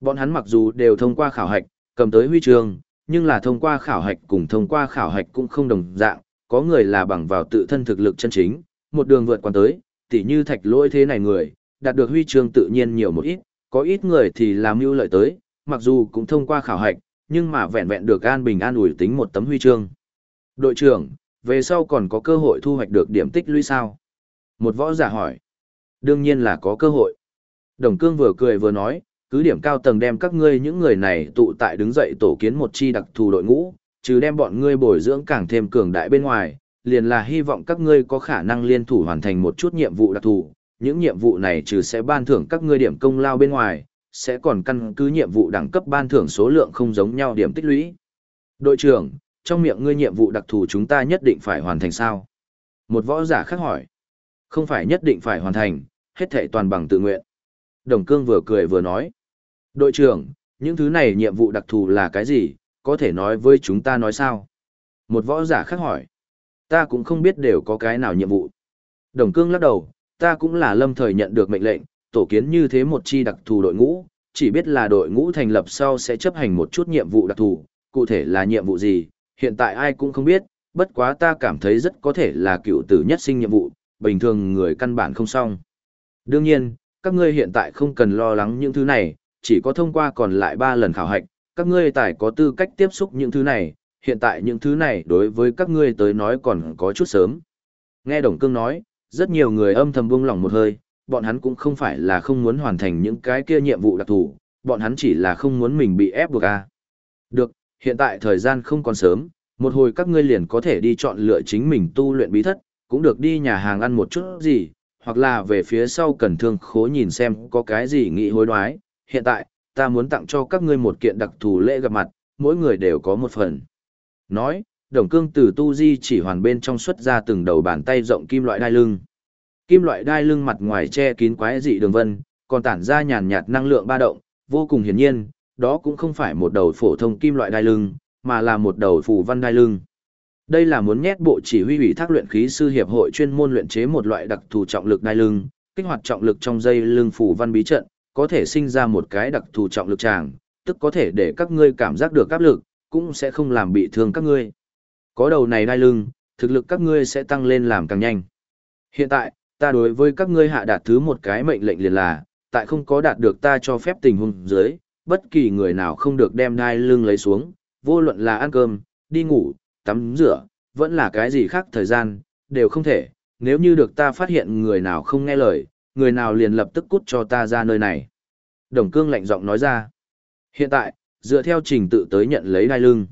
Bọn hắn mặc dù đều thông qua khảo hạch, cầm tới huy chương, nhưng là thông qua khảo hạch cùng thông qua khảo hạch cũng không đồng dạng, có người là bằng vào tự thân thực lực chân chính, một đường vượt qua tới, tỉ như thạch lỗi thế này người, đạt được huy chương tự nhiên nhiều một ít, có ít người thì làm mưu lợi tới, mặc dù cũng thông qua khảo hạch, nhưng mà vẹn vẹn được an bình an ủi tính một tấm huy chương. Đội trưởng, về sau còn có cơ hội thu hoạch được điểm tích lũy sao? Một võ giả hỏi. Đương nhiên là có cơ hội. Đồng cương vừa cười vừa nói, cứ điểm cao tầng đem các ngươi những người này tụ tại đứng dậy tổ kiến một chi đặc thù đội ngũ, trừ đem bọn ngươi bồi dưỡng càng thêm cường đại bên ngoài, liền là hy vọng các ngươi có khả năng liên thủ hoàn thành một chút nhiệm vụ đặc thù. Những nhiệm vụ này trừ sẽ ban thưởng các ngươi điểm công lao bên ngoài, sẽ còn căn cứ nhiệm vụ đẳng cấp ban thưởng số lượng không giống nhau điểm tích lũy. Đội trưởng, trong miệng ngươi nhiệm vụ đặc thù chúng ta nhất định phải hoàn thành sao? Một võ giả khác hỏi. Không phải nhất định phải hoàn thành, hết thảy toàn bằng tự nguyện. Đồng cương vừa cười vừa nói. Đội trưởng, những thứ này nhiệm vụ đặc thù là cái gì, có thể nói với chúng ta nói sao? Một võ giả khác hỏi. Ta cũng không biết đều có cái nào nhiệm vụ. Đồng cương lắc đầu, ta cũng là lâm thời nhận được mệnh lệnh, tổ kiến như thế một chi đặc thù đội ngũ, chỉ biết là đội ngũ thành lập sau sẽ chấp hành một chút nhiệm vụ đặc thù, cụ thể là nhiệm vụ gì, hiện tại ai cũng không biết, bất quá ta cảm thấy rất có thể là cựu tử nhất sinh nhiệm vụ, bình thường người căn bản không xong. Đương nhiên, các ngươi hiện tại không cần lo lắng những thứ này, chỉ có thông qua còn lại 3 lần khảo hạch, các ngươi tài có tư cách tiếp xúc những thứ này, hiện tại những thứ này đối với các ngươi tới nói còn có chút sớm. Nghe Đồng Cương nói, rất nhiều người âm thầm buông lòng một hơi, bọn hắn cũng không phải là không muốn hoàn thành những cái kia nhiệm vụ đặc thù, bọn hắn chỉ là không muốn mình bị ép buộc à. Được, hiện tại thời gian không còn sớm, một hồi các ngươi liền có thể đi chọn lựa chính mình tu luyện bí thất, cũng được đi nhà hàng ăn một chút gì, hoặc là về phía sau cần thương khố nhìn xem có cái gì nghị hối đoái. Hiện tại, ta muốn tặng cho các ngươi một kiện đặc thù lễ gặp mặt, mỗi người đều có một phần. Nói, đồng cương từ tu di chỉ hoàn bên trong xuất ra từng đầu bàn tay rộng kim loại đai lưng. Kim loại đai lưng mặt ngoài che kín quái dị đường vân, còn tản ra nhàn nhạt năng lượng ba động, vô cùng hiển nhiên, đó cũng không phải một đầu phổ thông kim loại đai lưng, mà là một đầu phù văn đai lưng. Đây là muốn nhét bộ chỉ huy ủy thác luyện khí sư hiệp hội chuyên môn luyện chế một loại đặc thù trọng lực đai lưng, kích hoạt trọng lực trong dây lưng phù văn bí trận, có thể sinh ra một cái đặc thù trọng lực tràng, tức có thể để các ngươi cảm giác được áp lực, cũng sẽ không làm bị thương các ngươi. Có đầu này đai lưng, thực lực các ngươi sẽ tăng lên làm càng nhanh. Hiện tại, ta đối với các ngươi hạ đạt thứ một cái mệnh lệnh liền là, tại không có đạt được ta cho phép tình huống dưới, bất kỳ người nào không được đem đai lưng lấy xuống, vô luận là ăn cơm, đi ngủ, tắm rửa, vẫn là cái gì khác thời gian, đều không thể, nếu như được ta phát hiện người nào không nghe lời, người nào liền lập tức cút cho ta ra nơi này. Đồng cương lạnh giọng nói ra. Hiện tại, dựa theo trình tự tới nhận lấy đai lưng.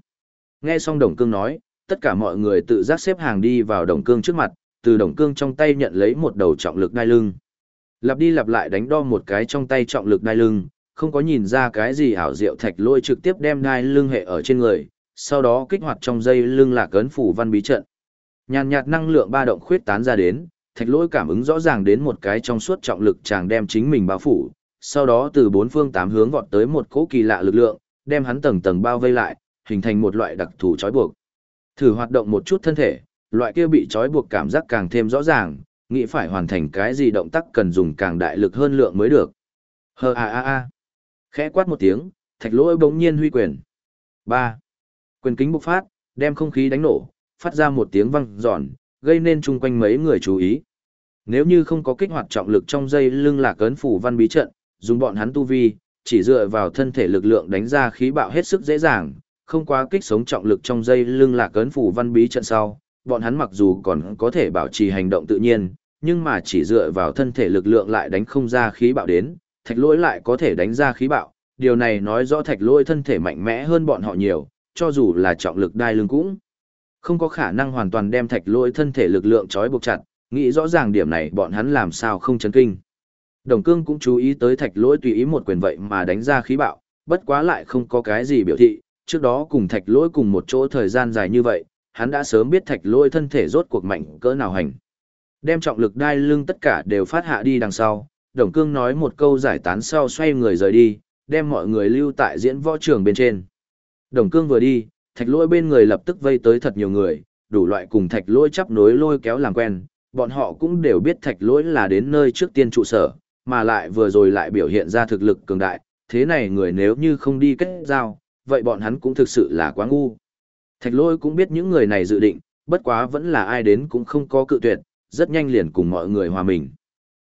Nghe xong đồng cương nói, tất cả mọi người tự giác xếp hàng đi vào đồng cương trước mặt, từ đồng cương trong tay nhận lấy một đầu trọng lực đai lưng. Lặp đi lặp lại đánh đo một cái trong tay trọng lực đai lưng, không có nhìn ra cái gì ảo diệu thạch lôi trực tiếp đem đai lưng hệ ở trên người, sau đó kích hoạt trong dây lưng là cấn phủ văn bí trận. Nhàn nhạt năng lượng ba động khuyết tán ra đến, thạch Lỗi cảm ứng rõ ràng đến một cái trong suốt trọng lực chàng đem chính mình bao phủ, sau đó từ bốn phương tám hướng vọt tới một cỗ kỳ lạ lực lượng, đem hắn tầng tầng bao vây lại, hình thành một loại đặc thù trói buộc. Thử hoạt động một chút thân thể, loại kia bị trói buộc cảm giác càng thêm rõ ràng, nghĩ phải hoàn thành cái gì động tác cần dùng càng đại lực hơn lượng mới được. Hờ a a a. Khẽ quát một tiếng, thạch lỗi bỗng nhiên huy quyền. Ba, Quyền kính bộc phát, đem không khí đánh nổ, phát ra một tiếng vang giòn, gây nên chung quanh mấy người chú ý. Nếu như không có kích hoạt trọng lực trong dây lưng lạc cấn phủ văn bí trận, dùng bọn hắn tu vi, chỉ dựa vào thân thể lực lượng đánh ra khí bạo hết sức dễ dàng, không quá kích sống trọng lực trong dây lưng lạc cấn phủ văn bí trận sau, bọn hắn mặc dù còn có thể bảo trì hành động tự nhiên, nhưng mà chỉ dựa vào thân thể lực lượng lại đánh không ra khí bạo đến, thạch lỗi lại có thể đánh ra khí bạo, điều này nói rõ thạch lỗi thân thể mạnh mẽ hơn bọn họ nhiều, cho dù là trọng lực đai lưng cũng không có khả năng hoàn toàn đem thạch lỗi thân thể lực lượng trói buộc chặt, nghĩ rõ ràng điểm này bọn hắn làm sao không chấn kinh. Đồng cương cũng chú ý tới thạch lỗi tùy ý một quyền vậy mà đánh ra khí bạo, bất quá lại không có cái gì biểu thị, trước đó cùng thạch lỗi cùng một chỗ thời gian dài như vậy, hắn đã sớm biết thạch lỗi thân thể rốt cuộc mạnh cỡ nào hành. Đem trọng lực đai lưng tất cả đều phát hạ đi đằng sau, Đồng Cương nói một câu giải tán sau xoay người rời đi, đem mọi người lưu tại diễn võ trường bên trên. Đồng Cương vừa đi, thạch lỗi bên người lập tức vây tới thật nhiều người, đủ loại cùng thạch lỗi chắp nối lôi kéo làm quen, bọn họ cũng đều biết thạch lỗi là đến nơi trước tiên trụ sở, mà lại vừa rồi lại biểu hiện ra thực lực cường đại, thế này người nếu như không đi kết giao, vậy bọn hắn cũng thực sự là quá ngu. Thạch lỗi cũng biết những người này dự định, bất quá vẫn là ai đến cũng không có cự tuyệt, rất nhanh liền cùng mọi người hòa mình.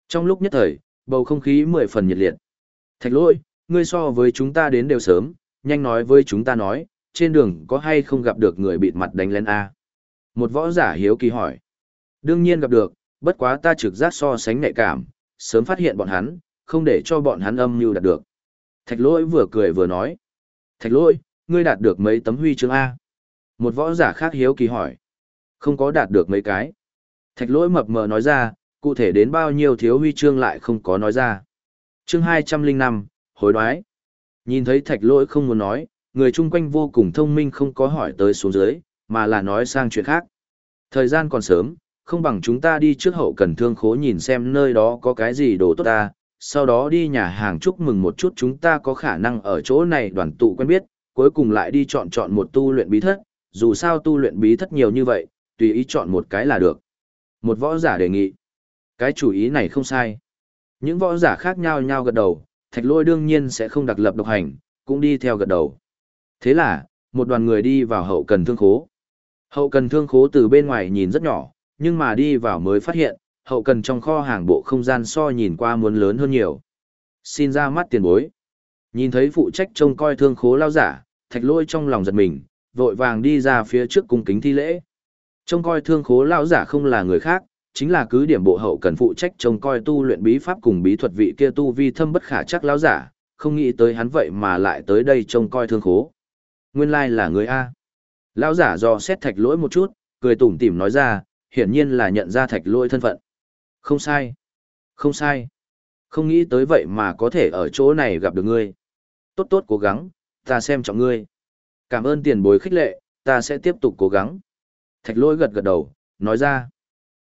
Trong lúc nhất thời, bầu không khí mười phần nhiệt liệt. Thạch lỗi ngươi so với chúng ta đến đều sớm, nhanh nói với chúng ta nói, trên đường có hay không gặp được người bịt mặt đánh lên A. Một võ giả hiếu kỳ hỏi. Đương nhiên gặp được, bất quá ta trực giác so sánh nhạy cảm, sớm phát hiện bọn hắn, không để cho bọn hắn âm mưu đạt được. Thạch lỗi vừa cười vừa nói. Thạch lỗi, ngươi đạt được mấy tấm huy chương A. Một võ giả khác hiếu kỳ hỏi. Không có đạt được mấy cái. Thạch lỗi mập mờ nói ra, cụ thể đến bao nhiêu thiếu huy chương lại không có nói ra. Chương 205, hối đoái. Nhìn thấy thạch lỗi không muốn nói, người chung quanh vô cùng thông minh không có hỏi tới xuống dưới, mà là nói sang chuyện khác. Thời gian còn sớm, không bằng chúng ta đi trước hậu cần thương khố nhìn xem nơi đó có cái gì đồ tốt ta, sau đó đi nhà hàng chúc mừng một chút chúng ta có khả năng ở chỗ này đoàn tụ quen biết, cuối cùng lại đi chọn chọn một tu luyện bí thất, dù sao tu luyện bí thất nhiều như vậy, tùy ý chọn một cái là được. Một võ giả đề nghị. Cái chủ ý này không sai. Những võ giả khác nhau nhau gật đầu, thạch lôi đương nhiên sẽ không đặc lập độc hành, cũng đi theo gật đầu. Thế là, một đoàn người đi vào hậu cần thương khố. Hậu cần thương khố từ bên ngoài nhìn rất nhỏ, nhưng mà đi vào mới phát hiện, hậu cần trong kho hàng bộ không gian so nhìn qua muốn lớn hơn nhiều. Xin ra mắt tiền bối. Nhìn thấy phụ trách trông coi thương khố lao giả, thạch lôi trong lòng giật mình, vội vàng đi ra phía trước cung kính thi lễ. Trông coi thương khố lao giả không là người khác, chính là cứ điểm bộ hậu cần phụ trách trông coi tu luyện bí pháp cùng bí thuật vị kia tu vi thâm bất khả chắc lao giả, không nghĩ tới hắn vậy mà lại tới đây trông coi thương khố. Nguyên lai là người A. Lão giả do xét thạch lỗi một chút, cười tủm tỉm nói ra, hiển nhiên là nhận ra thạch lỗi thân phận. Không sai. Không sai. Không nghĩ tới vậy mà có thể ở chỗ này gặp được ngươi. Tốt tốt cố gắng, ta xem trọng ngươi. Cảm ơn tiền bối khích lệ, ta sẽ tiếp tục cố gắng. Thạch lỗi gật gật đầu, nói ra.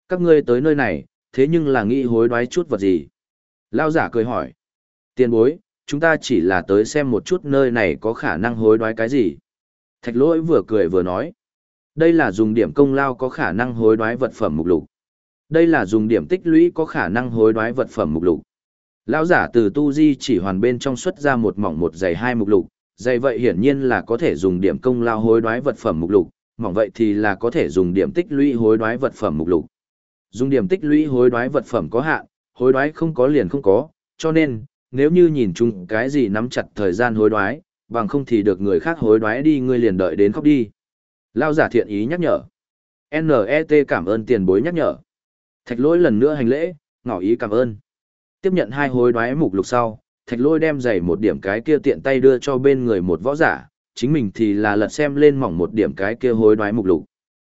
Các ngươi tới nơi này, thế nhưng là nghĩ hối đoái chút vật gì? Lao giả cười hỏi. Tiền bối, chúng ta chỉ là tới xem một chút nơi này có khả năng hối đoái cái gì. Thạch lỗi vừa cười vừa nói. Đây là dùng điểm công lao có khả năng hối đoái vật phẩm mục lục. Đây là dùng điểm tích lũy có khả năng hối đoái vật phẩm mục lục. Lão giả từ tu di chỉ hoàn bên trong xuất ra một mỏng một dày hai mục lục, dày vậy hiển nhiên là có thể dùng điểm công lao hối đoái vật phẩm mục lục, mỏng vậy thì là có thể dùng điểm tích lũy hối đoái vật phẩm mục lục. Dùng điểm tích lũy hối đoái vật phẩm có hạn, hối đoái không có liền không có, cho nên, nếu như nhìn chung cái gì nắm chặt thời gian hối đoái, bằng không thì được người khác hối đoái đi ngươi liền đợi đến khóc đi. Lao giả thiện ý nhắc nhở. NET cảm ơn tiền bối nhắc nhở. Thạch lỗi lần nữa hành lễ, ngỏ ý cảm ơn. Tiếp nhận hai hối đoái mục lục sau, thạch lỗi đem giày một điểm cái kia tiện tay đưa cho bên người một võ giả, chính mình thì là lật xem lên mỏng một điểm cái kia hối đoái mục lục.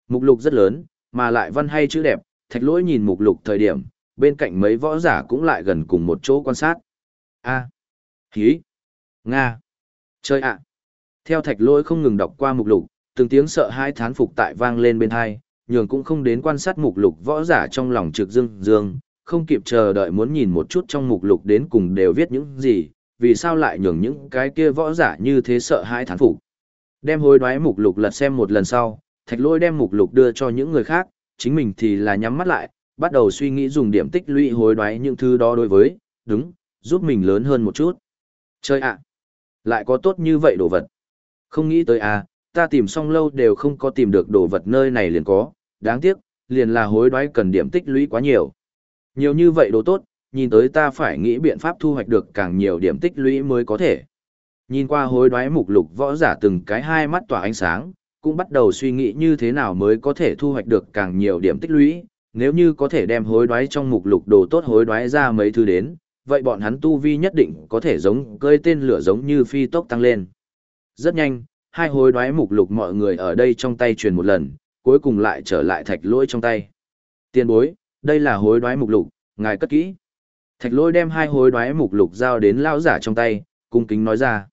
Mục lục rất lớn, mà lại văn hay chữ đẹp, thạch lỗi nhìn mục lục thời điểm, bên cạnh mấy võ giả cũng lại gần cùng một chỗ quan sát. A. Hí. Nga. Chơi ạ. Theo thạch lỗi không ngừng đọc qua mục lục, từng tiếng sợ hai thán phục tại vang lên bên hai, nhường cũng không đến quan sát mục lục võ giả trong lòng trực dương dương, không kịp chờ đợi muốn nhìn một chút trong mục lục đến cùng đều viết những gì, vì sao lại nhường những cái kia võ giả như thế sợ hãi thán phục. Đem hối đoái mục lục lật xem một lần sau, thạch lôi đem mục lục đưa cho những người khác, chính mình thì là nhắm mắt lại, bắt đầu suy nghĩ dùng điểm tích lũy hối đoái những thứ đó đối với, đúng, giúp mình lớn hơn một chút. Chơi ạ! lại có tốt như vậy đồ vật. Không nghĩ tới à, ta tìm xong lâu đều không có tìm được đồ vật nơi này liền có, đáng tiếc, liền là hối đoái cần điểm tích lũy quá nhiều. Nhiều như vậy đồ tốt, nhìn tới ta phải nghĩ biện pháp thu hoạch được càng nhiều điểm tích lũy mới có thể. Nhìn qua hối đoái mục lục võ giả từng cái hai mắt tỏa ánh sáng, cũng bắt đầu suy nghĩ như thế nào mới có thể thu hoạch được càng nhiều điểm tích lũy, nếu như có thể đem hối đoái trong mục lục đồ tốt hối đoái ra mấy thứ đến, vậy bọn hắn tu vi nhất định có thể giống cơi tên lửa giống như phi tốc tăng lên. Rất nhanh, hai hối đoái mục lục mọi người ở đây trong tay truyền một lần, cuối cùng lại trở lại thạch lỗi trong tay. Tiên bối, đây là hối đoái mục lục, ngài cất kỹ. Thạch lỗi đem hai hối đoái mục lục giao đến lao giả trong tay, cung kính nói ra.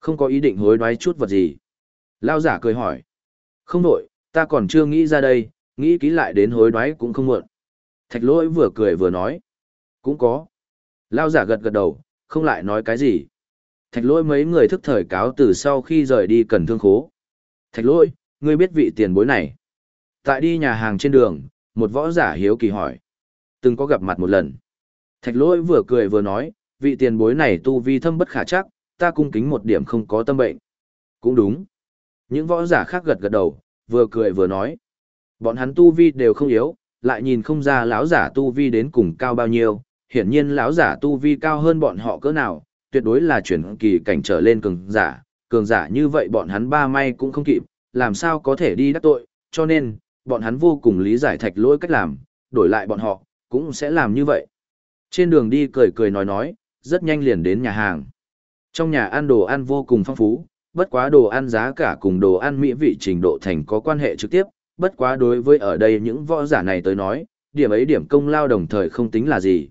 Không có ý định hối đoái chút vật gì. Lao giả cười hỏi. Không đổi, ta còn chưa nghĩ ra đây, nghĩ kỹ lại đến hối đoái cũng không muộn. Thạch lỗi vừa cười vừa nói. Cũng có. Lao giả gật gật đầu, không lại nói cái gì. Thạch lỗi mấy người thức thời cáo từ sau khi rời đi cần thương khố. Thạch lỗi, ngươi biết vị tiền bối này. Tại đi nhà hàng trên đường, một võ giả hiếu kỳ hỏi. Từng có gặp mặt một lần. Thạch lỗi vừa cười vừa nói, vị tiền bối này tu vi thâm bất khả chắc, ta cung kính một điểm không có tâm bệnh. Cũng đúng. Những võ giả khác gật gật đầu, vừa cười vừa nói. Bọn hắn tu vi đều không yếu, lại nhìn không ra lão giả tu vi đến cùng cao bao nhiêu, hiển nhiên lão giả tu vi cao hơn bọn họ cỡ nào, tuyệt đối là chuyển kỳ cảnh trở lên cường giả, cường giả như vậy bọn hắn ba may cũng không kịp, làm sao có thể đi đắc tội, cho nên, bọn hắn vô cùng lý giải thạch lỗi cách làm, đổi lại bọn họ, cũng sẽ làm như vậy. Trên đường đi cười cười nói nói, rất nhanh liền đến nhà hàng. Trong nhà ăn đồ ăn vô cùng phong phú, bất quá đồ ăn giá cả cùng đồ ăn mỹ vị trình độ thành có quan hệ trực tiếp, bất quá đối với ở đây những võ giả này tới nói, điểm ấy điểm công lao đồng thời không tính là gì.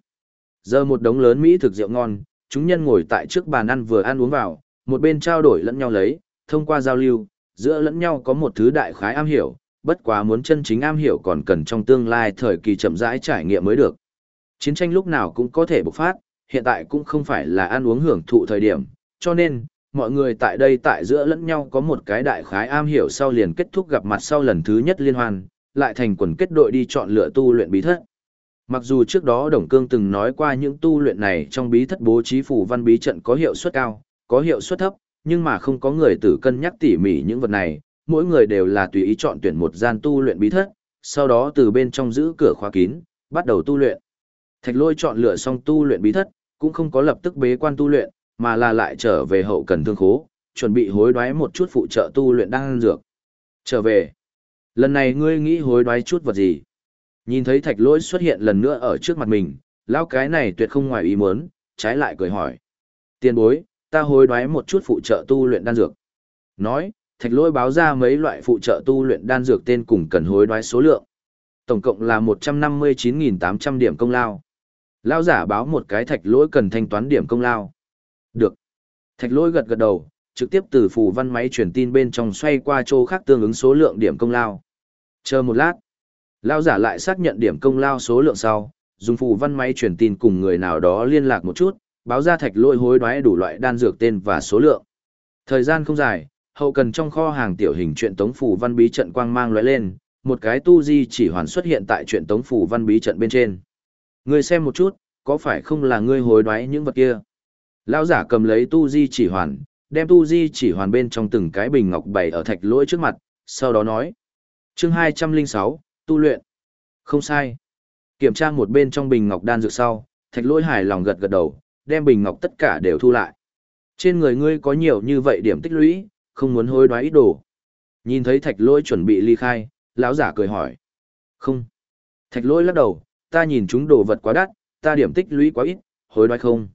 Giờ một đống lớn mỹ thực rượu ngon, chúng nhân ngồi tại trước bàn ăn vừa ăn uống vào, một bên trao đổi lẫn nhau lấy, thông qua giao lưu, giữa lẫn nhau có một thứ đại khái am hiểu, bất quá muốn chân chính am hiểu còn cần trong tương lai thời kỳ chậm rãi trải nghiệm mới được. Chiến tranh lúc nào cũng có thể bộc phát, hiện tại cũng không phải là ăn uống hưởng thụ thời điểm, cho nên, mọi người tại đây tại giữa lẫn nhau có một cái đại khái am hiểu sau liền kết thúc gặp mặt sau lần thứ nhất liên hoan, lại thành quần kết đội đi chọn lựa tu luyện bí thất. Mặc dù trước đó Đồng Cương từng nói qua những tu luyện này trong bí thất bố trí phủ văn bí trận có hiệu suất cao, có hiệu suất thấp, nhưng mà không có người tử cân nhắc tỉ mỉ những vật này, mỗi người đều là tùy ý chọn tuyển một gian tu luyện bí thất, sau đó từ bên trong giữ cửa khóa kín, bắt đầu tu luyện. Thạch lôi chọn lựa xong tu luyện bí thất, cũng không có lập tức bế quan tu luyện, mà là lại trở về hậu cần thương khố, chuẩn bị hối đoái một chút phụ trợ tu luyện đang dược. Trở về. Lần này ngươi nghĩ hối đoái chút vật gì? Nhìn thấy thạch lỗi xuất hiện lần nữa ở trước mặt mình, lão cái này tuyệt không ngoài ý muốn, trái lại cười hỏi. Tiền bối, ta hối đoái một chút phụ trợ tu luyện đan dược. Nói, thạch lỗi báo ra mấy loại phụ trợ tu luyện đan dược tên cùng cần hối đoái số lượng. Tổng cộng là 159.800 điểm công lao. lão giả báo một cái thạch lỗi cần thanh toán điểm công lao. Được. Thạch lỗi gật gật đầu, trực tiếp từ phù văn máy truyền tin bên trong xoay qua chỗ khác tương ứng số lượng điểm công lao. Chờ một lát. Lao giả lại xác nhận điểm công lao số lượng sau, dùng phù văn máy truyền tin cùng người nào đó liên lạc một chút, báo ra thạch lôi hối đoái đủ loại đan dược tên và số lượng. Thời gian không dài, hậu cần trong kho hàng tiểu hình truyện tống phù văn bí trận quang mang lóe lên, một cái tu di chỉ hoàn xuất hiện tại truyện tống phù văn bí trận bên trên. Người xem một chút, có phải không là ngươi hối đoái những vật kia? Lão giả cầm lấy tu di chỉ hoàn, đem tu di chỉ hoàn bên trong từng cái bình ngọc bày ở thạch lỗi trước mặt, sau đó nói. Chương 206, tu luyện. Không sai. Kiểm tra một bên trong bình ngọc đan dược sau, thạch lỗi hài lòng gật gật đầu, đem bình ngọc tất cả đều thu lại. Trên người ngươi có nhiều như vậy điểm tích lũy, không muốn hối đoái ít đồ. Nhìn thấy thạch lỗi chuẩn bị ly khai, lão giả cười hỏi. Không. Thạch lỗi lắc đầu, ta nhìn chúng đồ vật quá đắt, ta điểm tích lũy quá ít, hối đoái không.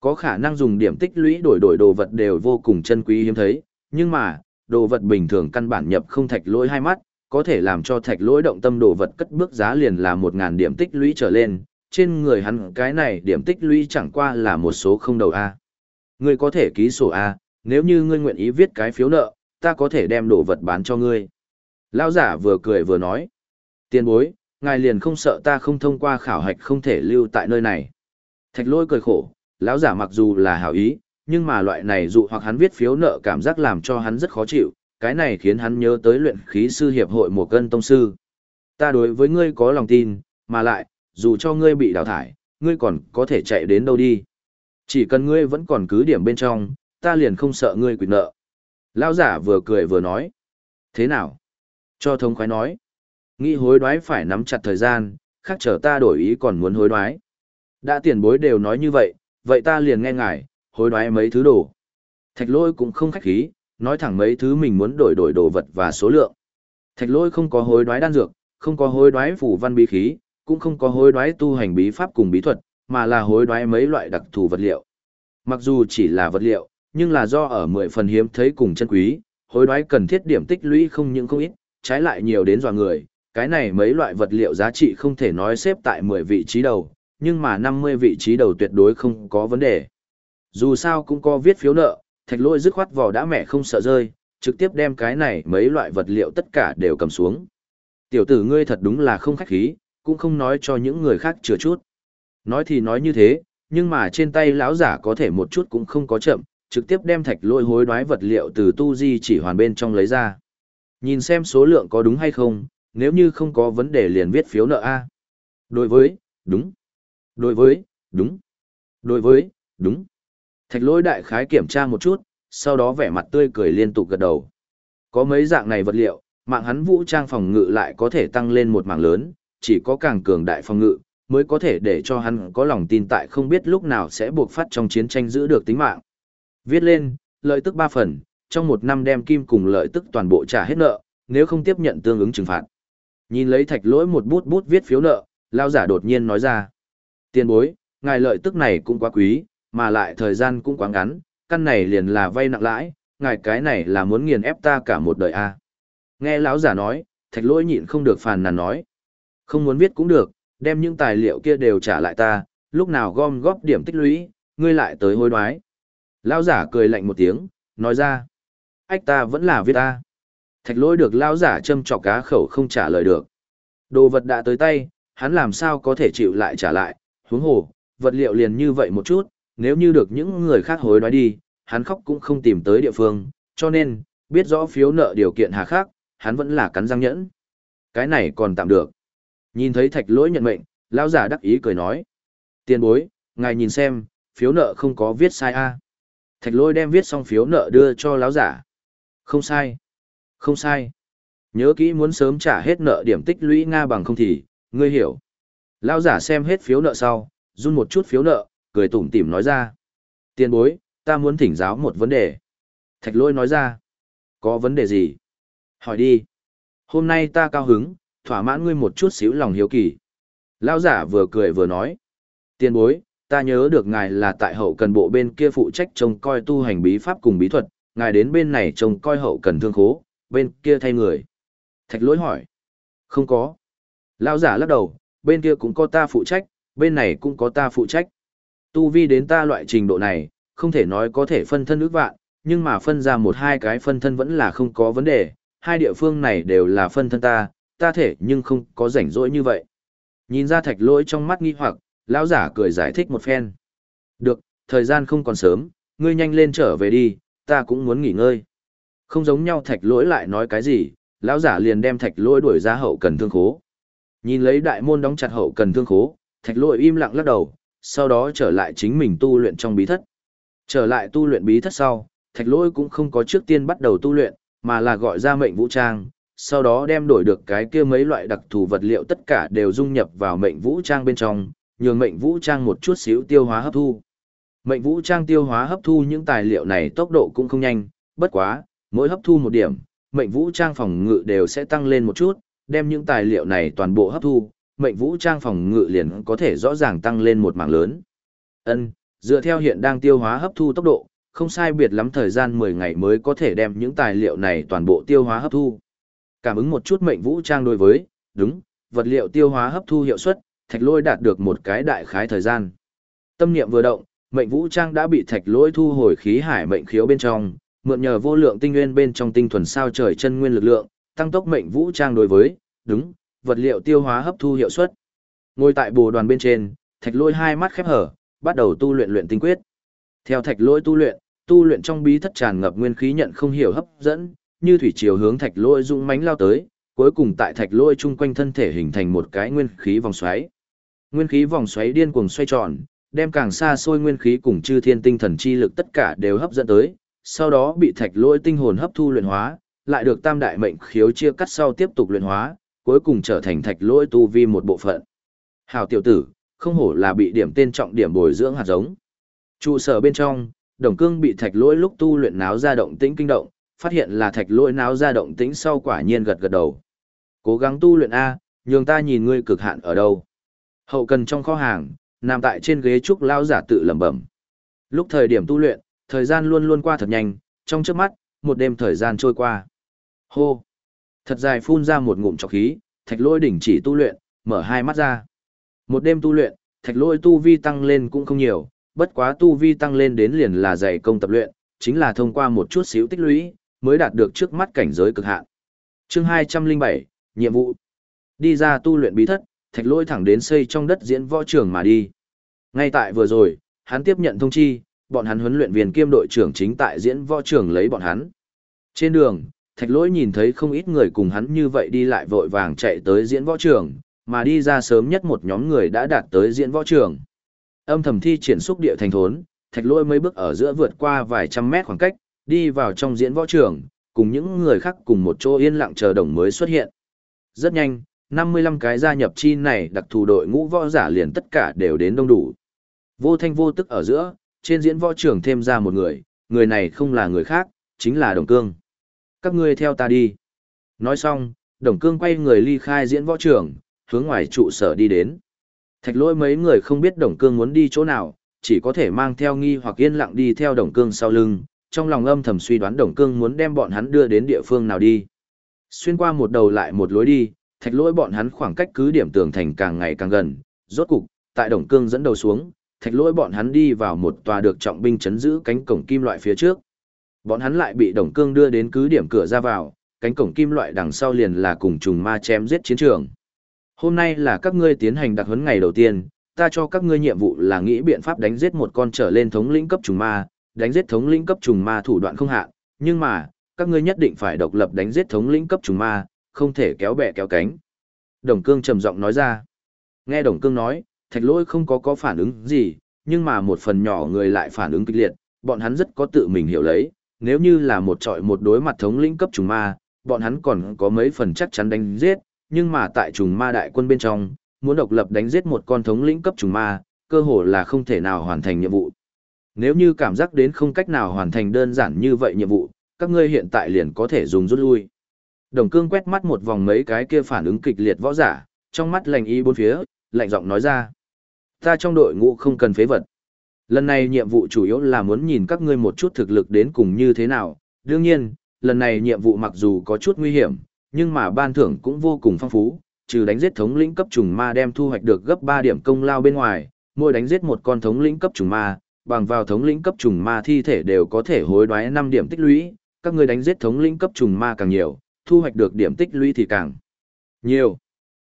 Có khả năng dùng điểm tích lũy đổi đổi đồ vật đều vô cùng chân quý hiếm thấy, nhưng mà, đồ vật bình thường căn bản nhập không thạch lỗi hai mắt, có thể làm cho thạch lỗi động tâm đồ vật cất bước giá liền là một ngàn điểm tích lũy trở lên, trên người hắn cái này điểm tích lũy chẳng qua là một số không đầu A. Ngươi có thể ký sổ A, nếu như ngươi nguyện ý viết cái phiếu nợ, ta có thể đem đồ vật bán cho ngươi. Lao giả vừa cười vừa nói. Tiền bối, ngài liền không sợ ta không thông qua khảo hạch không thể lưu tại nơi này. Thạch lôi cười khổ, lão giả mặc dù là hảo ý, nhưng mà loại này dụ hoặc hắn viết phiếu nợ cảm giác làm cho hắn rất khó chịu, cái này khiến hắn nhớ tới luyện khí sư hiệp hội một cân tông sư. Ta đối với ngươi có lòng tin, mà lại, dù cho ngươi bị đào thải, ngươi còn có thể chạy đến đâu đi. Chỉ cần ngươi vẫn còn cứ điểm bên trong, ta liền không sợ ngươi quỵt nợ. Lão giả vừa cười vừa nói. Thế nào? Cho thông khoái nói. Nghĩ hối đoái phải nắm chặt thời gian, khác chờ ta đổi ý còn muốn hối đoái. Đã tiền bối đều nói như vậy, vậy ta liền nghe ngài, hối đoái mấy thứ đồ. Thạch lôi cũng không khách khí, nói thẳng mấy thứ mình muốn đổi đổi đồ vật và số lượng. Thạch lôi không có hối đoái đan dược, không có hối đoái phủ văn bí khí, cũng không có hối đoái tu hành bí pháp cùng bí thuật, mà là hối đoái mấy loại đặc thù vật liệu. Mặc dù chỉ là vật liệu, nhưng là do ở mười phần hiếm thấy cùng chân quý, hối đoái cần thiết điểm tích lũy không những không ít, trái lại nhiều đến dọa người. Cái này mấy loại vật liệu giá trị không thể nói xếp tại 10 vị trí đầu, nhưng mà 50 vị trí đầu tuyệt đối không có vấn đề. Dù sao cũng có viết phiếu nợ, thạch lôi dứt khoát vỏ đã mẹ không sợ rơi, trực tiếp đem cái này mấy loại vật liệu tất cả đều cầm xuống. Tiểu tử ngươi thật đúng là không khách khí, cũng không nói cho những người khác chừa chút. Nói thì nói như thế, nhưng mà trên tay lão giả có thể một chút cũng không có chậm, trực tiếp đem thạch lôi hối đoái vật liệu từ tu di chỉ hoàn bên trong lấy ra. Nhìn xem số lượng có đúng hay không, nếu như không có vấn đề liền viết phiếu nợ A. Đối với, đúng. Đối với, đúng. Đối với, đúng. Thạch lỗi đại khái kiểm tra một chút, sau đó vẻ mặt tươi cười liên tục gật đầu. Có mấy dạng này vật liệu, mạng hắn vũ trang phòng ngự lại có thể tăng lên một mảng lớn, chỉ có càng cường đại phòng ngự, mới có thể để cho hắn có lòng tin tại không biết lúc nào sẽ buộc phát trong chiến tranh giữ được tính mạng. Viết lên, lợi tức 3 phần, trong một năm đem kim cùng lợi tức toàn bộ trả hết nợ, nếu không tiếp nhận tương ứng trừng phạt. Nhìn lấy thạch lỗi một bút bút viết phiếu nợ, lao giả đột nhiên nói ra. Tiền bối, ngài lợi tức này cũng quá quý, mà lại thời gian cũng quá ngắn, căn này liền là vay nặng lãi, ngài cái này là muốn nghiền ép ta cả một đời a. À. Nghe lão giả nói, thạch lỗi nhịn không được phàn nàn nói. Không muốn viết cũng được, đem những tài liệu kia đều trả lại ta, lúc nào gom góp điểm tích lũy, ngươi lại tới hối đoái. Lão giả cười lạnh một tiếng, nói ra. Ách ta vẫn là viết ta. Thạch lỗi được lão giả châm chọc cá khẩu không trả lời được. Đồ vật đã tới tay, hắn làm sao có thể chịu lại trả lại, huống hồ, vật liệu liền như vậy một chút, nếu như được những người khác hối đoái đi, hắn khóc cũng không tìm tới địa phương, cho nên, biết rõ phiếu nợ điều kiện hà khắc, hắn vẫn là cắn răng nhẫn. Cái này còn tạm được. Nhìn thấy thạch lỗi nhận mệnh, lão giả đắc ý cười nói. Tiền bối, ngài nhìn xem, phiếu nợ không có viết sai a Thạch lỗi đem viết xong phiếu nợ đưa cho lão giả. Không sai. Không sai. Nhớ kỹ muốn sớm trả hết nợ điểm tích lũy Nga bằng không thì, ngươi hiểu. Lão giả xem hết phiếu nợ sau, run một chút phiếu nợ, cười tủm tỉm nói ra. Tiền bối, ta muốn thỉnh giáo một vấn đề. Thạch lôi nói ra. Có vấn đề gì? Hỏi đi. Hôm nay ta cao hứng, thỏa mãn ngươi một chút xíu lòng hiếu kỳ. Lão giả vừa cười vừa nói. Tiền bối, ta nhớ được ngài là tại hậu cần bộ bên kia phụ trách trông coi tu hành bí pháp cùng bí thuật, ngài đến bên này trông coi hậu cần thương khố, bên kia thay người. Thạch lỗi hỏi. Không có. Lão giả lắc đầu, bên kia cũng có ta phụ trách, bên này cũng có ta phụ trách. Tu vi đến ta loại trình độ này, không thể nói có thể phân thân ước vạn, nhưng mà phân ra một hai cái phân thân vẫn là không có vấn đề, hai địa phương này đều là phân thân ta, ta thể nhưng không có rảnh rỗi như vậy. Nhìn ra thạch lỗi trong mắt nghi hoặc, lão giả cười giải thích một phen. Được, thời gian không còn sớm, ngươi nhanh lên trở về đi, ta cũng muốn nghỉ ngơi. Không giống nhau thạch lỗi lại nói cái gì, lão giả liền đem thạch lỗi đuổi ra hậu cần thương khố. Nhìn lấy đại môn đóng chặt hậu cần thương khố, thạch lỗi im lặng lắc đầu, sau đó trở lại chính mình tu luyện trong bí thất. Trở lại tu luyện bí thất sau, thạch lỗi cũng không có trước tiên bắt đầu tu luyện, mà là gọi ra mệnh vũ trang, sau đó đem đổi được cái kia mấy loại đặc thù vật liệu tất cả đều dung nhập vào mệnh vũ trang bên trong, nhường mệnh vũ trang một chút xíu tiêu hóa hấp thu. Mệnh vũ trang tiêu hóa hấp thu những tài liệu này tốc độ cũng không nhanh, bất quá, mỗi hấp thu một điểm, mệnh vũ trang phòng ngự đều sẽ tăng lên một chút, đem những tài liệu này toàn bộ hấp thu, mệnh vũ trang phòng ngự liền có thể rõ ràng tăng lên một mảng lớn. Ân, dựa theo hiện đang tiêu hóa hấp thu tốc độ, không sai biệt lắm thời gian 10 ngày mới có thể đem những tài liệu này toàn bộ tiêu hóa hấp thu. Cảm ứng một chút mệnh vũ trang đối với, đúng, vật liệu tiêu hóa hấp thu hiệu suất, thạch lôi đạt được một cái đại khái thời gian. Tâm niệm vừa động, mệnh vũ trang đã bị thạch lôi thu hồi khí hải mệnh khiếu bên trong, mượn nhờ vô lượng tinh nguyên bên trong tinh thuần sao trời chân nguyên lực lượng, tăng tốc mệnh vũ trang đối với, đúng, vật liệu tiêu hóa hấp thu hiệu suất. Ngồi tại bồ đoàn bên trên, thạch lôi hai mắt khép hở, bắt đầu tu luyện luyện tinh quyết. Theo thạch lôi tu luyện, tu luyện trong bí thất tràn ngập nguyên khí nhận không hiểu hấp dẫn, như thủy chiều hướng thạch lôi dũng mãnh lao tới, cuối cùng tại thạch lôi chung quanh thân thể hình thành một cái nguyên khí vòng xoáy. Nguyên khí vòng xoáy điên cuồng xoay tròn, đem càng xa xôi nguyên khí cùng chư thiên tinh thần chi lực tất cả đều hấp dẫn tới, sau đó bị thạch lôi tinh hồn hấp thu luyện hóa, lại được tam đại mệnh khiếu chia cắt sau tiếp tục luyện hóa, cuối cùng trở thành thạch lỗi tu vi một bộ phận. Hào tiểu tử, không hổ là bị điểm tên trọng điểm bồi dưỡng hạt giống. Trụ sở bên trong, Đồng Cương bị thạch lỗi lúc tu luyện náo ra động tĩnh kinh động, phát hiện là thạch lỗi náo ra động tĩnh sau quả nhiên gật gật đầu. Cố gắng tu luyện A, nhường ta nhìn ngươi cực hạn ở đâu. Hậu cần trong kho hàng, nằm tại trên ghế trúc lao giả tự lẩm bẩm. Lúc thời điểm tu luyện, thời gian luôn luôn qua thật nhanh, trong trước mắt, một đêm thời gian trôi qua. Hô! Thật dài phun ra một ngụm trọc khí, thạch lôi đỉnh chỉ tu luyện, mở hai mắt ra. Một đêm tu luyện, thạch lôi tu vi tăng lên cũng không nhiều, bất quá tu vi tăng lên đến liền là dày công tập luyện, chính là thông qua một chút xíu tích lũy, mới đạt được trước mắt cảnh giới cực hạn. Chương 207, nhiệm vụ. Đi ra tu luyện bí thất, thạch lôi thẳng đến xây trong đất diễn võ trường mà đi. Ngay tại vừa rồi, hắn tiếp nhận thông chi, bọn hắn huấn luyện viên kiêm đội trưởng chính tại diễn võ trường lấy bọn hắn. Trên đường, thạch lỗi nhìn thấy không ít người cùng hắn như vậy đi lại vội vàng chạy tới diễn võ trường, mà đi ra sớm nhất một nhóm người đã đạt tới diễn võ trường. Âm thầm thi triển xúc địa thành thốn, thạch Lỗi mấy bước ở giữa vượt qua vài trăm mét khoảng cách, đi vào trong diễn võ trường, cùng những người khác cùng một chỗ yên lặng chờ đồng mới xuất hiện. Rất nhanh, 55 cái gia nhập chi này đặc thù đội ngũ võ giả liền tất cả đều đến đông đủ. Vô thanh vô tức ở giữa, trên diễn võ trường thêm ra một người, người này không là người khác, chính là Đồng Cương. Các ngươi theo ta đi. Nói xong, Đồng Cương quay người ly khai diễn võ trường, hướng ngoài trụ sở đi đến. Thạch lỗi mấy người không biết Đồng Cương muốn đi chỗ nào, chỉ có thể mang theo nghi hoặc yên lặng đi theo Đồng Cương sau lưng, trong lòng âm thầm suy đoán Đồng Cương muốn đem bọn hắn đưa đến địa phương nào đi. Xuyên qua một đầu lại một lối đi, thạch lỗi bọn hắn khoảng cách cứ điểm tường thành càng ngày càng gần, rốt cục, tại Đồng Cương dẫn đầu xuống, thạch lỗi bọn hắn đi vào một tòa được trọng binh chấn giữ cánh cổng kim loại phía trước. Bọn hắn lại bị Đồng Cương đưa đến cứ điểm cửa ra vào, cánh cổng kim loại đằng sau liền là cùng trùng ma chém giết chiến trường. Hôm nay là các ngươi tiến hành đặc huấn ngày đầu tiên, ta cho các ngươi nhiệm vụ là nghĩ biện pháp đánh giết một con trở lên thống lĩnh cấp trùng ma, đánh giết thống lĩnh cấp trùng ma thủ đoạn không hạn, nhưng mà, các ngươi nhất định phải độc lập đánh giết thống lĩnh cấp trùng ma, không thể kéo bè kéo cánh. Đồng Cương trầm giọng nói ra. Nghe Đồng Cương nói, Thạch Lỗi không có có phản ứng gì, nhưng mà một phần nhỏ người lại phản ứng kịch liệt, bọn hắn rất có tự mình hiểu lấy, nếu như là một trọi một đối mặt thống lĩnh cấp trùng ma, bọn hắn còn có mấy phần chắc chắn đánh giết, nhưng mà tại trùng ma đại quân bên trong, muốn độc lập đánh giết một con thống lĩnh cấp trùng ma, cơ hồ là không thể nào hoàn thành nhiệm vụ. Nếu như cảm giác đến không cách nào hoàn thành đơn giản như vậy nhiệm vụ, các ngươi hiện tại liền có thể dùng rút lui. Đồng cương quét mắt một vòng mấy cái kia phản ứng kịch liệt võ giả, trong mắt lành y bốn phía, lạnh giọng nói ra. Ta trong đội ngũ không cần phế vật. Lần này nhiệm vụ chủ yếu là muốn nhìn các ngươi một chút thực lực đến cùng như thế nào. Đương nhiên, lần này nhiệm vụ mặc dù có chút nguy hiểm, nhưng mà ban thưởng cũng vô cùng phong phú, trừ đánh giết thống lĩnh cấp trùng ma đem thu hoạch được gấp 3 điểm công lao bên ngoài, mỗi đánh giết một con thống lĩnh cấp trùng ma, bằng vào thống lĩnh cấp trùng ma thi thể đều có thể hối đoái 5 điểm tích lũy, các ngươi đánh giết thống lĩnh cấp trùng ma càng nhiều, thu hoạch được điểm tích lũy thì càng nhiều.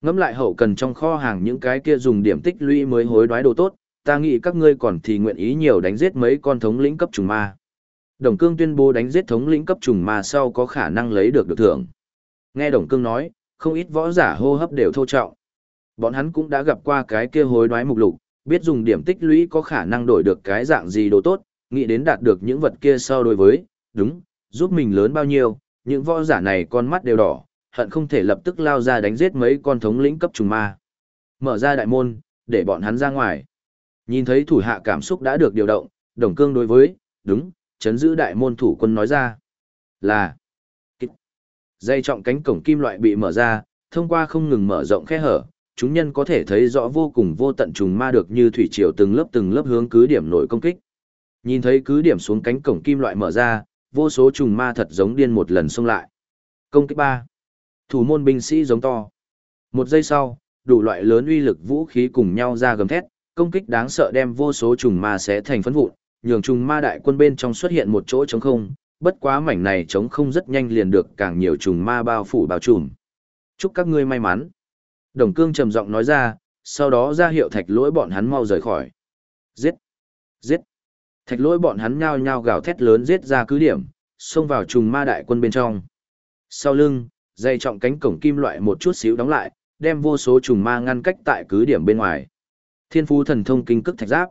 Ngẫm lại hậu cần trong kho hàng những cái kia dùng điểm tích lũy mới hối đoái đồ tốt, ta nghĩ các ngươi còn thì nguyện ý nhiều đánh giết mấy con thống lĩnh cấp trùng ma. Đồng Cương tuyên bố đánh giết thống lĩnh cấp trùng ma sau có khả năng lấy được được thưởng. Nghe Đồng Cương nói, không ít võ giả hô hấp đều thô trọng. Bọn hắn cũng đã gặp qua cái kia hối đoái mục lục, biết dùng điểm tích lũy có khả năng đổi được cái dạng gì đồ tốt, nghĩ đến đạt được những vật kia so đối với, đúng, giúp mình lớn bao nhiêu, những võ giả này con mắt đều đỏ, hận không thể lập tức lao ra đánh giết mấy con thống lĩnh cấp trùng ma. Mở ra đại môn, để bọn hắn ra ngoài. Nhìn thấy thủ hạ cảm xúc đã được điều động, đồng cương đối với, đúng, chấn giữ đại môn thủ quân nói ra. Là, Dây trọng cánh cổng kim loại bị mở ra, thông qua không ngừng mở rộng khe hở, chúng nhân có thể thấy rõ vô cùng vô tận trùng ma được như thủy triều từng lớp từng lớp hướng cứ điểm nổi công kích. Nhìn thấy cứ điểm xuống cánh cổng kim loại mở ra, vô số trùng ma thật giống điên một lần xông lại. Công kích ba Thủ môn binh sĩ giống to. Một giây sau, đủ loại lớn uy lực vũ khí cùng nhau ra gầm thét, công kích đáng sợ đem vô số trùng ma sẽ thành phấn vụn, nhường trùng ma đại quân bên trong xuất hiện một chỗ trống không, bất quá mảnh này trống không rất nhanh liền được càng nhiều trùng ma bao phủ bao trùm. Chúc các ngươi may mắn. Đồng cương trầm giọng nói ra, sau đó ra hiệu thạch lỗi bọn hắn mau rời khỏi. Giết! Giết! Thạch lỗi bọn hắn nhao nhao gào thét lớn giết ra cứ điểm, xông vào trùng ma đại quân bên trong. Sau lưng, dây trọng cánh cổng kim loại một chút xíu đóng lại, đem vô số trùng ma ngăn cách tại cứ điểm bên ngoài. Thiên phú thần thông kinh cức thạch giáp.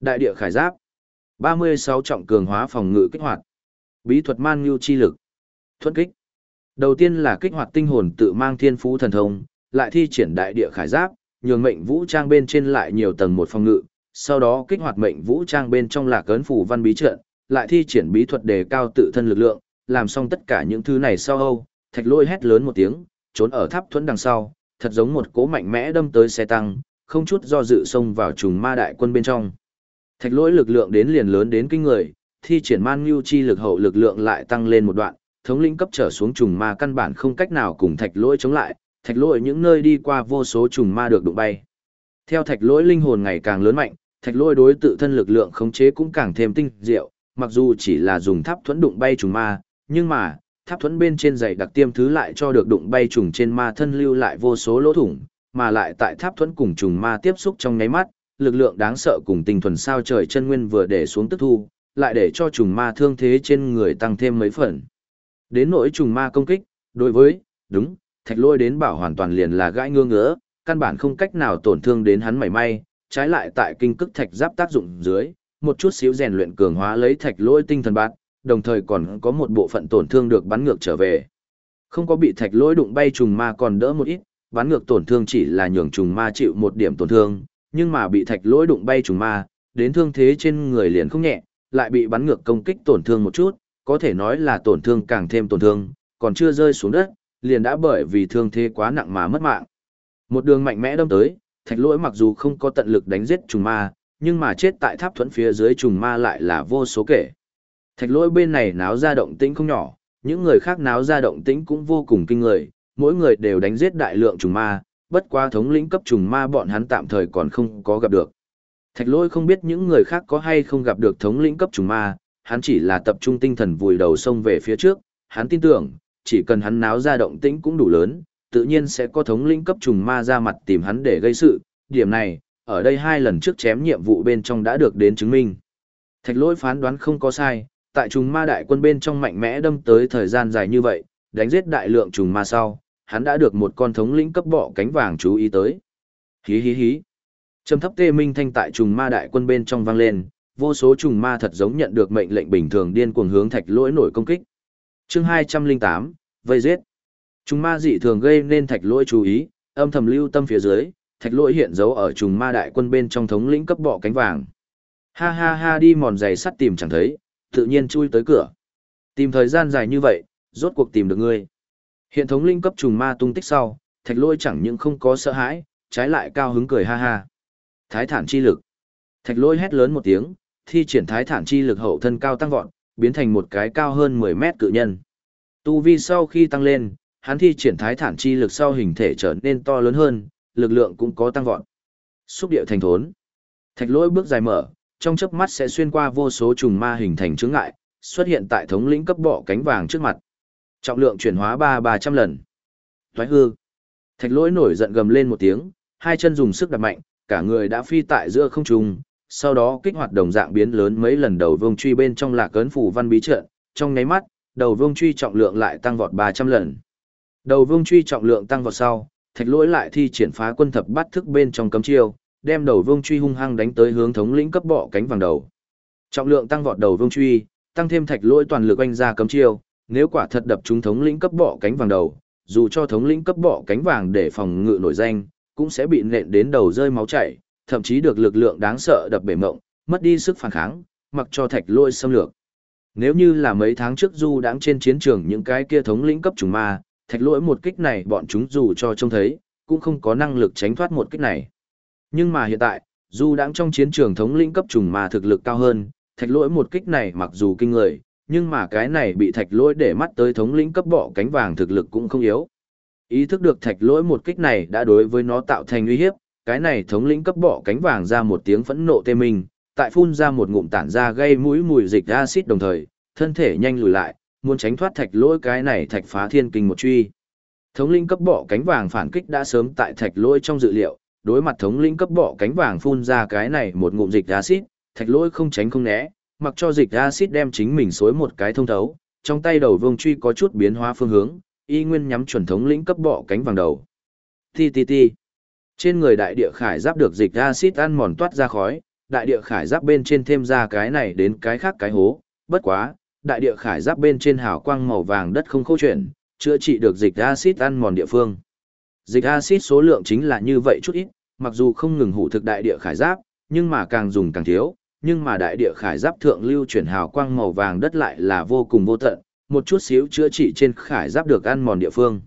Đại địa khải giáp. 36 trọng cường hóa phòng ngự kích hoạt. Bí thuật man nhu chi lực. Thuận kích. Đầu tiên là kích hoạt tinh hồn tự mang thiên phú thần thông, lại thi triển đại địa khải giáp, nhường mệnh vũ trang bên trên lại nhiều tầng một phòng ngự, sau đó kích hoạt mệnh vũ trang bên trong là cấn phủ văn bí trận, lại thi triển bí thuật đề cao tự thân lực lượng, làm xong tất cả những thứ này sau âu, thạch lôi hét lớn một tiếng, trốn ở tháp thuẫn đằng sau, thật giống một cỗ mạnh mẽ đâm tới xe tăng, không chút do dự xông vào trùng ma đại quân bên trong. Thạch lỗi lực lượng đến liền lớn đến kinh người, thi triển man nhu chi lực hậu lực lượng lại tăng lên một đoạn, thống lĩnh cấp trở xuống trùng ma căn bản không cách nào cùng thạch lỗi chống lại, thạch lỗi những nơi đi qua vô số trùng ma được đụng bay. Theo thạch lỗi linh hồn ngày càng lớn mạnh, thạch lỗi đối tự thân lực lượng khống chế cũng càng thêm tinh diệu, mặc dù chỉ là dùng tháp thuẫn đụng bay trùng ma, nhưng mà, tháp thuẫn bên trên dày đặc tiêm thứ lại cho được đụng bay trùng trên ma thân lưu lại vô số lỗ thủng, mà lại tại tháp thuẫn cùng trùng ma tiếp xúc trong nháy mắt, lực lượng đáng sợ cùng tinh thuần sao trời chân nguyên vừa để xuống tức thu, lại để cho trùng ma thương thế trên người tăng thêm mấy phần. Đến nỗi trùng ma công kích, đối với, đúng, thạch lôi đến bảo hoàn toàn liền là gãi ngơ ngỡ, căn bản không cách nào tổn thương đến hắn mảy may, trái lại tại kinh cức thạch giáp tác dụng dưới, một chút xíu rèn luyện cường hóa lấy thạch lôi tinh thần bạt, đồng thời còn có một bộ phận tổn thương được bắn ngược trở về. Không có bị thạch lôi đụng bay trùng ma còn đỡ một ít, bắn ngược tổn thương chỉ là nhường trùng ma chịu một điểm tổn thương, nhưng mà bị thạch lỗi đụng bay trùng ma, đến thương thế trên người liền không nhẹ, lại bị bắn ngược công kích tổn thương một chút, có thể nói là tổn thương càng thêm tổn thương, còn chưa rơi xuống đất, liền đã bởi vì thương thế quá nặng mà mất mạng. Một đường mạnh mẽ đâm tới, thạch lỗi mặc dù không có tận lực đánh giết trùng ma, nhưng mà chết tại tháp thuẫn phía dưới trùng ma lại là vô số kể. Thạch lỗi bên này náo ra động tĩnh không nhỏ, những người khác náo ra động tĩnh cũng vô cùng kinh người, mỗi người đều đánh giết đại lượng trùng ma, bất quá thống lĩnh cấp trùng ma bọn hắn tạm thời còn không có gặp được. Thạch lỗi không biết những người khác có hay không gặp được thống lĩnh cấp trùng ma, hắn chỉ là tập trung tinh thần vùi đầu sông về phía trước, hắn tin tưởng, chỉ cần hắn náo ra động tĩnh cũng đủ lớn, tự nhiên sẽ có thống lĩnh cấp trùng ma ra mặt tìm hắn để gây sự, điểm này, ở đây hai lần trước chém nhiệm vụ bên trong đã được đến chứng minh. Thạch lỗi phán đoán không có sai, tại trùng ma đại quân bên trong mạnh mẽ đâm tới thời gian dài như vậy, đánh giết đại lượng trùng ma sau, hắn đã được một con thống lĩnh cấp bọ cánh vàng chú ý tới. Hí hí hí. Trầm thấp tê minh thanh tại trùng ma đại quân bên trong vang lên, vô số trùng ma thật giống nhận được mệnh lệnh bình thường điên cuồng hướng thạch lỗi nổi công kích. Chương 208, vây giết. Trùng ma dị thường gây nên thạch lỗi chú ý, âm thầm lưu tâm phía dưới, thạch lỗi hiện dấu ở trùng ma đại quân bên trong thống lĩnh cấp bọ cánh vàng. Ha ha ha đi mòn giày sắt tìm chẳng thấy, tự nhiên chui tới cửa. Tìm thời gian dài như vậy, rốt cuộc tìm được ngươi. Hiện thống linh cấp trùng ma tung tích sau, thạch lôi chẳng những không có sợ hãi, trái lại cao hứng cười ha ha. Thái thản chi lực. Thạch lôi hét lớn một tiếng, thi triển thái thản chi lực hậu thân cao tăng vọt, biến thành một cái cao hơn 10 mét cự nhân. Tu vi sau khi tăng lên, hắn thi triển thái thản chi lực sau hình thể trở nên to lớn hơn, lực lượng cũng có tăng vọt. Xúc điệu thành thốn. Thạch lôi bước dài mở, trong chớp mắt sẽ xuyên qua vô số trùng ma hình thành chướng ngại, xuất hiện tại thống lĩnh cấp bọ cánh vàng trước mặt. Trọng lượng chuyển hóa ba ba trăm lần. Thoái hư. Thạch lỗi nổi giận gầm lên một tiếng, hai chân dùng sức đập mạnh, cả người đã phi tại giữa không trung, sau đó kích hoạt đồng dạng biến lớn mấy lần đầu vương truy bên trong lạc cấn phủ văn bí trận, trong nháy mắt, đầu vương truy trọng lượng lại tăng vọt ba trăm lần. Đầu vương truy trọng lượng tăng vọt sau, thạch lỗi lại thi triển phá quân thập bắt thức bên trong cấm chiêu, đem đầu vương truy hung hăng đánh tới hướng thống lĩnh cấp bọ cánh vàng đầu. Trọng lượng tăng vọt đầu vương truy, tăng thêm thạch lỗi toàn lực oanh ra cấm chiêu, nếu quả thật đập trúng thống lĩnh cấp bọ cánh vàng đầu, dù cho thống lĩnh cấp bọ cánh vàng để phòng ngự nổi danh, cũng sẽ bị nện đến đầu rơi máu chảy, thậm chí được lực lượng đáng sợ đập bể mộng, mất đi sức phản kháng, mặc cho thạch lôi xâm lược. Nếu như là mấy tháng trước du đáng trên chiến trường những cái kia thống lĩnh cấp trùng ma, thạch lỗi một kích này bọn chúng dù cho trông thấy, cũng không có năng lực tránh thoát một kích này. Nhưng mà hiện tại, du đáng trong chiến trường thống lĩnh cấp trùng ma thực lực cao hơn, thạch lỗi một kích này mặc dù kinh người, nhưng mà cái này bị thạch lỗi để mắt tới thống lĩnh cấp bọ cánh vàng thực lực cũng không yếu. Ý thức được thạch lỗi một kích này đã đối với nó tạo thành uy hiếp, cái này thống lĩnh cấp bọ cánh vàng ra một tiếng phẫn nộ tê mình tại phun ra một ngụm tản ra gây mũi mùi dịch axit đồng thời, thân thể nhanh lùi lại, muốn tránh thoát thạch lỗi cái này thạch phá thiên kinh một truy. Thống lĩnh cấp bọ cánh vàng phản kích đã sớm tại thạch lỗi trong dự liệu, đối mặt thống lĩnh cấp bọ cánh vàng phun ra cái này một ngụm dịch axit thạch lỗi không tránh không né, mặc cho dịch acid đem chính mình xối một cái thông thấu, trong tay đầu vương truy có chút biến hóa phương hướng, y nguyên nhắm chuẩn thống lĩnh cấp bọ cánh vàng đầu. Ti ti ti. Trên người đại địa khải giáp được dịch acid ăn mòn toát ra khói, đại địa khải giáp bên trên thêm ra cái này đến cái khác cái hố, bất quá, đại địa khải giáp bên trên hào quang màu vàng đất không khô chuyển, chữa trị được dịch acid ăn mòn địa phương. Dịch acid số lượng chính là như vậy chút ít, mặc dù không ngừng hủ thực đại địa khải giáp, nhưng mà càng dùng càng thiếu, nhưng mà đại địa khải giáp thượng lưu chuyển hào quang màu vàng đất lại là vô cùng vô tận, một chút xíu chữa trị trên khải giáp được ăn mòn địa phương.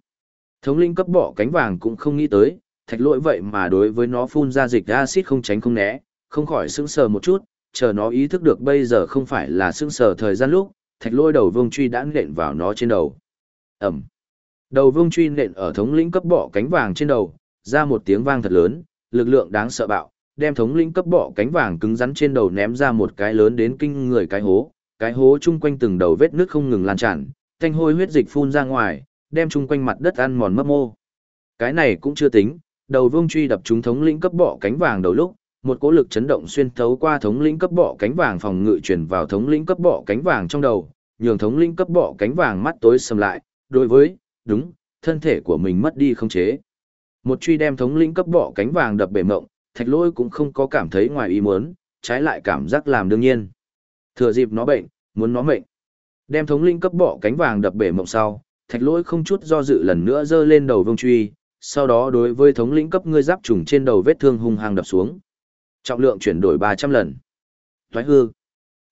Thống linh cấp bỏ cánh vàng cũng không nghĩ tới, thạch lỗi vậy mà đối với nó phun ra dịch acid không tránh không né, không khỏi sững sờ một chút, chờ nó ý thức được bây giờ không phải là sững sờ thời gian lúc, thạch lỗi đầu vương truy đã nện vào nó trên đầu. Ẩm. Đầu vương truy nện ở thống lĩnh cấp bỏ cánh vàng trên đầu, ra một tiếng vang thật lớn, lực lượng đáng sợ bạo, đem thống lĩnh cấp bỏ cánh vàng cứng rắn trên đầu ném ra một cái lớn đến kinh người cái hố, cái hố chung quanh từng đầu vết nước không ngừng lan tràn, thanh hôi huyết dịch phun ra ngoài, đem chung quanh mặt đất ăn mòn mấp mô. Cái này cũng chưa tính, đầu vương truy đập trúng thống lĩnh cấp bọ cánh vàng đầu lúc, một cỗ lực chấn động xuyên thấu qua thống lĩnh cấp bọ cánh vàng phòng ngự truyền vào thống lĩnh cấp bọ cánh vàng trong đầu, nhường thống lĩnh cấp bọ cánh vàng mắt tối sầm lại, đối với, đúng, thân thể của mình mất đi không chế. Một truy đem thống lĩnh cấp bọ cánh vàng đập bể mộng, thạch Lỗi cũng không có cảm thấy ngoài ý muốn, trái lại cảm giác làm đương nhiên. Thừa dịp nó bệnh, muốn nó mệnh. Đem thống linh cấp bỏ cánh vàng đập bể mộng sau, thạch lỗi không chút do dự lần nữa giơ lên đầu vương truy, sau đó đối với thống lĩnh cấp ngươi giáp trùng trên đầu vết thương hung hăng đập xuống. Trọng lượng chuyển đổi 300 lần. Thoái hư.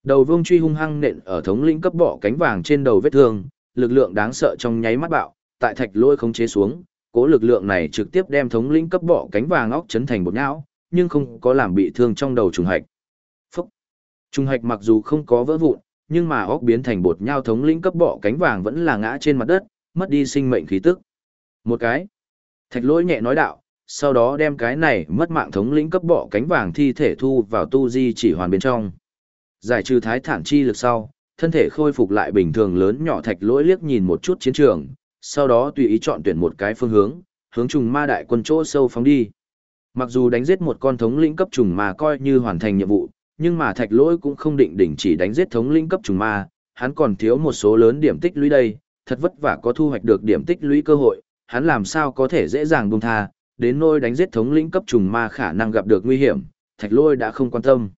Đầu vương truy hung hăng nện ở thống lĩnh cấp bỏ cánh vàng trên đầu vết thương, lực lượng đáng sợ trong nháy mắt bạo, tại thạch lỗi không chế xuống, cố lực lượng này trực tiếp đem thống lĩnh cấp bỏ cánh vàng óc chấn thành bột não, nhưng không có làm bị thương trong đầu trùng hạch. Phúc. Trùng hạch mặc dù không có vỡ vụn, nhưng mà óc biến thành bột nhau thống lĩnh cấp bỏ cánh vàng vẫn là ngã trên mặt đất, mất đi sinh mệnh khí tức. Một cái. Thạch lỗi nhẹ nói đạo, sau đó đem cái này mất mạng thống lĩnh cấp bỏ cánh vàng thi thể thu vào tu di chỉ hoàn bên trong. Giải trừ thái thản chi lực sau, thân thể khôi phục lại bình thường lớn nhỏ thạch lỗi liếc nhìn một chút chiến trường, sau đó tùy ý chọn tuyển một cái phương hướng, hướng trùng ma đại quân chỗ sâu phóng đi. Mặc dù đánh giết một con thống lĩnh cấp trùng ma coi như hoàn thành nhiệm vụ, nhưng mà thạch lỗi cũng không định đỉnh chỉ đánh giết thống lĩnh cấp trùng ma, hắn còn thiếu một số lớn điểm tích lũy đây, thật vất vả có thu hoạch được điểm tích lũy cơ hội, hắn làm sao có thể dễ dàng buông tha, đến nôi đánh giết thống lĩnh cấp trùng ma khả năng gặp được nguy hiểm, thạch lôi đã không quan tâm.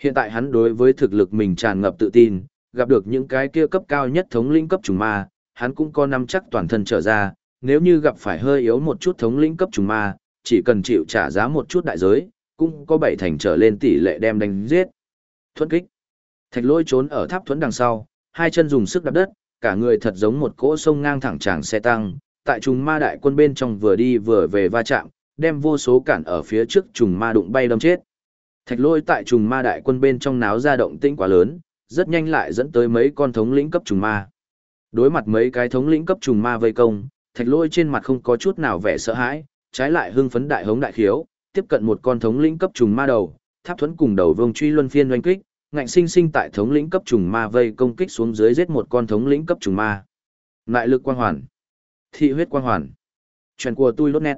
Hiện tại hắn đối với thực lực mình tràn ngập tự tin, gặp được những cái kia cấp cao nhất thống lĩnh cấp trùng ma, hắn cũng có nắm chắc toàn thân trở ra, nếu như gặp phải hơi yếu một chút thống lĩnh cấp trùng ma, chỉ cần chịu trả giá một chút đại giới, cũng có bảy thành trở lên tỷ lệ đem đánh giết. Thuẫn kích. Thạch lôi trốn ở tháp thuẫn đằng sau, hai chân dùng sức đạp đất, cả người thật giống một cỗ sông ngang thẳng tràng xe tăng, tại trùng ma đại quân bên trong vừa đi vừa về va chạm, đem vô số cản ở phía trước trùng ma đụng bay đâm chết. Thạch lôi tại trùng ma đại quân bên trong náo ra động tĩnh quá lớn, rất nhanh lại dẫn tới mấy con thống lĩnh cấp trùng ma. Đối mặt mấy cái thống lĩnh cấp trùng ma vây công, thạch lôi trên mặt không có chút nào vẻ sợ hãi, trái lại hưng phấn đại hống đại khiếu, tiếp cận một con thống lĩnh cấp trùng ma đầu, tháp thuẫn cùng đầu vương truy luân phiên oanh kích, ngạnh sinh sinh tại thống lĩnh cấp trùng ma vây công kích xuống dưới giết một con thống lĩnh cấp trùng ma. Lại lực quang hoàn, thị huyết quang hoàn, truyền của tôi lốt nét.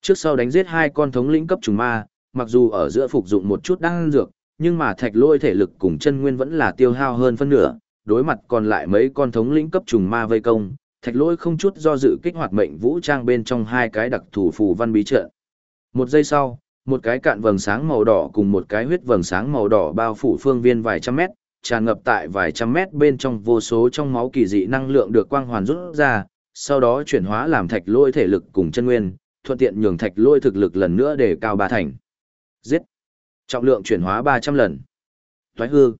Trước sau đánh giết hai con thống lĩnh cấp trùng ma, mặc dù ở giữa phục dụng một chút đan dược, nhưng mà thạch lôi thể lực cùng chân nguyên vẫn là tiêu hao hơn phân nửa, đối mặt còn lại mấy con thống lĩnh cấp trùng ma vây công, thạch Lỗi không chút do dự kích hoạt mệnh vũ trang bên trong hai cái đặc thù phù văn bí trợ. Một giây sau, một cái cạn vầng sáng màu đỏ cùng một cái huyết vầng sáng màu đỏ bao phủ phương viên vài trăm mét, tràn ngập tại vài trăm mét bên trong vô số trong máu kỳ dị năng lượng được quang hoàn rút ra, sau đó chuyển hóa làm thạch lôi thể lực cùng chân nguyên, thuận tiện nhường thạch lôi thực lực lần nữa để cao ba thành. Giết. Trọng lượng chuyển hóa 300 lần. Thoái hư.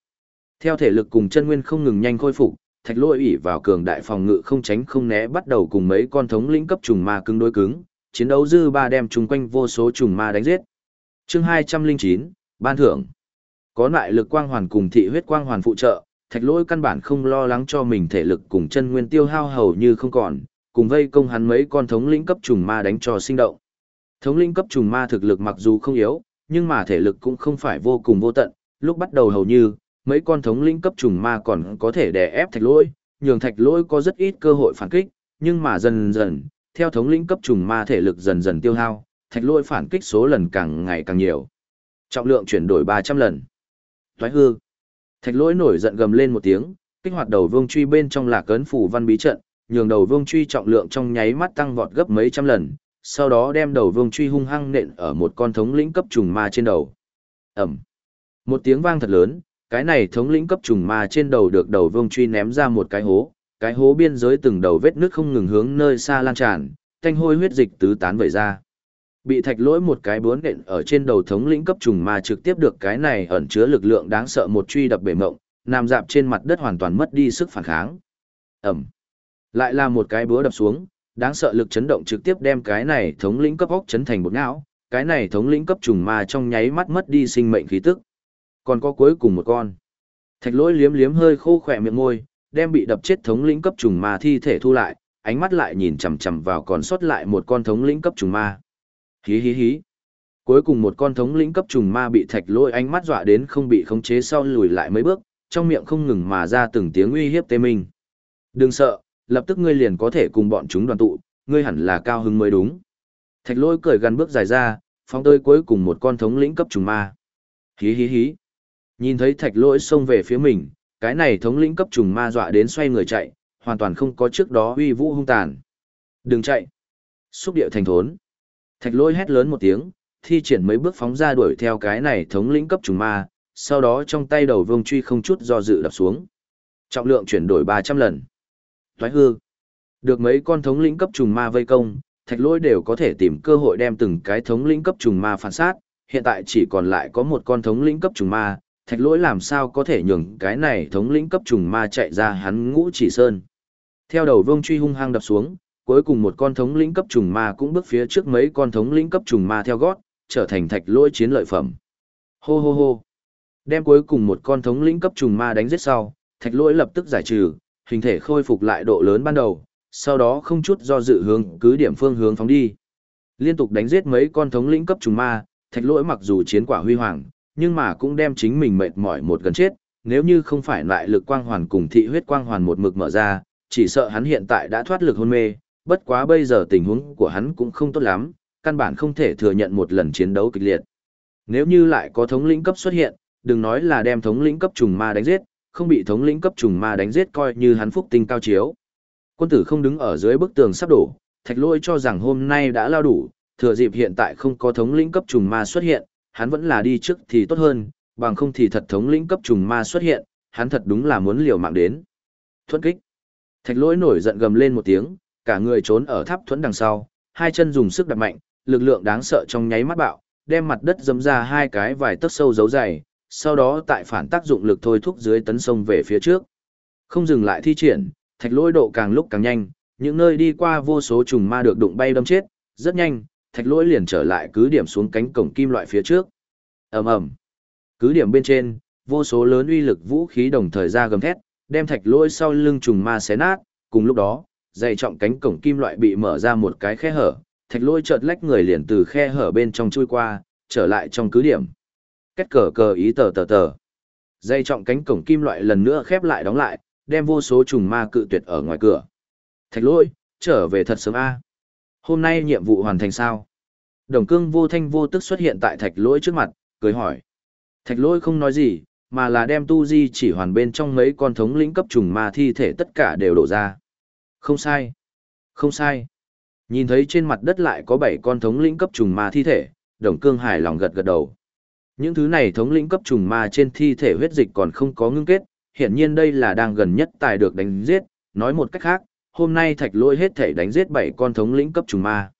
Theo thể lực cùng chân nguyên không ngừng nhanh khôi phục, thạch lôi ủy vào cường đại phòng ngự không tránh không né bắt đầu cùng mấy con thống lĩnh cấp trùng ma cứng đối cứng, chiến đấu dư ba đem chung quanh vô số trùng ma đánh giết. Chương 209, ban thưởng. Có lại lực quang hoàn cùng thị huyết quang hoàn phụ trợ, thạch lôi căn bản không lo lắng cho mình thể lực cùng chân nguyên tiêu hao hầu như không còn, cùng vây công hắn mấy con thống lĩnh cấp trùng ma đánh cho sinh động. Thống lĩnh cấp trùng ma thực lực mặc dù không yếu, nhưng mà thể lực cũng không phải vô cùng vô tận, lúc bắt đầu hầu như, mấy con thống lĩnh cấp trùng ma còn có thể đè ép thạch lôi, nhường thạch lôi có rất ít cơ hội phản kích, nhưng mà dần dần, theo thống lĩnh cấp trùng ma thể lực dần dần tiêu hao, thạch lôi phản kích số lần càng ngày càng nhiều. Trọng lượng chuyển đổi 300 lần. Thoái hư. Thạch lôi nổi giận gầm lên một tiếng, kích hoạt đầu vương truy bên trong là cấn phủ văn bí trận, nhường đầu vương truy trọng lượng trong nháy mắt tăng vọt gấp mấy trăm lần, sau đó đem đầu vương truy hung hăng nện ở một con thống lĩnh cấp trùng ma trên đầu. Ẩm. Một tiếng vang thật lớn, cái này thống lĩnh cấp trùng ma trên đầu được đầu vương truy ném ra một cái hố, cái hố biên giới từng đầu vết nước không ngừng hướng nơi xa lan tràn, thanh hôi huyết dịch tứ tán vẩy ra. Bị thạch lỗi một cái bướn đện ở trên đầu thống lĩnh cấp trùng ma trực tiếp được cái này ẩn chứa lực lượng đáng sợ một truy đập bể mộng, nằm dạp trên mặt đất hoàn toàn mất đi sức phản kháng. Ẩm. Lại là một cái búa đập xuống, đáng sợ lực chấn động trực tiếp đem cái này thống lĩnh cấp óc chấn thành bột não, cái này thống lĩnh cấp trùng ma trong nháy mắt mất đi sinh mệnh khí tức. Còn có cuối cùng một con. Thạch lỗi liếm liếm hơi khô khỏe miệng môi, đem bị đập chết thống lĩnh cấp trùng ma thi thể thu lại, ánh mắt lại nhìn chằm chằm vào còn sót lại một con thống lĩnh cấp trùng ma. Hí hí hí. Cuối cùng một con thống lĩnh cấp trùng ma bị thạch lỗi ánh mắt dọa đến không bị khống chế sau lùi lại mấy bước, trong miệng không ngừng mà ra từng tiếng uy hiếp tê minh. Đừng sợ, lập tức ngươi liền có thể cùng bọn chúng đoàn tụ, ngươi hẳn là cao hứng mới đúng. Thạch lỗi cười gần bước dài ra, phóng tới cuối cùng một con thống lĩnh cấp trùng ma. Hí hí hí. Nhìn thấy thạch lỗi xông về phía mình, cái này thống lĩnh cấp trùng ma dọa đến xoay người chạy, hoàn toàn không có trước đó uy vũ hung tàn. Đừng chạy. Xúc điệu thành thốn. Thạch lỗi hét lớn một tiếng, thi triển mấy bước phóng ra đuổi theo cái này thống lĩnh cấp trùng ma, sau đó trong tay đầu vương truy không chút do dự đập xuống. Trọng lượng chuyển đổi 300 lần. Thoái hư. Được mấy con thống lĩnh cấp trùng ma vây công, thạch lỗi đều có thể tìm cơ hội đem từng cái thống lĩnh cấp trùng ma phản sát, hiện tại chỉ còn lại có một con thống lĩnh cấp trùng ma, thạch lỗi làm sao có thể nhường cái này thống lĩnh cấp trùng ma chạy ra hắn ngũ chỉ sơn. Theo đầu vương truy hung hăng đập xuống, cuối cùng một con thống lĩnh cấp trùng ma cũng bước phía trước mấy con thống lĩnh cấp trùng ma theo gót, trở thành thạch lỗi chiến lợi phẩm. Hô hô hô. Đem cuối cùng một con thống lĩnh cấp trùng ma đánh giết sau, thạch lỗi lập tức giải trừ, hình thể khôi phục lại độ lớn ban đầu, sau đó không chút do dự hướng cứ điểm phương hướng phóng đi. Liên tục đánh giết mấy con thống lĩnh cấp trùng ma, thạch lỗi mặc dù chiến quả huy hoàng, nhưng mà cũng đem chính mình mệt mỏi một gần chết, nếu như không phải lại lực quang hoàn cùng thị huyết quang hoàn một mực mở ra, chỉ sợ hắn hiện tại đã thoát lực hôn mê, bất quá bây giờ tình huống của hắn cũng không tốt lắm, căn bản không thể thừa nhận một lần chiến đấu kịch liệt. Nếu như lại có thống lĩnh cấp xuất hiện, đừng nói là đem thống lĩnh cấp trùng ma đánh giết, không bị thống lĩnh cấp trùng ma đánh giết coi như hắn phúc tinh cao chiếu. Quân tử không đứng ở dưới bức tường sắp đổ, thạch lôi cho rằng hôm nay đã lao đủ, thừa dịp hiện tại không có thống lĩnh cấp trùng ma xuất hiện, hắn vẫn là đi trước thì tốt hơn, bằng không thì thật thống lĩnh cấp trùng ma xuất hiện, hắn thật đúng là muốn liều mạng đến. Thuẫn kích. Thạch lỗi nổi giận gầm lên một tiếng, cả người trốn ở tháp thuẫn đằng sau, hai chân dùng sức đặt mạnh, lực lượng đáng sợ trong nháy mắt bạo, đem mặt đất dấm ra hai cái vài tấc sâu dấu dày, sau đó tại phản tác dụng lực thôi thúc dưới tấn sông về phía trước. Không dừng lại thi triển, thạch lỗi độ càng lúc càng nhanh, những nơi đi qua vô số trùng ma được đụng bay đâm chết, rất nhanh, thạch lỗi liền trở lại cứ điểm xuống cánh cổng kim loại phía trước. ầm ầm, cứ điểm bên trên, vô số lớn uy lực vũ khí đồng thời ra gầm thét, đem thạch lỗi sau lưng trùng ma xé nát, cùng lúc đó, dày trọng cánh cổng kim loại bị mở ra một cái khe hở, thạch lỗi chợt lách người liền từ khe hở bên trong chui qua, trở lại trong cứ điểm. Kết cờ cờ ý tờ tờ tờ. Dây trọng cánh cổng kim loại lần nữa khép lại đóng lại, đem vô số trùng ma cự tuyệt ở ngoài cửa. Thạch lỗi, trở về thật sớm a. Hôm nay nhiệm vụ hoàn thành sao? Đồng cương vô thanh vô tức xuất hiện tại thạch lỗi trước mặt, cười hỏi. Thạch lỗi không nói gì, mà là đem tu di chỉ hoàn bên trong mấy con thống lĩnh cấp trùng ma thi thể tất cả đều đổ ra. Không sai. Không sai. Nhìn thấy trên mặt đất lại có 7 con thống lĩnh cấp trùng ma thi thể, đồng cương hài lòng gật gật đầu. Những thứ này thống lĩnh cấp trùng ma trên thi thể huyết dịch còn không có ngưng kết, hiện nhiên đây là đang gần nhất tài được đánh giết, nói một cách khác, hôm nay thạch lôi hết thể đánh giết bảy con thống lĩnh cấp trùng ma.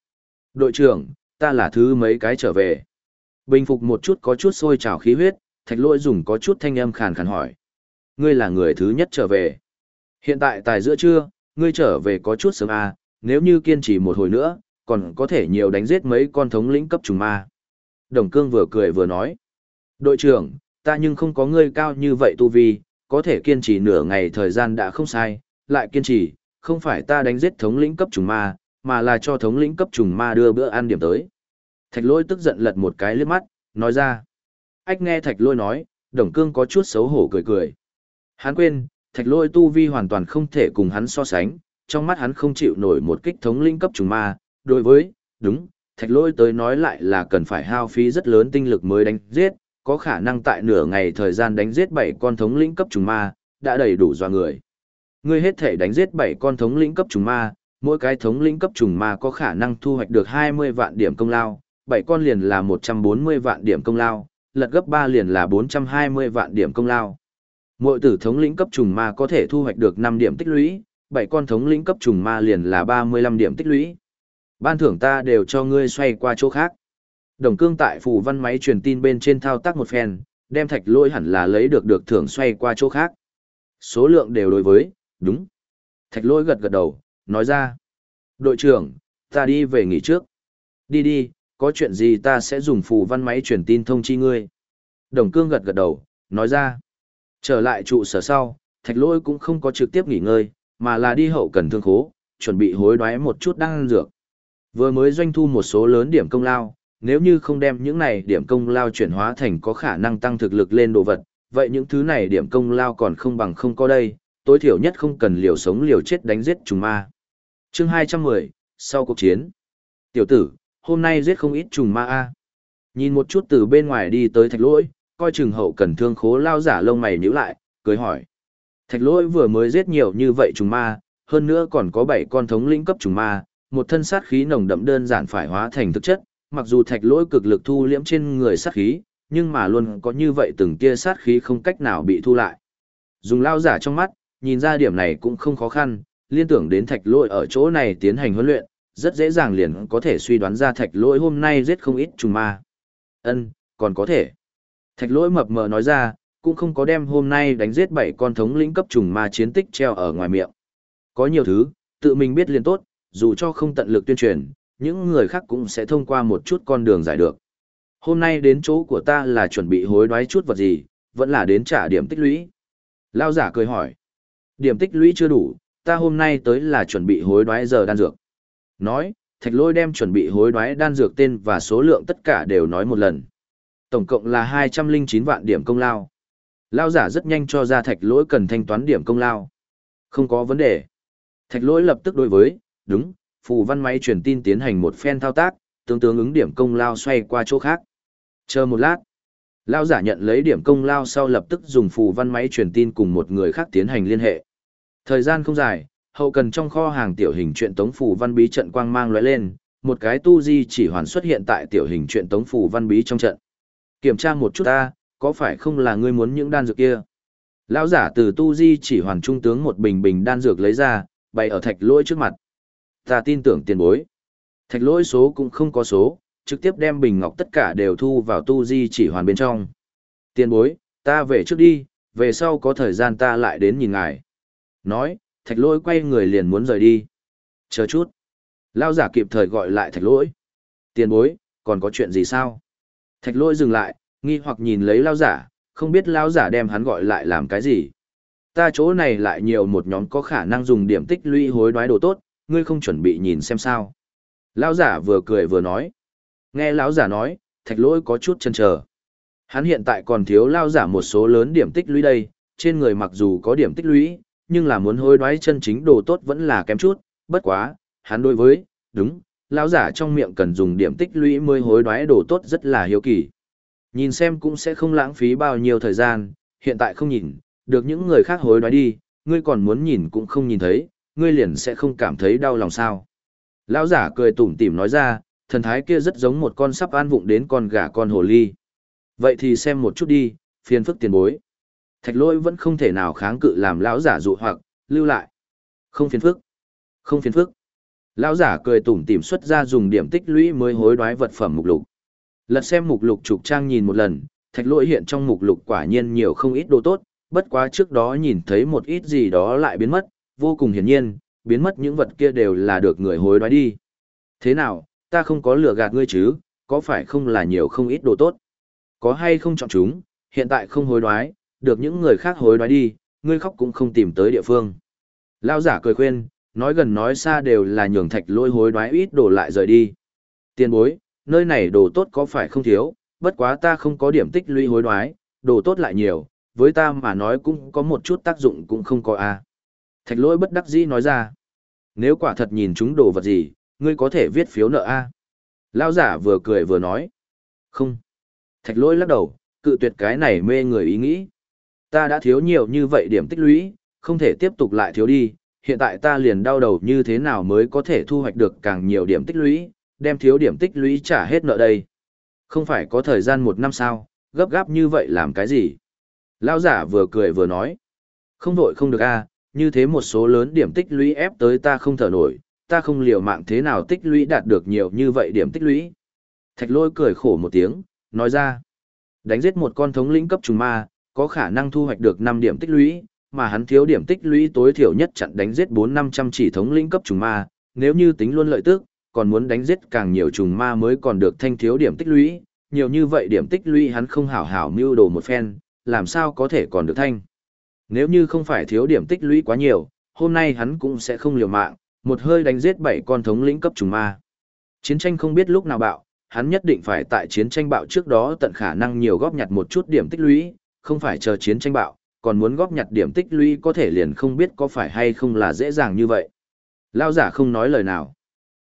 Đội trưởng, ta là thứ mấy cái trở về. Bình phục một chút có chút sôi trào khí huyết, thạch lôi dùng có chút thanh âm khàn khàn hỏi. Ngươi là người thứ nhất trở về. Hiện tại tài giữa trưa, ngươi trở về có chút sớm à, nếu như kiên trì một hồi nữa, còn có thể nhiều đánh giết mấy con thống lĩnh cấp trùng ma. Đồng cương vừa cười vừa nói. Đội trưởng, ta nhưng không có ngươi cao như vậy tu vi, có thể kiên trì nửa ngày thời gian đã không sai, lại kiên trì, không phải ta đánh giết thống lĩnh cấp trùng ma, mà là cho thống lĩnh cấp trùng ma đưa bữa ăn điểm tới. Thạch lôi tức giận lật một cái liếc mắt, nói ra. Ách nghe thạch lôi nói, đồng cương có chút xấu hổ cười cười. Hắn quên, thạch lôi tu vi hoàn toàn không thể cùng hắn so sánh, trong mắt hắn không chịu nổi một kích thống lĩnh cấp trùng ma, đối với, đúng, thạch lôi tới nói lại là cần phải hao phí rất lớn tinh lực mới đánh giết, có khả năng tại nửa ngày thời gian đánh giết bảy con thống lĩnh cấp trùng ma, đã đầy đủ dọa người. Ngươi hết thể đánh giết bảy con thống lĩnh cấp trùng ma, mỗi cái thống lĩnh cấp trùng ma có khả năng thu hoạch được 20 vạn điểm công lao, bảy con liền là 140 vạn điểm công lao, lật gấp 3 liền là 420 vạn điểm công lao. Mỗi tử thống lĩnh cấp trùng ma có thể thu hoạch được 5 điểm tích lũy, bảy con thống lĩnh cấp trùng ma liền là 35 điểm tích lũy. Ban thưởng ta đều cho ngươi xoay qua chỗ khác. Đồng cương tại phủ văn máy truyền tin bên trên thao tác một phen, đem thạch lôi hẳn là lấy được được thưởng xoay qua chỗ khác. Số lượng đều đối với, đúng. Thạch lôi gật gật đầu, nói ra. Đội trưởng, ta đi về nghỉ trước. Đi đi, có chuyện gì ta sẽ dùng phù văn máy truyền tin thông chi ngươi. Đồng cương gật gật đầu, nói ra. Trở lại trụ sở sau, thạch lôi cũng không có trực tiếp nghỉ ngơi, mà là đi hậu cần thương khố, chuẩn bị hối đoái một chút đan dược. Vừa mới doanh thu một số lớn điểm công lao, nếu như không đem những này điểm công lao chuyển hóa thành có khả năng tăng thực lực lên đồ vật, vậy những thứ này điểm công lao còn không bằng không có đây, tối thiểu nhất không cần liều sống liều chết đánh giết trùng ma. Chương 210, sau cuộc chiến. Tiểu tử, hôm nay giết không ít trùng ma a. Nhìn một chút từ bên ngoài đi tới thạch lỗi, coi chừng hậu cần thương khố lao giả lông mày nhíu lại, cười hỏi. Thạch lỗi vừa mới giết nhiều như vậy trùng ma, hơn nữa còn có 7 con thống lĩnh cấp trùng ma, một thân sát khí nồng đậm đơn giản phải hóa thành thực chất, mặc dù thạch lỗi cực lực thu liễm trên người sát khí, nhưng mà luôn có như vậy từng tia sát khí không cách nào bị thu lại. Dùng lao giả trong mắt, nhìn ra điểm này cũng không khó khăn, liên tưởng đến thạch lỗi ở chỗ này tiến hành huấn luyện, rất dễ dàng liền có thể suy đoán ra thạch lỗi hôm nay giết không ít trùng ma. Ân, còn có thể. Thạch lỗi mập mờ nói ra, cũng không có đem hôm nay đánh giết bảy con thống lĩnh cấp trùng ma chiến tích treo ở ngoài miệng. Có nhiều thứ, tự mình biết liền tốt, dù cho không tận lực tuyên truyền, những người khác cũng sẽ thông qua một chút con đường giải được. Hôm nay đến chỗ của ta là chuẩn bị hối đoái chút vật gì, vẫn là đến trả điểm tích lũy. Lao giả cười hỏi. Điểm tích lũy chưa đủ, ta hôm nay tới là chuẩn bị hối đoái giờ đan dược. Nói, thạch lôi đem chuẩn bị hối đoái đan dược tên và số lượng tất cả đều nói một lần. Tổng cộng là 209 vạn điểm công lao. Lao giả rất nhanh cho ra thạch lỗi cần thanh toán điểm công lao. Không có vấn đề. Thạch lỗi lập tức đối với, đúng, phù văn máy truyền tin tiến hành một phen thao tác, tương tương ứng điểm công lao xoay qua chỗ khác. Chờ một lát. Lao giả nhận lấy điểm công lao sau lập tức dùng phù văn máy truyền tin cùng một người khác tiến hành liên hệ. Thời gian không dài, hậu cần trong kho hàng tiểu hình truyện tống phù văn bí trận quang mang lóe lên, một cái tu di chỉ hoàn xuất hiện tại tiểu hình truyện tống phù văn bí trong trận. Kiểm tra một chút ta, có phải không là ngươi muốn những đan dược kia? Lão giả từ tu di chỉ hoàn trung tướng một bình bình đan dược lấy ra, bày ở thạch lỗi trước mặt. Ta tin tưởng tiền bối. Thạch lỗi số cũng không có số, trực tiếp đem bình ngọc tất cả đều thu vào tu di chỉ hoàn bên trong. Tiền bối, ta về trước đi, về sau có thời gian ta lại đến nhìn ngài. Nói, thạch lỗi quay người liền muốn rời đi. Chờ chút. Lao giả kịp thời gọi lại thạch lỗi. Tiền bối, còn có chuyện gì sao? Thạch lỗi dừng lại, nghi hoặc nhìn lấy lao giả, không biết lao giả đem hắn gọi lại làm cái gì. Ta chỗ này lại nhiều một nhóm có khả năng dùng điểm tích lũy hối đoái đồ tốt, ngươi không chuẩn bị nhìn xem sao. Lao giả vừa cười vừa nói. Nghe lão giả nói, thạch lỗi có chút chần chờ. Hắn hiện tại còn thiếu lao giả một số lớn điểm tích lũy đây, trên người mặc dù có điểm tích lũy, nhưng là muốn hối đoái chân chính đồ tốt vẫn là kém chút, bất quá, hắn đối với, đúng, lão giả trong miệng cần dùng điểm tích lũy mới hối đoái đồ tốt rất là hiếu kỳ. Nhìn xem cũng sẽ không lãng phí bao nhiêu thời gian, hiện tại không nhìn, được những người khác hối đoái đi, ngươi còn muốn nhìn cũng không nhìn thấy, ngươi liền sẽ không cảm thấy đau lòng sao. Lão giả cười tủm tỉm nói ra, thần thái kia rất giống một con sắp an vụng đến con gà con hồ ly. Vậy thì xem một chút đi, phiền phức tiền bối. Thạch lôi vẫn không thể nào kháng cự làm lão giả dụ hoặc, lưu lại. Không phiền phức. Không phiền phức. Lão giả cười tủm tỉm xuất ra dùng điểm tích lũy mới hối đoái vật phẩm mục lục. Lật xem mục lục trục trang nhìn một lần, thạch lỗi hiện trong mục lục quả nhiên nhiều không ít đồ tốt, bất quá trước đó nhìn thấy một ít gì đó lại biến mất, vô cùng hiển nhiên, biến mất những vật kia đều là được người hối đoái đi. Thế nào, ta không có lừa gạt ngươi chứ, có phải không là nhiều không ít đồ tốt? Có hay không chọn chúng, hiện tại không hối đoái, được những người khác hối đoái đi, ngươi khóc cũng không tìm tới địa phương. Lao giả cười khuyên, nói gần nói xa đều là nhường thạch lôi hối đoái ít đồ lại rời đi. Tiền bối, nơi này đồ tốt có phải không thiếu, bất quá ta không có điểm tích lũy hối đoái, đồ tốt lại nhiều, với ta mà nói cũng có một chút tác dụng cũng không có a. À. Thạch lỗi bất đắc dĩ nói ra. Nếu quả thật nhìn chúng đồ vật gì, ngươi có thể viết phiếu nợ a. À. Lao giả vừa cười vừa nói. Không. Thạch lỗi lắc đầu, cự tuyệt cái này mê người ý nghĩ. Ta đã thiếu nhiều như vậy điểm tích lũy, không thể tiếp tục lại thiếu đi, hiện tại ta liền đau đầu như thế nào mới có thể thu hoạch được càng nhiều điểm tích lũy, đem thiếu điểm tích lũy trả hết nợ đây. Không phải có thời gian một năm sao, gấp gáp như vậy làm cái gì? Lao giả vừa cười vừa nói. Không vội không được a như thế một số lớn điểm tích lũy ép tới ta không thở nổi, ta không liều mạng thế nào tích lũy đạt được nhiều như vậy điểm tích lũy. Thạch lôi cười khổ một tiếng, nói ra. Đánh giết một con thống lĩnh cấp trùng ma, có khả năng thu hoạch được 5 điểm tích lũy, mà hắn thiếu điểm tích lũy tối thiểu nhất chặn đánh giết 4-500 chỉ thống lĩnh cấp trùng ma, nếu như tính luôn lợi tức, còn muốn đánh giết càng nhiều trùng ma mới còn được thanh thiếu điểm tích lũy, nhiều như vậy điểm tích lũy hắn không hảo hảo mưu đồ một phen, làm sao có thể còn được thanh. Nếu như không phải thiếu điểm tích lũy quá nhiều, hôm nay hắn cũng sẽ không liều mạng, một hơi đánh giết bảy con thống lĩnh cấp trùng ma. Chiến tranh không biết lúc nào bạo, hắn nhất định phải tại chiến tranh bạo trước đó tận khả năng nhiều góp nhặt một chút điểm tích lũy, không phải chờ chiến tranh bạo, còn muốn góp nhặt điểm tích lũy có thể liền không biết có phải hay không là dễ dàng như vậy. Lao giả không nói lời nào.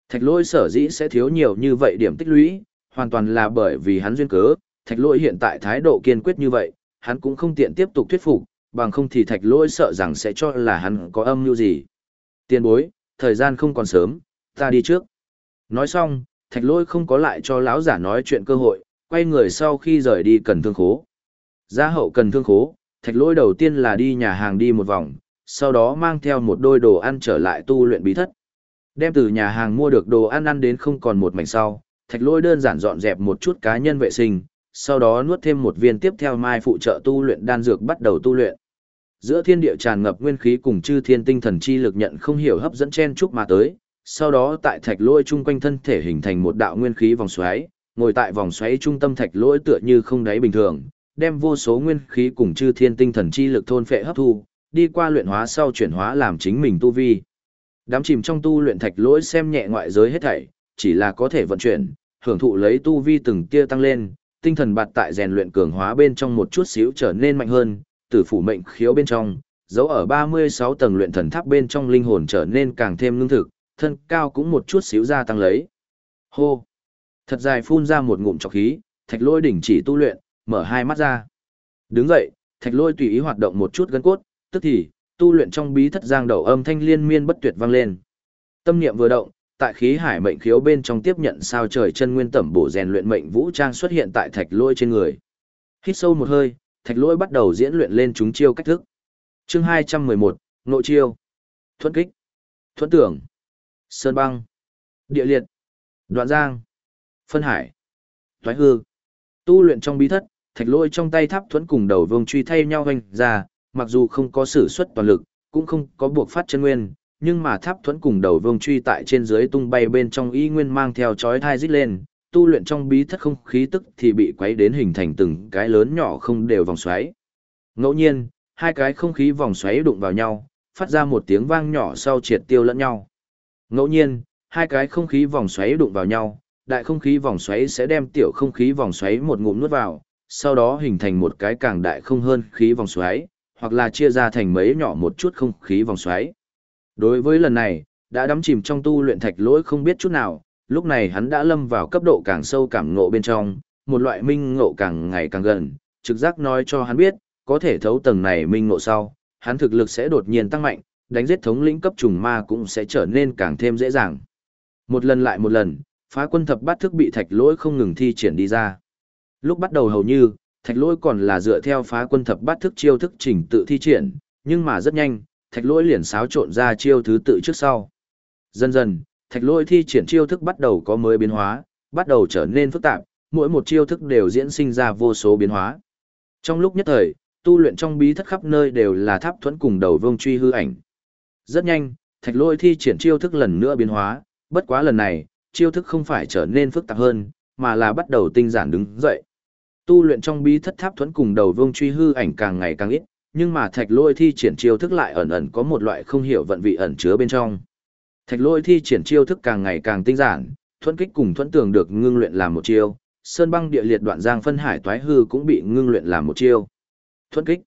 Thạch lỗi sở dĩ sẽ thiếu nhiều như vậy điểm tích lũy, hoàn toàn là bởi vì hắn duyên cớ, thạch lỗi hiện tại thái độ kiên quyết như vậy, hắn cũng không tiện tiếp tục thuyết phục, bằng không thì thạch lỗi sợ rằng sẽ cho là hắn có âm mưu gì. Tiên bối, thời gian không còn sớm, ta đi trước. Nói xong, thạch lôi không có lại cho lão giả nói chuyện cơ hội, quay người sau khi rời đi cần thương khố. Ra hậu cần thương khố, thạch lôi đầu tiên là đi nhà hàng đi một vòng, sau đó mang theo một đôi đồ ăn trở lại tu luyện bí thất. Đem từ nhà hàng mua được đồ ăn ăn đến không còn một mảnh sau, thạch lôi đơn giản dọn dẹp một chút cá nhân vệ sinh, sau đó nuốt thêm một viên tiếp theo mai phụ trợ tu luyện đan dược bắt đầu tu luyện. Giữa thiên địa tràn ngập nguyên khí cùng chư thiên tinh thần chi lực nhận không hiểu hấp dẫn chen chúc mà tới, sau đó tại thạch lỗi chung quanh thân thể hình thành một đạo nguyên khí vòng xoáy, ngồi tại vòng xoáy trung tâm thạch lỗi tựa như không đáy bình thường, đem vô số nguyên khí cùng chư thiên tinh thần chi lực thôn phệ hấp thu, đi qua luyện hóa sau chuyển hóa làm chính mình tu vi. Đám chìm trong tu luyện thạch lỗi xem nhẹ ngoại giới hết thảy, chỉ là có thể vận chuyển, hưởng thụ lấy tu vi từng tia tăng lên, tinh thần bạt tại rèn luyện cường hóa bên trong một chút xíu trở nên mạnh hơn, tử phủ mệnh khiếu bên trong, dấu ở 36 tầng luyện thần tháp bên trong linh hồn trở nên càng thêm lương thực, thân cao cũng một chút xíu gia tăng lấy. Hô! Thật dài phun ra một ngụm trọc khí, thạch lôi đỉnh chỉ tu luyện, mở hai mắt ra. Đứng dậy, thạch lôi tùy ý hoạt động một chút gân cốt, tức thì, tu luyện trong bí thất giang đầu âm thanh liên miên bất tuyệt vang lên. Tâm niệm vừa động, tại khí hải mệnh khiếu bên trong tiếp nhận sao trời chân nguyên tẩm bổ rèn luyện mệnh vũ trang xuất hiện tại thạch lôi trên người. Hít sâu một hơi, thạch Lỗi bắt đầu diễn luyện lên chúng chiêu cách thức. Chương 211, nội chiêu. Thuận kích. Thuận tưởng. Sơn băng. Địa liệt. Đoạn giang. Phân hải. Thoái hư. Tu luyện trong bí thất, thạch Lỗi trong tay tháp thuẫn cùng đầu vương truy thay nhau hoành ra, mặc dù không có sử xuất toàn lực, cũng không có buộc phát chân nguyên, nhưng mà tháp thuẫn cùng đầu vương truy tại trên dưới tung bay bên trong y nguyên mang theo chói thai rít lên, tu luyện trong bí thất không khí tức thì bị quấy đến hình thành từng cái lớn nhỏ không đều vòng xoáy. Ngẫu nhiên, hai cái không khí vòng xoáy đụng vào nhau, phát ra một tiếng vang nhỏ sau triệt tiêu lẫn nhau. Ngẫu nhiên, hai cái không khí vòng xoáy đụng vào nhau, đại không khí vòng xoáy sẽ đem tiểu không khí vòng xoáy một ngụm nuốt vào, sau đó hình thành một cái càng đại không hơn khí vòng xoáy, hoặc là chia ra thành mấy nhỏ một chút không khí vòng xoáy. Đối với lần này, đã đắm chìm trong tu luyện thạch lỗi không biết chút nào, lúc này hắn đã lâm vào cấp độ càng sâu cảm ngộ bên trong, một loại minh ngộ càng ngày càng gần, trực giác nói cho hắn biết, có thể thấu tầng này minh ngộ sau, hắn thực lực sẽ đột nhiên tăng mạnh, đánh giết thống lĩnh cấp trùng ma cũng sẽ trở nên càng thêm dễ dàng. Một lần lại một lần, phá quân thập bát thức bị thạch lỗi không ngừng thi triển đi ra. Lúc bắt đầu hầu như, thạch lỗi còn là dựa theo phá quân thập bát thức chiêu thức chỉnh tự thi triển, nhưng mà rất nhanh, thạch lỗi liền xáo trộn ra chiêu thứ tự trước sau. Dần dần, thạch Lôi thi triển chiêu thức bắt đầu có mới biến hóa, bắt đầu trở nên phức tạp, mỗi một chiêu thức đều diễn sinh ra vô số biến hóa. Trong lúc nhất thời, tu luyện trong bí thất khắp nơi đều là tháp thuẫn cùng đầu vương truy hư ảnh. Rất nhanh, thạch Lôi thi triển chiêu thức lần nữa biến hóa, bất quá lần này, chiêu thức không phải trở nên phức tạp hơn, mà là bắt đầu tinh giản đứng dậy. Tu luyện trong bí thất tháp thuẫn cùng đầu vương truy hư ảnh càng ngày càng ít, nhưng mà thạch lôi thi triển chiêu thức lại ẩn ẩn có một loại không hiểu vận vị ẩn chứa bên trong. Thạch lôi thi triển chiêu thức càng ngày càng tinh giản, thuẫn kích cùng thuẫn tường được ngưng luyện làm một chiêu, sơn băng địa liệt đoạn giang phân hải toái hư cũng bị ngưng luyện làm một chiêu. Thuẫn kích.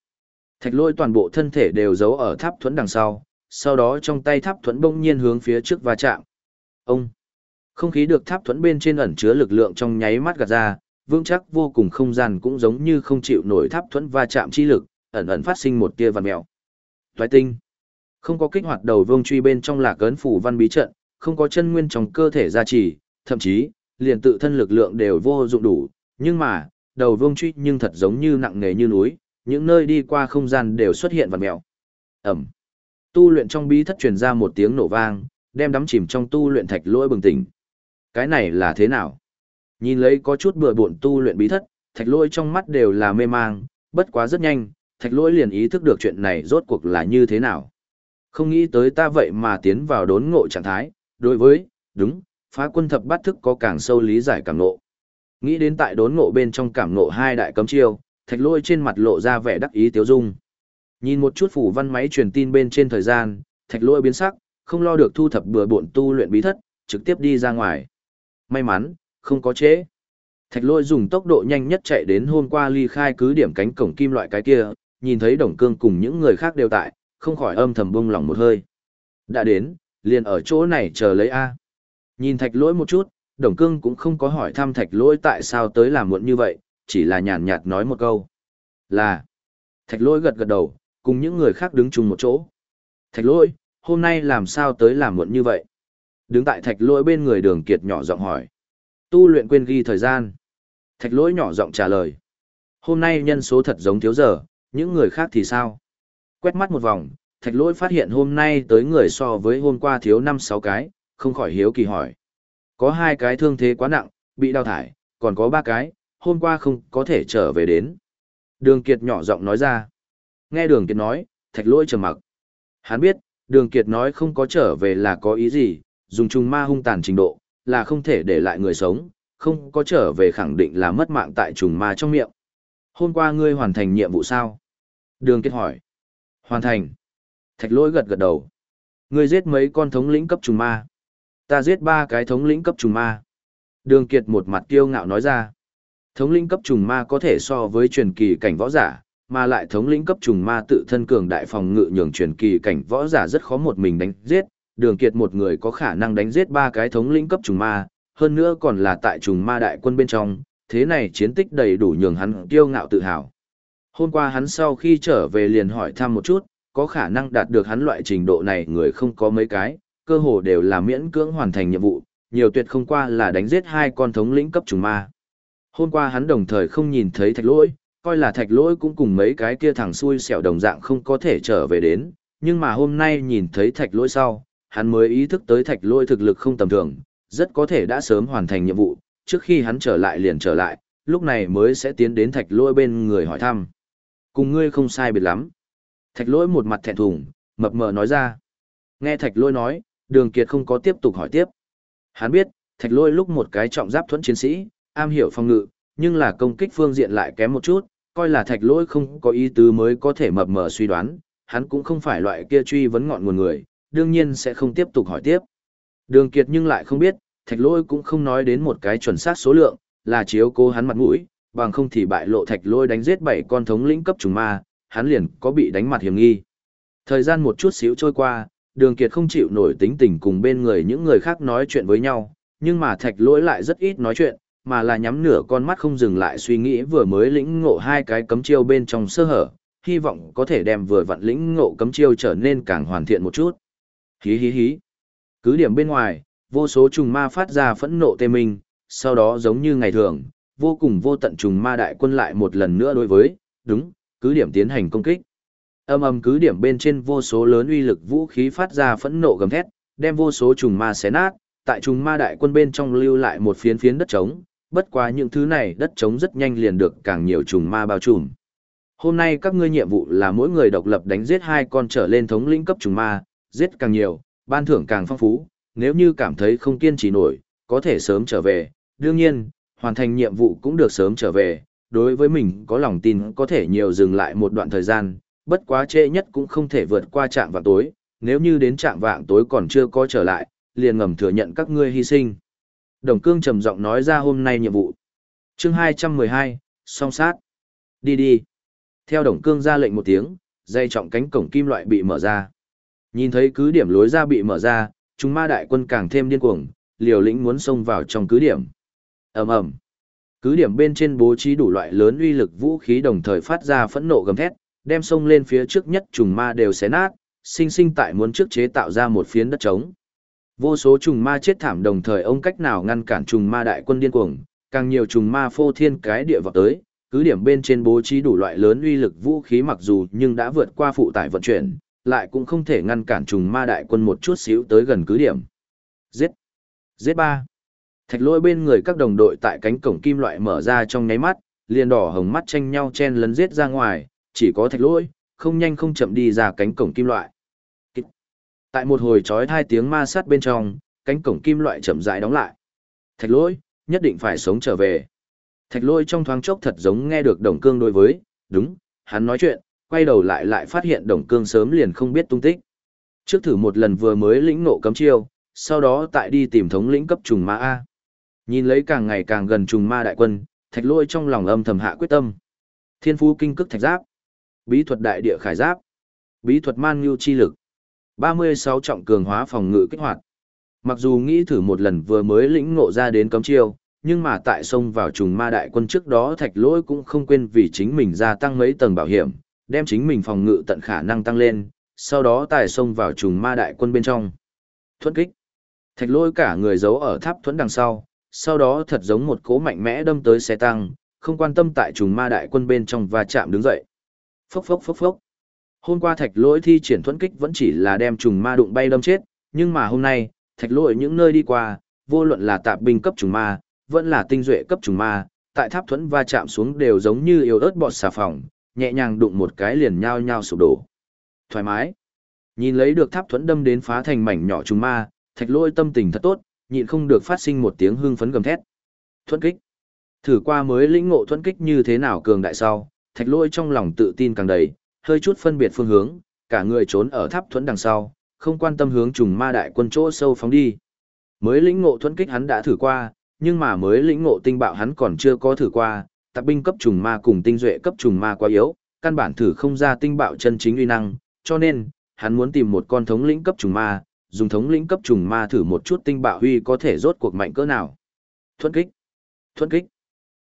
Thạch lôi toàn bộ thân thể đều giấu ở tháp thuẫn đằng sau, sau đó trong tay tháp thuẫn bỗng nhiên hướng phía trước va chạm. Ông. Không khí được tháp thuẫn bên trên ẩn chứa lực lượng trong nháy mắt gạt ra, vững chắc vô cùng không gian cũng giống như không chịu nổi tháp thuẫn va chạm chi lực, ẩn ẩn phát sinh một tia vằn mèo. Toái tinh. Không có kích hoạt đầu vương truy bên trong lạc ấn phủ văn bí trận, không có chân nguyên trong cơ thể gia trì, thậm chí, liền tự thân lực lượng đều vô dụng đủ, nhưng mà, đầu vương truy nhưng thật giống như nặng nề như núi, những nơi đi qua không gian đều xuất hiện vật mèo. Ẩm. Tu luyện trong bí thất truyền ra một tiếng nổ vang, đem đắm chìm trong tu luyện thạch lỗi bừng tỉnh. Cái này là thế nào? Nhìn lấy có chút bừa bộn tu luyện bí thất, thạch lỗi trong mắt đều là mê mang, bất quá rất nhanh, thạch lỗi liền ý thức được chuyện này rốt cuộc là như thế nào. Không nghĩ tới ta vậy mà tiến vào đốn ngộ trạng thái, đối với, đúng, phá quân thập bát thức có càng sâu lý giải cảm ngộ. Nghĩ đến tại đốn ngộ bên trong cảm ngộ hai đại cấm chiêu, thạch lôi trên mặt lộ ra vẻ đắc ý tiếu dung. Nhìn một chút phủ văn máy truyền tin bên trên thời gian, thạch lôi biến sắc, không lo được thu thập bừa bộn tu luyện bí thất, trực tiếp đi ra ngoài. May mắn, không có chế. Thạch lôi dùng tốc độ nhanh nhất chạy đến hôm qua ly khai cứ điểm cánh cổng kim loại cái kia, nhìn thấy đồng cương cùng những người khác đều tại, không khỏi âm thầm bông lòng một hơi. Đã đến, liền ở chỗ này chờ lấy A. Nhìn thạch lỗi một chút, đồng cương cũng không có hỏi thăm thạch lỗi tại sao tới làm muộn như vậy, chỉ là nhàn nhạt nói một câu. Là, thạch lỗi gật gật đầu, cùng những người khác đứng chung một chỗ. Thạch lỗi, hôm nay làm sao tới làm muộn như vậy? Đứng tại thạch lỗi bên người đường kiệt nhỏ giọng hỏi. Tu luyện quên ghi thời gian. Thạch lỗi nhỏ giọng trả lời. Hôm nay nhân số thật giống thiếu giờ, những người khác thì sao? Quét mắt một vòng, thạch lỗi phát hiện hôm nay tới người so với hôm qua thiếu 5-6 cái, không khỏi hiếu kỳ hỏi. Có hai cái thương thế quá nặng, bị đào thải, còn có ba cái, hôm qua không có thể trở về đến. Đường Kiệt nhỏ giọng nói ra. Nghe Đường Kiệt nói, thạch lỗi trầm mặc. Hắn biết, Đường Kiệt nói không có trở về là có ý gì, dùng trùng ma hung tàn trình độ, là không thể để lại người sống, không có trở về khẳng định là mất mạng tại trùng ma trong miệng. Hôm qua ngươi hoàn thành nhiệm vụ sao? Đường Kiệt hỏi. Hoàn thành. Thạch lỗi gật gật đầu. Ngươi giết mấy con thống lĩnh cấp trùng ma. Ta giết ba cái thống lĩnh cấp trùng ma. Đường Kiệt một mặt kiêu ngạo nói ra. Thống lĩnh cấp trùng ma có thể so với truyền kỳ cảnh võ giả, mà lại thống lĩnh cấp trùng ma tự thân cường đại phòng ngự nhường truyền kỳ cảnh võ giả rất khó một mình đánh giết. Đường Kiệt một người có khả năng đánh giết ba cái thống lĩnh cấp trùng ma, hơn nữa còn là tại trùng ma đại quân bên trong, thế này chiến tích đầy đủ nhường hắn kiêu ngạo tự hào. Hôm qua hắn sau khi trở về liền hỏi thăm một chút, có khả năng đạt được hắn loại trình độ này người không có mấy cái, cơ hồ đều là miễn cưỡng hoàn thành nhiệm vụ, nhiều tuyệt không qua là đánh giết hai con thống lĩnh cấp trùng ma. Hôm qua hắn đồng thời không nhìn thấy thạch lỗi, coi là thạch lỗi cũng cùng mấy cái kia thẳng xui xẻo đồng dạng không có thể trở về đến, nhưng mà hôm nay nhìn thấy thạch lỗi sau, hắn mới ý thức tới thạch lỗi thực lực không tầm thường, rất có thể đã sớm hoàn thành nhiệm vụ, trước khi hắn trở lại liền trở lại, lúc này mới sẽ tiến đến thạch lỗi bên người hỏi thăm. Cùng ngươi không sai biệt lắm. Thạch lỗi một mặt thẹn thùng, mập mờ nói ra. Nghe thạch lỗi nói, đường kiệt không có tiếp tục hỏi tiếp. Hắn biết, thạch lỗi lúc một cái trọng giáp thuẫn chiến sĩ, am hiểu phòng ngự, nhưng là công kích phương diện lại kém một chút, coi là thạch lỗi không có ý tứ mới có thể mập mờ suy đoán, hắn cũng không phải loại kia truy vấn ngọn nguồn người, đương nhiên sẽ không tiếp tục hỏi tiếp. Đường kiệt nhưng lại không biết, thạch lỗi cũng không nói đến một cái chuẩn xác số lượng, là chiếu cố hắn mặt mũi, bằng không thì bại lộ thạch Lôi đánh giết bảy con thống lĩnh cấp trùng ma, hắn liền có bị đánh mặt hiểm nghi. Thời gian một chút xíu trôi qua, đường kiệt không chịu nổi tính tình cùng bên người những người khác nói chuyện với nhau, nhưng mà thạch lỗi lại rất ít nói chuyện, mà là nhắm nửa con mắt không dừng lại suy nghĩ vừa mới lĩnh ngộ hai cái cấm chiêu bên trong sơ hở, hy vọng có thể đem vừa vặn lĩnh ngộ cấm chiêu trở nên càng hoàn thiện một chút. Hí hí hí. Cứ điểm bên ngoài, vô số trùng ma phát ra phẫn nộ tê minh, sau đó giống như ngày thường, vô cùng vô tận trùng ma đại quân lại một lần nữa đối với, đúng, cứ điểm tiến hành công kích. Âm âm cứ điểm bên trên vô số lớn uy lực vũ khí phát ra phẫn nộ gầm thét, đem vô số trùng ma xé nát, tại trùng ma đại quân bên trong lưu lại một phiến phiến đất trống, bất quá những thứ này đất trống rất nhanh liền được càng nhiều trùng ma bao trùm. Hôm nay các ngươi nhiệm vụ là mỗi người độc lập đánh giết hai con trở lên thống lĩnh cấp trùng ma, giết càng nhiều, ban thưởng càng phong phú, nếu như cảm thấy không kiên trì nổi, có thể sớm trở về, đương nhiên, hoàn thành nhiệm vụ cũng được sớm trở về, đối với mình có lòng tin có thể nhiều dừng lại một đoạn thời gian, bất quá trễ nhất cũng không thể vượt qua trạm vạng tối, nếu như đến trạm vạng tối còn chưa có trở lại, liền ngầm thừa nhận các ngươi hy sinh. Đồng Cương trầm giọng nói ra hôm nay nhiệm vụ. Chương 212, song sát. Đi đi. Theo Đồng Cương ra lệnh một tiếng, dây trọng cánh cổng kim loại bị mở ra. Nhìn thấy cứ điểm lối ra bị mở ra, chúng ma đại quân càng thêm điên cuồng, liều lĩnh muốn xông vào trong cứ điểm ầm ầm, cứ điểm bên trên bố trí đủ loại lớn uy lực vũ khí đồng thời phát ra phẫn nộ gầm thét, đem sông lên phía trước nhất trùng ma đều xé nát, sinh sinh tại muốn trước chế tạo ra một phiến đất trống. Vô số trùng ma chết thảm đồng thời ông cách nào ngăn cản trùng ma đại quân điên cuồng, càng nhiều trùng ma phô thiên cái địa vào tới, cứ điểm bên trên bố trí đủ loại lớn uy lực vũ khí mặc dù nhưng đã vượt qua phụ tải vận chuyển, lại cũng không thể ngăn cản trùng ma đại quân một chút xíu tới gần cứ điểm. Giết! Giết ba! Thạch lôi bên người các đồng đội tại cánh cổng kim loại mở ra trong nháy mắt, liền đỏ hồng mắt tranh nhau chen lấn giết ra ngoài, chỉ có thạch lôi, không nhanh không chậm đi ra cánh cổng kim loại. Tại một hồi chói hai tiếng ma sát bên trong, cánh cổng kim loại chậm rãi đóng lại. Thạch lôi, nhất định phải sống trở về. Thạch lôi trong thoáng chốc thật giống nghe được đồng cương đối với, đúng, hắn nói chuyện, quay đầu lại lại phát hiện đồng cương sớm liền không biết tung tích. Trước thử một lần vừa mới lĩnh nộ cấm chiêu, sau đó tại đi tìm thống lĩnh cấp trùng ma A. Nhìn lấy càng ngày càng gần trùng ma đại quân, thạch lôi trong lòng âm thầm hạ quyết tâm. Thiên phú kinh cức thạch giáp, bí thuật đại địa khải giáp, bí thuật man ngưu chi lực, 36 trọng cường hóa phòng ngự kích hoạt. Mặc dù nghĩ thử một lần vừa mới lĩnh ngộ ra đến cấm chiêu, nhưng mà tại sông vào trùng ma đại quân trước đó thạch Lỗi cũng không quên vì chính mình gia tăng mấy tầng bảo hiểm, đem chính mình phòng ngự tận khả năng tăng lên, sau đó tài sông vào trùng ma đại quân bên trong. Thuẫn kích. Thạch lôi cả người giấu ở tháp thuẫn đằng sau, sau đó thật giống một cỗ mạnh mẽ đâm tới xe tăng, không quan tâm tại trùng ma đại quân bên trong và chạm đứng dậy. Phốc phốc phốc phốc. Hôm qua thạch lỗi thi triển thuẫn kích vẫn chỉ là đem trùng ma đụng bay đâm chết, nhưng mà hôm nay, thạch lỗi những nơi đi qua, vô luận là tạp binh cấp trùng ma, vẫn là tinh duệ cấp trùng ma, tại tháp thuẫn va chạm xuống đều giống như yếu ớt bọt xà phòng, nhẹ nhàng đụng một cái liền nhao nhao sụp đổ. Thoải mái. Nhìn lấy được tháp thuẫn đâm đến phá thành mảnh nhỏ trùng ma, thạch lỗi tâm tình thật tốt, nhịn không được phát sinh một tiếng hưng phấn gầm thét. Thuẫn kích. Thử qua mới lĩnh ngộ thuẫn kích như thế nào cường đại sau, thạch lỗi trong lòng tự tin càng đầy, hơi chút phân biệt phương hướng, cả người trốn ở tháp thuẫn đằng sau, không quan tâm hướng trùng ma đại quân chỗ sâu phóng đi. Mới lĩnh ngộ thuẫn kích hắn đã thử qua, nhưng mà mới lĩnh ngộ tinh bạo hắn còn chưa có thử qua, tạp binh cấp trùng ma cùng tinh duệ cấp trùng ma quá yếu, căn bản thử không ra tinh bạo chân chính uy năng, cho nên, hắn muốn tìm một con thống lĩnh cấp trùng ma, dùng thống lĩnh cấp trùng ma thử một chút tinh bạo huy có thể rốt cuộc mạnh cỡ nào. Thuẫn kích, thuẫn kích,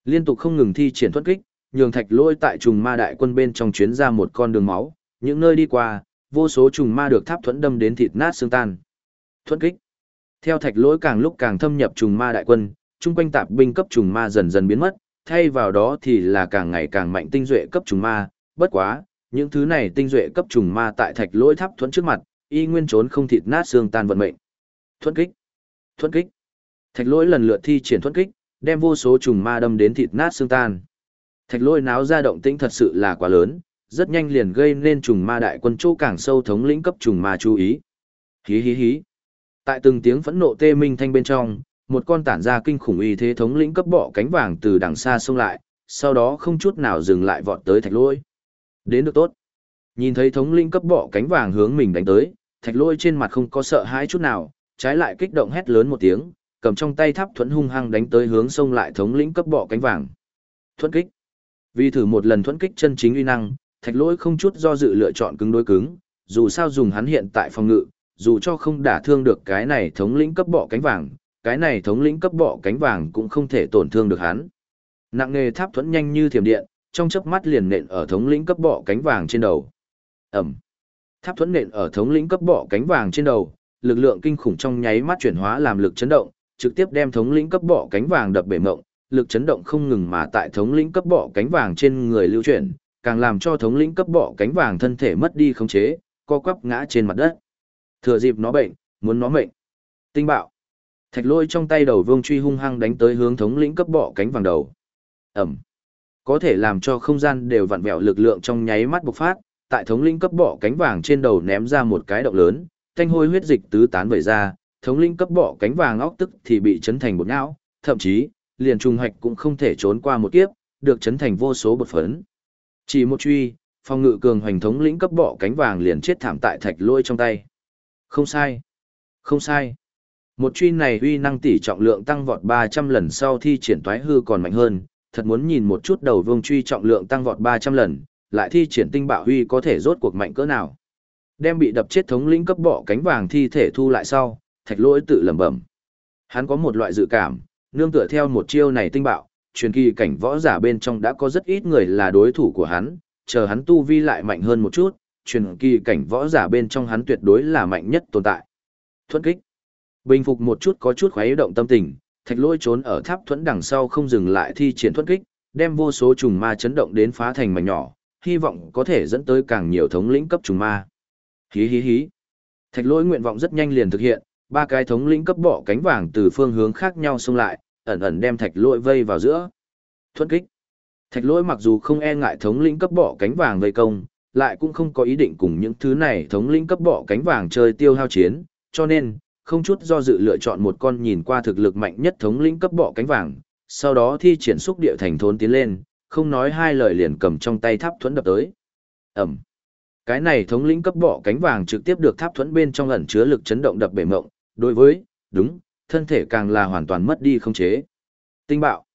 liên tục không ngừng thi triển thuẫn kích, nhường thạch lôi tại trùng ma đại quân bên trong chuyến ra một con đường máu, những nơi đi qua, vô số trùng ma được tháp thuẫn đâm đến thịt nát xương tan. Thuẫn kích. Theo thạch lôi càng lúc càng thâm nhập trùng ma đại quân, chung quanh tạp binh cấp trùng ma dần dần biến mất, thay vào đó thì là càng ngày càng mạnh tinh duệ cấp trùng ma, bất quá, những thứ này tinh duệ cấp trùng ma tại thạch lôi tháp thuẫn trước mặt, y nguyên trốn không thịt nát xương tan vận mệnh. Thuẫn kích. Thuẫn kích. Thạch lỗi lần lượt thi triển thuẫn kích, đem vô số trùng ma đâm đến thịt nát xương tan. Thạch lỗi náo ra động tĩnh thật sự là quá lớn, rất nhanh liền gây nên trùng ma đại quân chỗ càng sâu thống lĩnh cấp trùng ma chú ý. Hí hí hí. Tại từng tiếng phẫn nộ tê minh thanh bên trong, một con tản ra kinh khủng uy thế thống lĩnh cấp bọ cánh vàng từ đằng xa xông lại, sau đó không chút nào dừng lại vọt tới thạch Lỗi. Đến được tốt. Nhìn thấy thống lĩnh cấp bọ cánh vàng hướng mình đánh tới, thạch lôi trên mặt không có sợ hãi chút nào, trái lại kích động hét lớn một tiếng, cầm trong tay tháp thuẫn hung hăng đánh tới hướng xông lại thống lĩnh cấp bọ cánh vàng. Thuẫn kích. Vì thử một lần thuẫn kích chân chính uy năng, thạch lôi không chút do dự lựa chọn cứng đối cứng, dù sao dùng hắn hiện tại phòng ngự, dù cho không đả thương được cái này thống lĩnh cấp bọ cánh vàng, cái này thống lĩnh cấp bọ cánh vàng cũng không thể tổn thương được hắn. Nặng nghề tháp thuẫn nhanh như thiểm điện, trong chớp mắt liền nện ở thống lĩnh cấp bọ cánh vàng trên đầu. Ẩm. Tháp thuẫn nện ở thống lĩnh cấp bọ cánh vàng trên đầu, lực lượng kinh khủng trong nháy mắt chuyển hóa làm lực chấn động, trực tiếp đem thống lĩnh cấp bọ cánh vàng đập bể mộng, lực chấn động không ngừng mà tại thống lĩnh cấp bọ cánh vàng trên người lưu chuyển, càng làm cho thống lĩnh cấp bọ cánh vàng thân thể mất đi khống chế, co quắp ngã trên mặt đất. Thừa dịp nó bệnh, muốn nó mệnh. Tinh bạo. Thạch lôi trong tay đầu vương truy hung hăng đánh tới hướng thống lĩnh cấp bọ cánh vàng đầu. Ẩm. Có thể làm cho không gian đều vặn vẹo lực lượng trong nháy mắt bộc phát, tại thống lĩnh cấp bọ cánh vàng trên đầu ném ra một cái động lớn, thanh hôi huyết dịch tứ tán vẩy ra, thống lĩnh cấp bọ cánh vàng óc tức thì bị chấn thành bột não, thậm chí, liền trùng hạch cũng không thể trốn qua một kiếp, được chấn thành vô số bột phấn. Chỉ một truy, phong ngự cường hoành thống lĩnh cấp bọ cánh vàng liền chết thảm tại thạch lôi trong tay. Không sai. Không sai. Một truy này uy năng tỷ trọng lượng tăng vọt 300 lần sau thi triển toái hư còn mạnh hơn, thật muốn nhìn một chút đầu vương truy trọng lượng tăng vọt 300 lần, lại thi triển tinh bạo huy có thể rốt cuộc mạnh cỡ nào. Đem bị đập chết thống lĩnh cấp bỏ cánh vàng thi thể thu lại sau, thạch lỗi tự lẩm bẩm. Hắn có một loại dự cảm, nương tựa theo một chiêu này tinh bạo, truyền kỳ cảnh võ giả bên trong đã có rất ít người là đối thủ của hắn, chờ hắn tu vi lại mạnh hơn một chút, truyền kỳ cảnh võ giả bên trong hắn tuyệt đối là mạnh nhất tồn tại. Thuẫn kích. Bình phục một chút có chút khoái động tâm tình, thạch lôi trốn ở tháp thuẫn đằng sau không dừng lại thi triển thuẫn kích, đem vô số trùng ma chấn động đến phá thành mảnh nhỏ, hy vọng có thể dẫn tới càng nhiều thống lĩnh cấp trùng ma. Hí hí hí. Thạch lỗi nguyện vọng rất nhanh liền thực hiện, ba cái thống lĩnh cấp bỏ cánh vàng từ phương hướng khác nhau xông lại, ẩn ẩn đem thạch lỗi vây vào giữa. thuận kích. Thạch lỗi mặc dù không e ngại thống lĩnh cấp bỏ cánh vàng vây công, lại cũng không có ý định cùng những thứ này thống lĩnh cấp bỏ cánh vàng chơi tiêu hao chiến, cho nên, không chút do dự lựa chọn một con nhìn qua thực lực mạnh nhất thống lĩnh cấp bỏ cánh vàng, sau đó thi triển xúc địa thành thốn tiến lên, không nói hai lời liền cầm trong tay tháp thuẫn đập tới. Ẩm. Cái này thống lĩnh cấp bỏ cánh vàng trực tiếp được tháp thuẫn bên trong ẩn chứa lực chấn động đập bể mộng, đối với, đúng, thân thể càng là hoàn toàn mất đi không chế. Tinh bạo.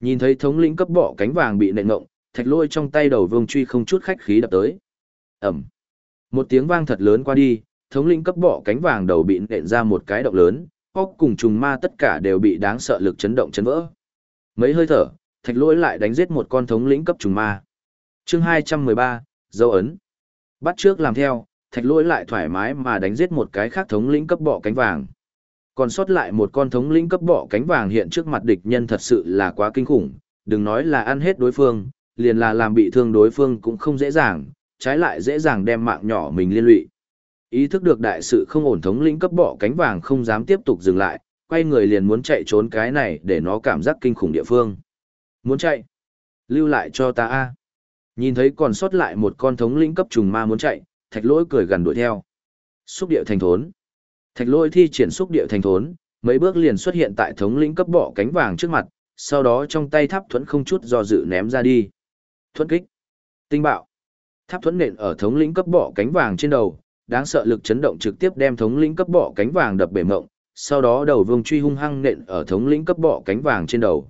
Nhìn thấy thống lĩnh cấp bỏ cánh vàng bị nện ngộng, thạch lôi trong tay đầu vương truy không chút khách khí đập tới. Ẩm. Một tiếng vang thật lớn qua đi, thống lĩnh cấp bỏ cánh vàng đầu bị nện ra một cái động lớn, óc cùng trùng ma tất cả đều bị đáng sợ lực chấn động chấn vỡ. Mấy hơi thở, thạch lỗi lại đánh giết một con thống lĩnh cấp trùng ma. chương 213, dấu ấn. Bắt trước làm theo, thạch lỗi lại thoải mái mà đánh giết một cái khác thống lĩnh cấp bọ cánh vàng. Còn sót lại một con thống lĩnh cấp bọ cánh vàng hiện trước mặt địch nhân thật sự là quá kinh khủng, đừng nói là ăn hết đối phương, liền là làm bị thương đối phương cũng không dễ dàng, trái lại dễ dàng đem mạng nhỏ mình liên lụy. Ý thức được đại sự không ổn thống lĩnh cấp bọ cánh vàng không dám tiếp tục dừng lại, quay người liền muốn chạy trốn cái này để nó cảm giác kinh khủng địa phương. Muốn chạy? Lưu lại cho ta a. Nhìn thấy còn sót lại một con thống lĩnh cấp trùng ma muốn chạy, thạch lỗi cười gần đuổi theo. Xúc điệu thành thốn. Thạch lỗi thi triển xúc điệu thành thốn, mấy bước liền xuất hiện tại thống lĩnh cấp bọ cánh vàng trước mặt, sau đó trong tay tháp thuẫn không chút do dự ném ra đi. Thuẫn kích. Tinh bạo. Tháp thuẫn nện ở thống lĩnh cấp bọ cánh vàng trên đầu, đáng sợ lực chấn động trực tiếp đem thống lĩnh cấp bọ cánh vàng đập bể mộng, sau đó đầu vương truy hung hăng nện ở thống lĩnh cấp bọ cánh vàng trên đầu.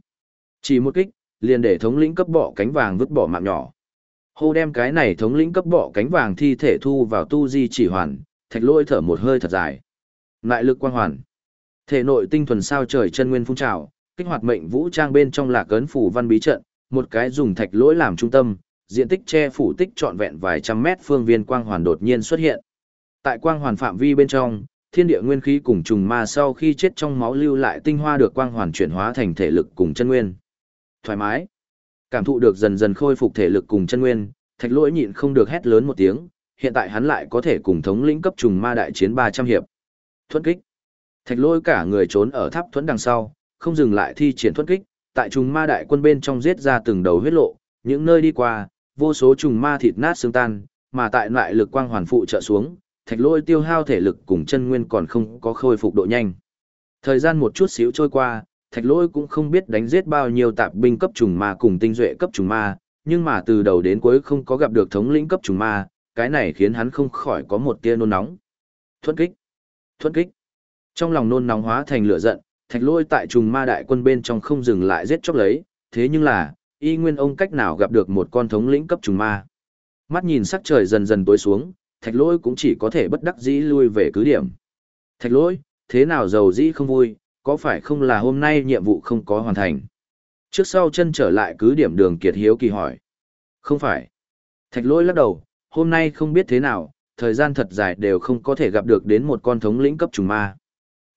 Chỉ một kích, liền để thống lĩnh cấp bọ cánh vàng vứt bỏ mạng nhỏ. Hô đem cái này thống lĩnh cấp bọ cánh vàng thi thể thu vào tu di chỉ hoàn, thạch lôi thở một hơi thật dài. Lại lực quang hoàn. Thể nội tinh thuần sao trời chân nguyên phun trào, kích hoạt mệnh vũ trang bên trong lạc cấn phủ văn bí trận, một cái dùng thạch lỗi làm trung tâm, diện tích che phủ tích trọn vẹn vài trăm mét phương viên quang hoàn đột nhiên xuất hiện. Tại quang hoàn phạm vi bên trong, thiên địa nguyên khí cùng trùng ma sau khi chết trong máu lưu lại tinh hoa được quang hoàn chuyển hóa thành thể lực cùng chân nguyên. Thoải mái. Cảm thụ được dần dần khôi phục thể lực cùng chân nguyên, thạch lỗi nhịn không được hét lớn một tiếng, hiện tại hắn lại có thể cùng thống lĩnh cấp trùng ma đại chiến 300 hiệp. Thuẫn kích. Thạch lỗi cả người trốn ở tháp thuẫn đằng sau, không dừng lại thi triển thuẫn kích, tại trùng ma đại quân bên trong giết ra từng đầu huyết lộ, những nơi đi qua, vô số trùng ma thịt nát xương tan, mà tại lại lực quang hoàn phụ trợ xuống, thạch lôi tiêu hao thể lực cùng chân nguyên còn không có khôi phục độ nhanh. Thời gian một chút xíu trôi qua, thạch Lỗi cũng không biết đánh giết bao nhiêu tạp binh cấp trùng ma cùng tinh duệ cấp trùng ma, nhưng mà từ đầu đến cuối không có gặp được thống lĩnh cấp trùng ma, cái này khiến hắn không khỏi có một tia nôn nóng. Thuận kích! Thuận kích! Trong lòng nôn nóng hóa thành lửa giận, thạch lôi tại trùng ma đại quân bên trong không dừng lại giết chóc lấy, thế nhưng là, y nguyên ông cách nào gặp được một con thống lĩnh cấp trùng ma. Mắt nhìn sắc trời dần dần tối xuống, thạch lôi cũng chỉ có thể bất đắc dĩ lui về cứ điểm. Thạch lôi, thế nào giàu dĩ không vui, có phải không là hôm nay nhiệm vụ không có hoàn thành? Trước sau chân trở lại cứ điểm đường kiệt hiếu kỳ hỏi. Không phải. Thạch lỗi lắc đầu, hôm nay không biết thế nào, thời gian thật dài đều không có thể gặp được đến một con thống lĩnh cấp trùng ma.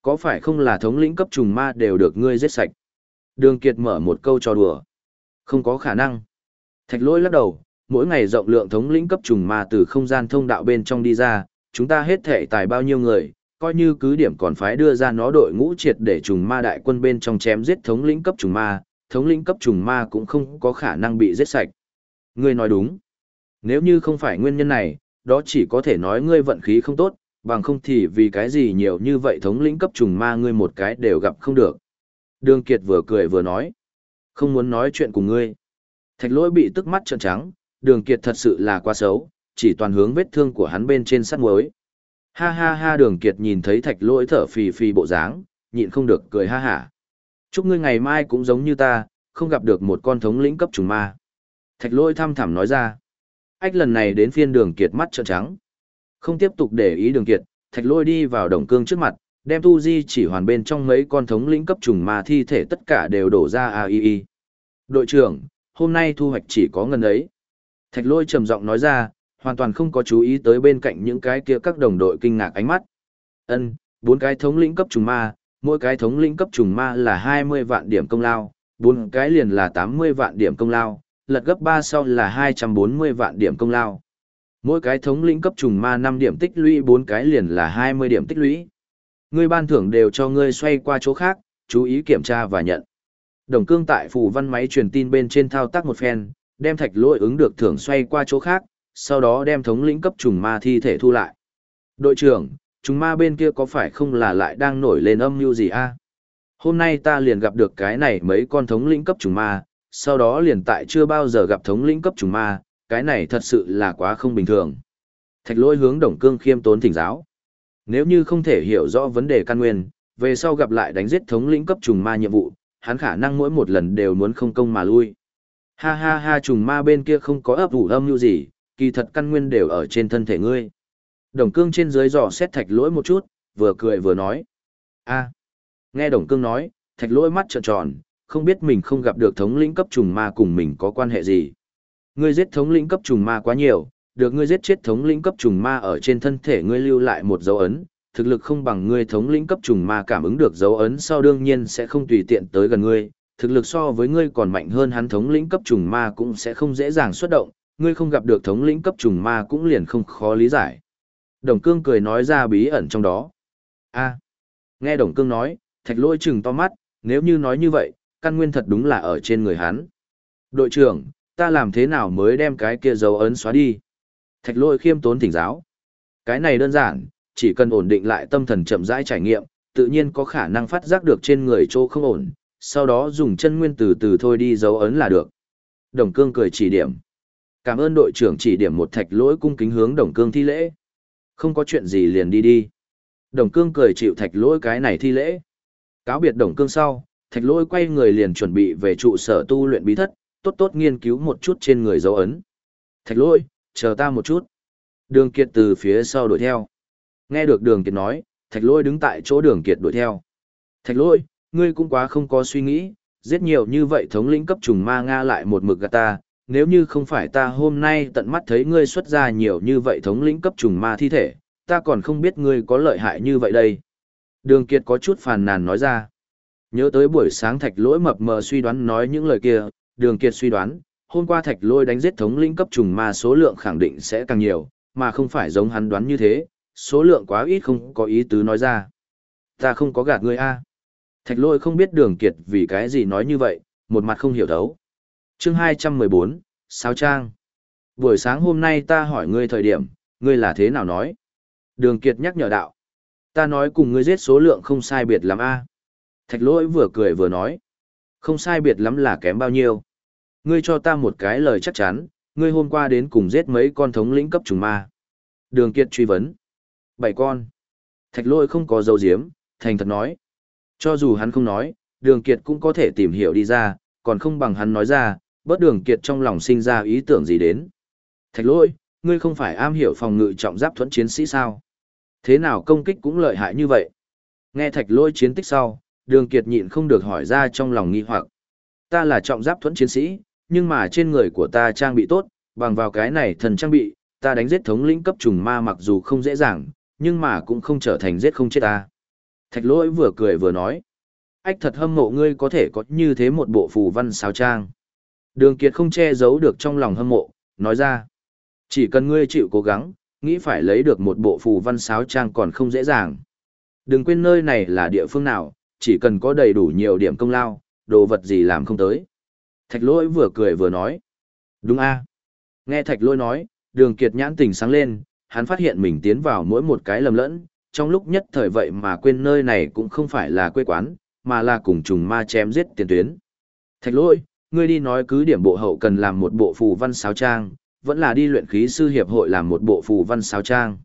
Có phải không là thống lĩnh cấp trùng ma đều được ngươi giết sạch? Đường Kiệt mở một câu trò đùa. Không có khả năng. Thạch lỗi lắc đầu, mỗi ngày rộng lượng thống lĩnh cấp trùng ma từ không gian thông đạo bên trong đi ra, chúng ta hết thể tài bao nhiêu người, coi như cứ điểm còn phái đưa ra nó đội ngũ triệt để trùng ma đại quân bên trong chém giết thống lĩnh cấp trùng ma, thống lĩnh cấp trùng ma cũng không có khả năng bị giết sạch. Ngươi nói đúng. Nếu như không phải nguyên nhân này, đó chỉ có thể nói ngươi vận khí không tốt, bằng không thì vì cái gì nhiều như vậy thống lĩnh cấp trùng ma ngươi một cái đều gặp không được. Đường Kiệt vừa cười vừa nói. Không muốn nói chuyện cùng ngươi. Thạch lỗi bị tức mắt trợn trắng, đường Kiệt thật sự là quá xấu, chỉ toàn hướng vết thương của hắn bên trên sắt muối. Ha ha ha đường Kiệt nhìn thấy thạch lỗi thở phì phì bộ dáng, nhịn không được cười ha hả. Chúc ngươi ngày mai cũng giống như ta, không gặp được một con thống lĩnh cấp trùng ma. Thạch lỗi thăm thẳm nói ra. Ách lần này đến phiên đường Kiệt mắt trợn trắng. Không tiếp tục để ý đường kiệt, thạch lôi đi vào đồng cương trước mặt, đem tu di chỉ hoàn bên trong mấy con thống lĩnh cấp trùng ma thi thể tất cả đều đổ ra AII. Đội trưởng, hôm nay thu hoạch chỉ có ngân ấy. Thạch lôi trầm giọng nói ra, hoàn toàn không có chú ý tới bên cạnh những cái kia các đồng đội kinh ngạc ánh mắt. Ân, bốn cái thống lĩnh cấp trùng ma, mỗi cái thống lĩnh cấp trùng ma là 20 vạn điểm công lao, bốn cái liền là 80 vạn điểm công lao, lật gấp 3 sau là 240 vạn điểm công lao. Mỗi cái thống lĩnh cấp trùng ma 5 điểm tích lũy bốn cái liền là 20 điểm tích lũy. Ngươi ban thưởng đều cho ngươi xoay qua chỗ khác, chú ý kiểm tra và nhận. Đồng cương tại phủ văn máy truyền tin bên trên thao tác một phen, đem thạch lỗi ứng được thưởng xoay qua chỗ khác, sau đó đem thống lĩnh cấp trùng ma thi thể thu lại. Đội trưởng, trùng ma bên kia có phải không là lại đang nổi lên âm mưu gì a? Hôm nay ta liền gặp được cái này mấy con thống lĩnh cấp trùng ma, sau đó liền tại chưa bao giờ gặp thống lĩnh cấp trùng ma, cái này thật sự là quá không bình thường. Thạch lỗi hướng đồng cương khiêm tốn thỉnh giáo. Nếu như không thể hiểu rõ vấn đề căn nguyên, về sau gặp lại đánh giết thống lĩnh cấp trùng ma nhiệm vụ, hắn khả năng mỗi một lần đều muốn không công mà lui. Ha ha ha trùng ma bên kia không có ấp ủ âm như gì, kỳ thật căn nguyên đều ở trên thân thể ngươi. Đồng cương trên dưới dò xét thạch lỗi một chút, vừa cười vừa nói. a nghe đồng cương nói, thạch lỗi mắt trợn tròn, không biết mình không gặp được thống lĩnh cấp trùng ma cùng mình có quan hệ gì. Ngươi giết thống lĩnh cấp trùng ma quá nhiều, được ngươi giết chết thống lĩnh cấp trùng ma ở trên thân thể ngươi lưu lại một dấu ấn, thực lực không bằng ngươi thống lĩnh cấp trùng ma cảm ứng được dấu ấn sau đương nhiên sẽ không tùy tiện tới gần ngươi, thực lực so với ngươi còn mạnh hơn hắn thống lĩnh cấp trùng ma cũng sẽ không dễ dàng xuất động, ngươi không gặp được thống lĩnh cấp trùng ma cũng liền không khó lý giải. Đồng cương cười nói ra bí ẩn trong đó. a nghe đồng cương nói, thạch lôi trừng to mắt, nếu như nói như vậy, căn nguyên thật đúng là ở trên người hắn. Đội trưởng, ta làm thế nào mới đem cái kia dấu ấn xóa đi? Thạch lôi khiêm tốn thỉnh giáo. Cái này đơn giản, chỉ cần ổn định lại tâm thần chậm rãi trải nghiệm, tự nhiên có khả năng phát giác được trên người chỗ không ổn, sau đó dùng chân nguyên từ từ thôi đi dấu ấn là được. Đồng cương cười chỉ điểm. Cảm ơn đội trưởng chỉ điểm một thạch lỗi cung kính hướng đồng cương thi lễ. Không có chuyện gì liền đi đi. Đồng cương cười chịu thạch lỗi cái này thi lễ. Cáo biệt đồng cương sau, thạch lỗi quay người liền chuẩn bị về trụ sở tu luyện bí thất, tốt tốt nghiên cứu một chút trên người dấu ấn. Thạch lỗi, chờ ta một chút. Đường kiệt từ phía sau đuổi theo. Nghe được đường kiệt nói, thạch lỗi đứng tại chỗ đường kiệt đuổi theo. Thạch lỗi, ngươi cũng quá không có suy nghĩ, giết nhiều như vậy thống lĩnh cấp trùng ma Nga lại một mực gạt ta, nếu như không phải ta hôm nay tận mắt thấy ngươi xuất ra nhiều như vậy thống lĩnh cấp trùng ma thi thể, ta còn không biết ngươi có lợi hại như vậy đây. Đường Kiệt có chút phàn nàn nói ra. Nhớ tới buổi sáng thạch lỗi mập mờ suy đoán nói những lời kia, đường Kiệt suy đoán, hôm qua thạch lôi đánh giết thống lĩnh cấp trùng ma số lượng khẳng định sẽ càng nhiều, mà không phải giống hắn đoán như thế, số lượng quá ít không có ý tứ nói ra. Ta không có gạt ngươi a. Thạch lôi không biết đường kiệt vì cái gì nói như vậy, một mặt không hiểu thấu chương 214, Sao Trang. Buổi sáng hôm nay ta hỏi ngươi thời điểm, ngươi là thế nào nói? Đường kiệt nhắc nhở đạo. Ta nói cùng ngươi giết số lượng không sai biệt lắm a. Thạch lỗi vừa cười vừa nói. Không sai biệt lắm là kém bao nhiêu. Ngươi cho ta một cái lời chắc chắn, ngươi hôm qua đến cùng giết mấy con thống lĩnh cấp trùng ma. Đường kiệt truy vấn. Bảy con. Thạch lỗi không có dấu diếm, thành thật nói. Cho dù hắn không nói, đường kiệt cũng có thể tìm hiểu đi ra, còn không bằng hắn nói ra, bớt đường kiệt trong lòng sinh ra ý tưởng gì đến. Thạch lỗi, ngươi không phải am hiểu phòng ngự trọng giáp thuẫn chiến sĩ sao? Thế nào công kích cũng lợi hại như vậy? Nghe thạch lỗi chiến tích sau, đường kiệt nhịn không được hỏi ra trong lòng nghi hoặc. Ta là trọng giáp thuẫn chiến sĩ, nhưng mà trên người của ta trang bị tốt, bằng vào cái này thần trang bị, ta đánh giết thống lĩnh cấp trùng ma mặc dù không dễ dàng, nhưng mà cũng không trở thành giết không chết ta. Thạch lỗi vừa cười vừa nói. Ách thật hâm mộ ngươi có thể có như thế một bộ phù văn sao trang. Đường Kiệt không che giấu được trong lòng hâm mộ, nói ra. Chỉ cần ngươi chịu cố gắng, nghĩ phải lấy được một bộ phù văn sáo trang còn không dễ dàng. Đừng quên nơi này là địa phương nào, chỉ cần có đầy đủ nhiều điểm công lao, đồ vật gì làm không tới. Thạch lỗi vừa cười vừa nói. Đúng a Nghe thạch lỗi nói, đường kiệt nhãn tình sáng lên, hắn phát hiện mình tiến vào mỗi một cái lầm lẫn, trong lúc nhất thời vậy mà quên nơi này cũng không phải là quê quán, mà là cùng trùng ma chém giết tiền tuyến. Thạch lỗi, ngươi đi nói cứ điểm bộ hậu cần làm một bộ phù văn sáo trang, vẫn là đi luyện khí sư hiệp hội làm một bộ phù văn sáo trang.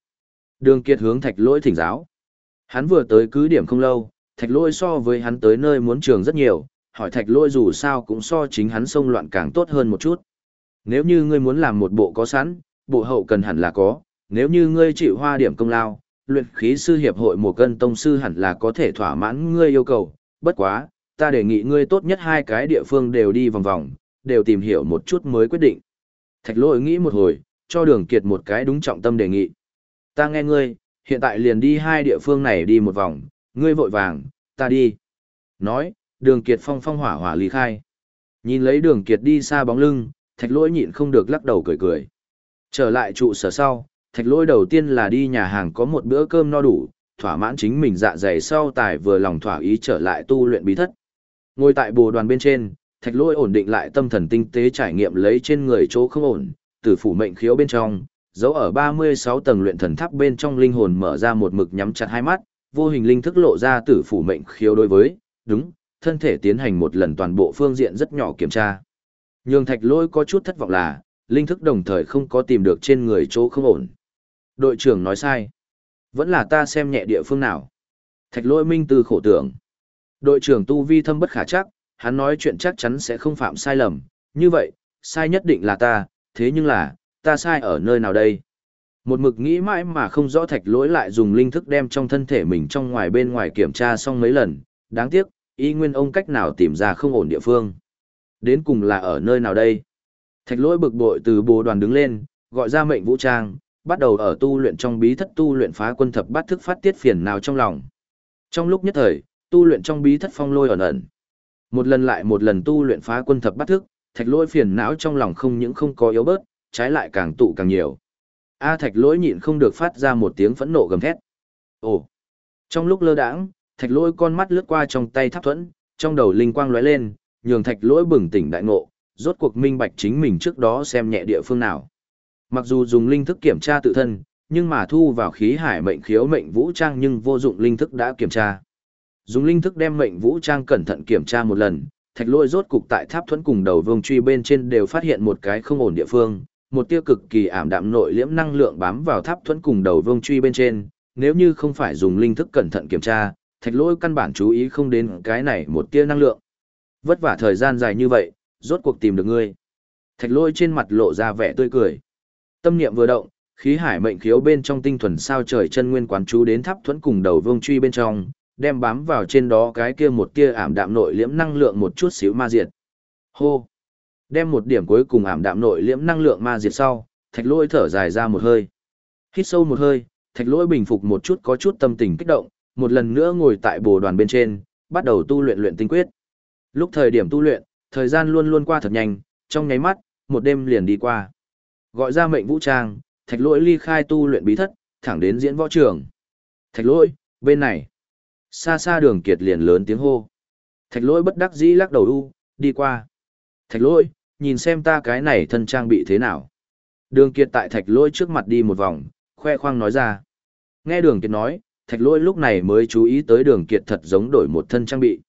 Đường Kiệt hướng Thạch Lỗi thỉnh giáo. Hắn vừa tới cứ điểm không lâu, Thạch Lỗi so với hắn tới nơi muốn trường rất nhiều, hỏi Thạch Lỗi dù sao cũng so chính hắn xông loạn càng tốt hơn một chút. Nếu như ngươi muốn làm một bộ có sẵn, bộ hậu cần hẳn là có, nếu như ngươi chịu hoa điểm công lao, luyện khí sư hiệp hội một cân tông sư hẳn là có thể thỏa mãn ngươi yêu cầu, bất quá, ta đề nghị ngươi tốt nhất hai cái địa phương đều đi vòng vòng, đều tìm hiểu một chút mới quyết định. Thạch lỗi nghĩ một hồi, cho đường kiệt một cái đúng trọng tâm đề nghị. Ta nghe ngươi, hiện tại liền đi hai địa phương này đi một vòng, ngươi vội vàng, ta đi. Nói, đường kiệt phong phong hỏa hỏa lý khai. Nhìn lấy đường kiệt đi xa bóng lưng, thạch lỗi nhịn không được lắc đầu cười cười. Trở lại trụ sở sau, thạch lỗi đầu tiên là đi nhà hàng có một bữa cơm no đủ, thỏa mãn chính mình dạ dày sau tài vừa lòng thỏa ý trở lại tu luyện bí thất. Ngồi tại bồ đoàn bên trên, thạch lỗi ổn định lại tâm thần tinh tế trải nghiệm lấy trên người chỗ không ổn, từ phủ mệnh khiếu bên trong, dấu ở 36 tầng luyện thần tháp bên trong linh hồn mở ra một mực nhắm chặt hai mắt, vô hình linh thức lộ ra tử phủ mệnh khiếu đối với, đúng, thân thể tiến hành một lần toàn bộ phương diện rất nhỏ kiểm tra. Nhường thạch lỗi có chút thất vọng là, linh thức đồng thời không có tìm được trên người chỗ không ổn. Đội trưởng nói sai. Vẫn là ta xem nhẹ địa phương nào. Thạch lỗi minh từ khổ tưởng. Đội trưởng tu vi thâm bất khả chắc, hắn nói chuyện chắc chắn sẽ không phạm sai lầm. Như vậy, sai nhất định là ta, thế nhưng là, ta sai ở nơi nào đây? Một mực nghĩ mãi mà không rõ thạch lỗi lại dùng linh thức đem trong thân thể mình trong ngoài bên ngoài kiểm tra xong mấy lần. Đáng tiếc, y nguyên ông cách nào tìm ra không ổn địa phương. Đến cùng là ở nơi nào đây? Thạch lỗi bực bội từ bồ đoàn đứng lên, gọi ra mệnh vũ trang, bắt đầu ở tu luyện trong bí thất tu luyện phá quân thập bát thức phát tiết phiền nào trong lòng. Trong lúc nhất thời, tu luyện trong bí thất phong lôi ẩn ẩn. Một lần lại một lần tu luyện phá quân thập bát thức, thạch lỗi phiền não trong lòng không những không có yếu bớt, trái lại càng tụ càng nhiều. A thạch lỗi nhịn không được phát ra một tiếng phẫn nộ gầm thét. Ồ! Trong lúc lơ đãng, thạch lỗi con mắt lướt qua trong tay tháp thuẫn, trong đầu linh quang lóe lên, nhường thạch lỗi bừng tỉnh đại ngộ, rốt cuộc minh bạch chính mình trước đó xem nhẹ địa phương nào. Mặc dù dùng linh thức kiểm tra tự thân, nhưng mà thu vào khí hải mệnh khiếu mệnh vũ trang nhưng vô dụng linh thức đã kiểm tra. Dùng linh thức đem mệnh vũ trang cẩn thận kiểm tra một lần, thạch lôi rốt cục tại tháp thuẫn cùng đầu vương truy bên trên đều phát hiện một cái không ổn địa phương, một tia cực kỳ ảm đạm nội liễm năng lượng bám vào tháp thuẫn cùng đầu vương truy bên trên, nếu như không phải dùng linh thức cẩn thận kiểm tra, thạch lôi căn bản chú ý không đến cái này một tia năng lượng. Vất vả thời gian dài như vậy, rốt cuộc tìm được ngươi. Thạch lôi trên mặt lộ ra vẻ tươi cười. Tâm niệm vừa động, khí hải mệnh khiếu bên trong tinh thuần sao trời chân nguyên quán chú đến tháp thuẫn cùng đầu vương truy bên trong, đem bám vào trên đó cái kia một tia ảm đạm nội liễm năng lượng một chút xíu ma diệt. Hô! Đem một điểm cuối cùng ảm đạm nội liễm năng lượng ma diệt sau, thạch lỗi thở dài ra một hơi. Hít sâu một hơi, thạch lỗi bình phục một chút có chút tâm tình kích động, một lần nữa ngồi tại bồ đoàn bên trên, bắt đầu tu luyện luyện tinh quyết. Lúc thời điểm tu luyện, thời gian luôn luôn qua thật nhanh, trong nháy mắt, một đêm liền đi qua. Gọi ra mệnh vũ trang, thạch lỗi ly khai tu luyện bí thất, thẳng đến diễn võ trường. Thạch lỗi, bên này. Xa xa đường kiệt liền lớn tiếng hô. Thạch lỗi bất đắc dĩ lắc đầu u, đi qua. Thạch lỗi, nhìn xem ta cái này thân trang bị thế nào. Đường kiệt tại thạch lỗi trước mặt đi một vòng, khoe khoang nói ra. Nghe đường kiệt nói, thạch lỗi lúc này mới chú ý tới đường kiệt thật giống đổi một thân trang bị.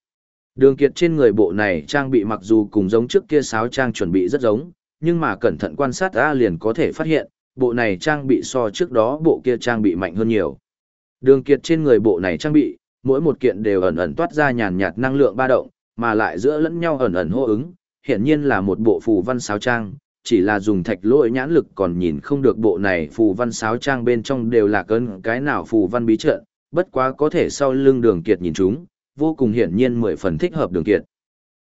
Đường kiệt trên người bộ này trang bị mặc dù cùng giống trước kia sáo trang chuẩn bị rất giống, nhưng mà cẩn thận quan sát ra liền có thể phát hiện, bộ này trang bị so trước đó bộ kia trang bị mạnh hơn nhiều. Đường kiệt trên người bộ này trang bị, mỗi một kiện đều ẩn ẩn toát ra nhàn nhạt năng lượng ba động, mà lại giữa lẫn nhau ẩn ẩn hô ứng, hiển nhiên là một bộ phù văn sáo trang, chỉ là dùng thạch lỗi nhãn lực còn nhìn không được bộ này phù văn sáo trang bên trong đều là cơn cái nào phù văn bí trận, bất quá có thể sau lưng đường kiệt nhìn chúng, vô cùng hiển nhiên mười phần thích hợp đường kiệt.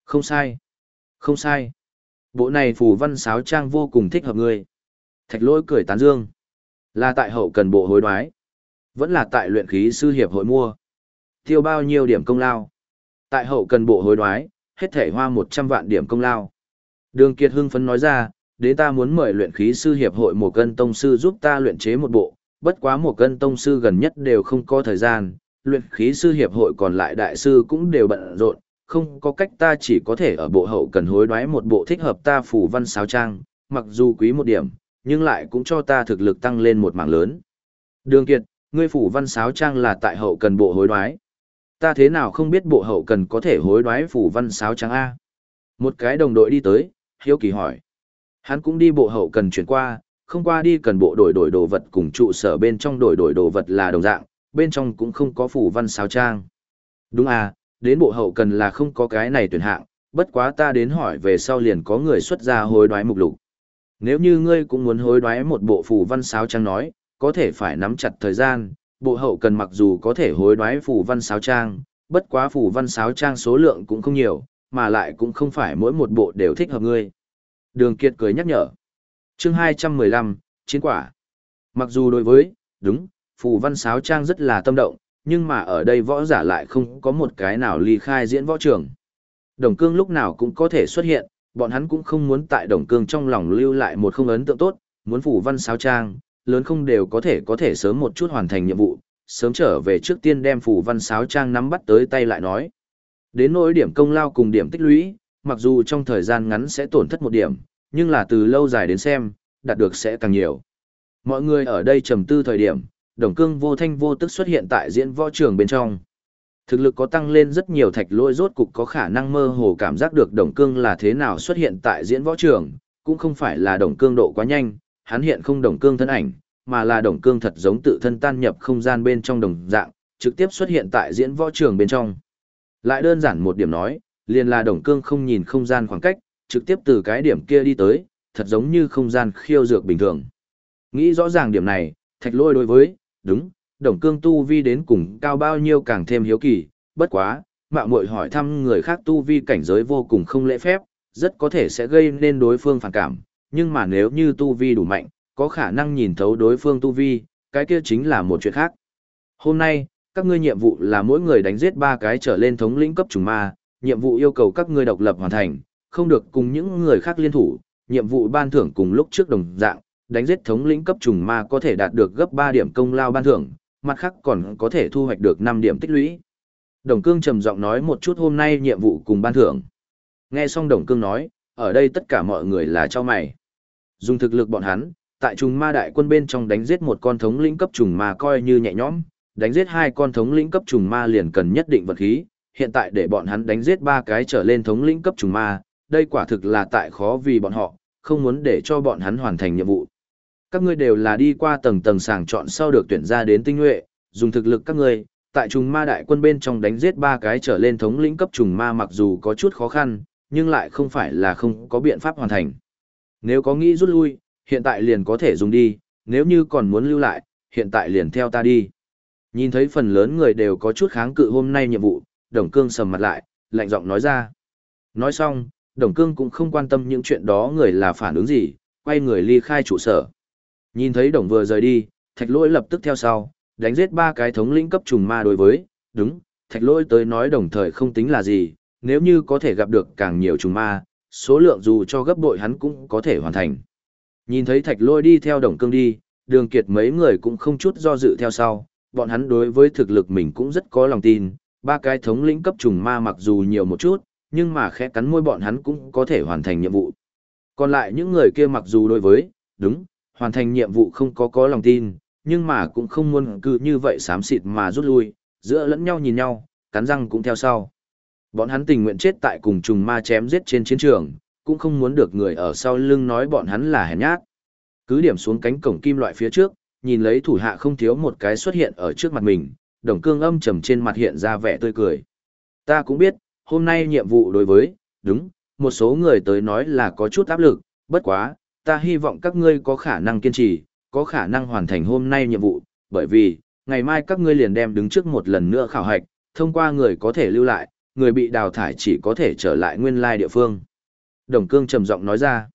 Không sai. Không sai. Bộ này phù văn sáo trang vô cùng thích hợp ngươi. Thạch lỗi cười tán dương. Là tại hậu cần bộ hối đoái. Vẫn là tại luyện khí sư hiệp hội mua. Tiêu bao nhiêu điểm công lao. Tại hậu cần bộ hối đoái, hết thể hoa 100 vạn điểm công lao. Đường Kiệt hưng phấn nói ra, đến ta muốn mời luyện khí sư hiệp hội một cân tông sư giúp ta luyện chế một bộ, bất quá một cân tông sư gần nhất đều không có thời gian, luyện khí sư hiệp hội còn lại đại sư cũng đều bận rộn, không có cách ta chỉ có thể ở bộ hậu cần hối đoái một bộ thích hợp ta phủ văn sáo trang, mặc dù quý một điểm, nhưng lại cũng cho ta thực lực tăng lên một mảng lớn. Đường Kiệt, ngươi phủ văn sáo trang là tại hậu cần bộ hối đoái. Ta thế nào không biết bộ hậu cần có thể hối đoái phủ văn sáo trang A. Một cái đồng đội đi tới, hiếu kỳ hỏi. Hắn cũng đi bộ hậu cần chuyển qua, không qua đi cần bộ đổi đổi đồ vật cùng trụ sở bên trong đổi đổi đồ vật là đồng dạng, bên trong cũng không có phủ văn sáo trang. Đúng à, đến bộ hậu cần là không có cái này tuyển hạng, bất quá ta đến hỏi về sau liền có người xuất ra hối đoái mục lục. Nếu như ngươi cũng muốn hối đoái một bộ phủ văn sáo trang nói, có thể phải nắm chặt thời gian, bộ hậu cần mặc dù có thể hối đoái phủ văn sáo trang, bất quá phủ văn sáo trang số lượng cũng không nhiều, mà lại cũng không phải mỗi một bộ đều thích hợp ngươi. Đường Kiệt cười nhắc nhở. Chương 215, Chiến quả. Mặc dù đối với, đúng, phủ văn sáo trang rất là tâm động, nhưng mà ở đây võ giả lại không có một cái nào ly khai diễn võ trường. Đồng cương lúc nào cũng có thể xuất hiện, bọn hắn cũng không muốn tại đồng cương trong lòng lưu lại một không ấn tượng tốt, muốn phủ văn sáo trang, lớn không đều có thể có thể sớm một chút hoàn thành nhiệm vụ, sớm trở về trước tiên đem phủ văn sáo trang nắm bắt tới tay lại nói. Đến nỗi điểm công lao cùng điểm tích lũy, mặc dù trong thời gian ngắn sẽ tổn thất một điểm, nhưng là từ lâu dài đến xem, đạt được sẽ càng nhiều. Mọi người ở đây trầm tư thời điểm, đồng cương vô thanh vô tức xuất hiện tại diễn võ trường bên trong. Thực lực có tăng lên rất nhiều thạch lôi rốt cục có khả năng mơ hồ cảm giác được đồng cương là thế nào xuất hiện tại diễn võ trường, cũng không phải là đồng cương độ quá nhanh, hắn hiện không đồng cương thân ảnh, mà là đồng cương thật giống tự thân tan nhập không gian bên trong đồng dạng, trực tiếp xuất hiện tại diễn võ trường bên trong. Lại đơn giản một điểm nói, liền là đồng cương không nhìn không gian khoảng cách, trực tiếp từ cái điểm kia đi tới, thật giống như không gian khiêu dược bình thường. Nghĩ rõ ràng điểm này, thạch lôi đối với, đúng, đồng cương tu vi đến cùng cao bao nhiêu càng thêm hiếu kỳ, bất quá, mạo muội hỏi thăm người khác tu vi cảnh giới vô cùng không lễ phép, rất có thể sẽ gây nên đối phương phản cảm, nhưng mà nếu như tu vi đủ mạnh, có khả năng nhìn thấu đối phương tu vi, cái kia chính là một chuyện khác. Hôm nay, các ngươi nhiệm vụ là mỗi người đánh giết ba cái trở lên thống lĩnh cấp trùng ma, nhiệm vụ yêu cầu các ngươi độc lập hoàn thành, không được cùng những người khác liên thủ, nhiệm vụ ban thưởng cùng lúc trước đồng dạng, đánh giết thống lĩnh cấp trùng ma có thể đạt được gấp 3 điểm công lao ban thưởng, mặt khác còn có thể thu hoạch được 5 điểm tích lũy. Đồng Cương trầm giọng nói một chút hôm nay nhiệm vụ cùng ban thưởng. Nghe xong Đồng Cương nói, ở đây tất cả mọi người là cho mày. Dùng thực lực bọn hắn, tại trùng ma đại quân bên trong đánh giết một con thống lĩnh cấp trùng ma coi như nhẹ nhõm, đánh giết hai con thống lĩnh cấp trùng ma liền cần nhất định vật khí, hiện tại để bọn hắn đánh giết ba cái trở lên thống lĩnh cấp trùng ma, đây quả thực là tại khó vì bọn họ, không muốn để cho bọn hắn hoàn thành nhiệm vụ. Các ngươi đều là đi qua tầng tầng sàng chọn sau được tuyển ra đến tinh nhuệ, dùng thực lực các ngươi, tại trùng ma đại quân bên trong đánh giết ba cái trở lên thống lĩnh cấp trùng ma mặc dù có chút khó khăn, nhưng lại không phải là không có biện pháp hoàn thành. Nếu có nghĩ rút lui, hiện tại liền có thể dùng đi, nếu như còn muốn lưu lại, hiện tại liền theo ta đi. Nhìn thấy phần lớn người đều có chút kháng cự hôm nay nhiệm vụ, Đồng Cương sầm mặt lại, lạnh giọng nói ra. Nói xong, Đồng Cương cũng không quan tâm những chuyện đó người là phản ứng gì, quay người ly khai trụ sở. Nhìn thấy Đồng vừa rời đi, Thạch Lỗi lập tức theo sau, đánh giết ba cái thống lĩnh cấp trùng ma đối với, đúng, Thạch Lỗi tới nói đồng thời không tính là gì, nếu như có thể gặp được càng nhiều trùng ma, số lượng dù cho gấp bội hắn cũng có thể hoàn thành. Nhìn thấy Thạch lôi đi theo Đồng Cương đi, Đường Kiệt mấy người cũng không chút do dự theo sau, bọn hắn đối với thực lực mình cũng rất có lòng tin, ba cái thống lĩnh cấp trùng ma mặc dù nhiều một chút, nhưng mà khẽ cắn môi bọn hắn cũng có thể hoàn thành nhiệm vụ. Còn lại những người kia mặc dù đối với, đúng, hoàn thành nhiệm vụ không có có lòng tin, nhưng mà cũng không muốn cứ như vậy xám xịt mà rút lui, giữa lẫn nhau nhìn nhau, cắn răng cũng theo sau. Bọn hắn tình nguyện chết tại cùng trùng ma chém giết trên chiến trường, cũng không muốn được người ở sau lưng nói bọn hắn là hèn nhát. Cứ điểm xuống cánh cổng kim loại phía trước, nhìn lấy thủ hạ không thiếu một cái xuất hiện ở trước mặt mình, đồng cương âm trầm trên mặt hiện ra vẻ tươi cười. Ta cũng biết, hôm nay nhiệm vụ đối với, đúng, một số người tới nói là có chút áp lực, bất quá, ta hy vọng các ngươi có khả năng kiên trì, có khả năng hoàn thành hôm nay nhiệm vụ, bởi vì, ngày mai các ngươi liền đem đứng trước một lần nữa khảo hạch, thông qua người có thể lưu lại, người bị đào thải chỉ có thể trở lại nguyên lai địa phương. Đồng cương trầm giọng nói ra,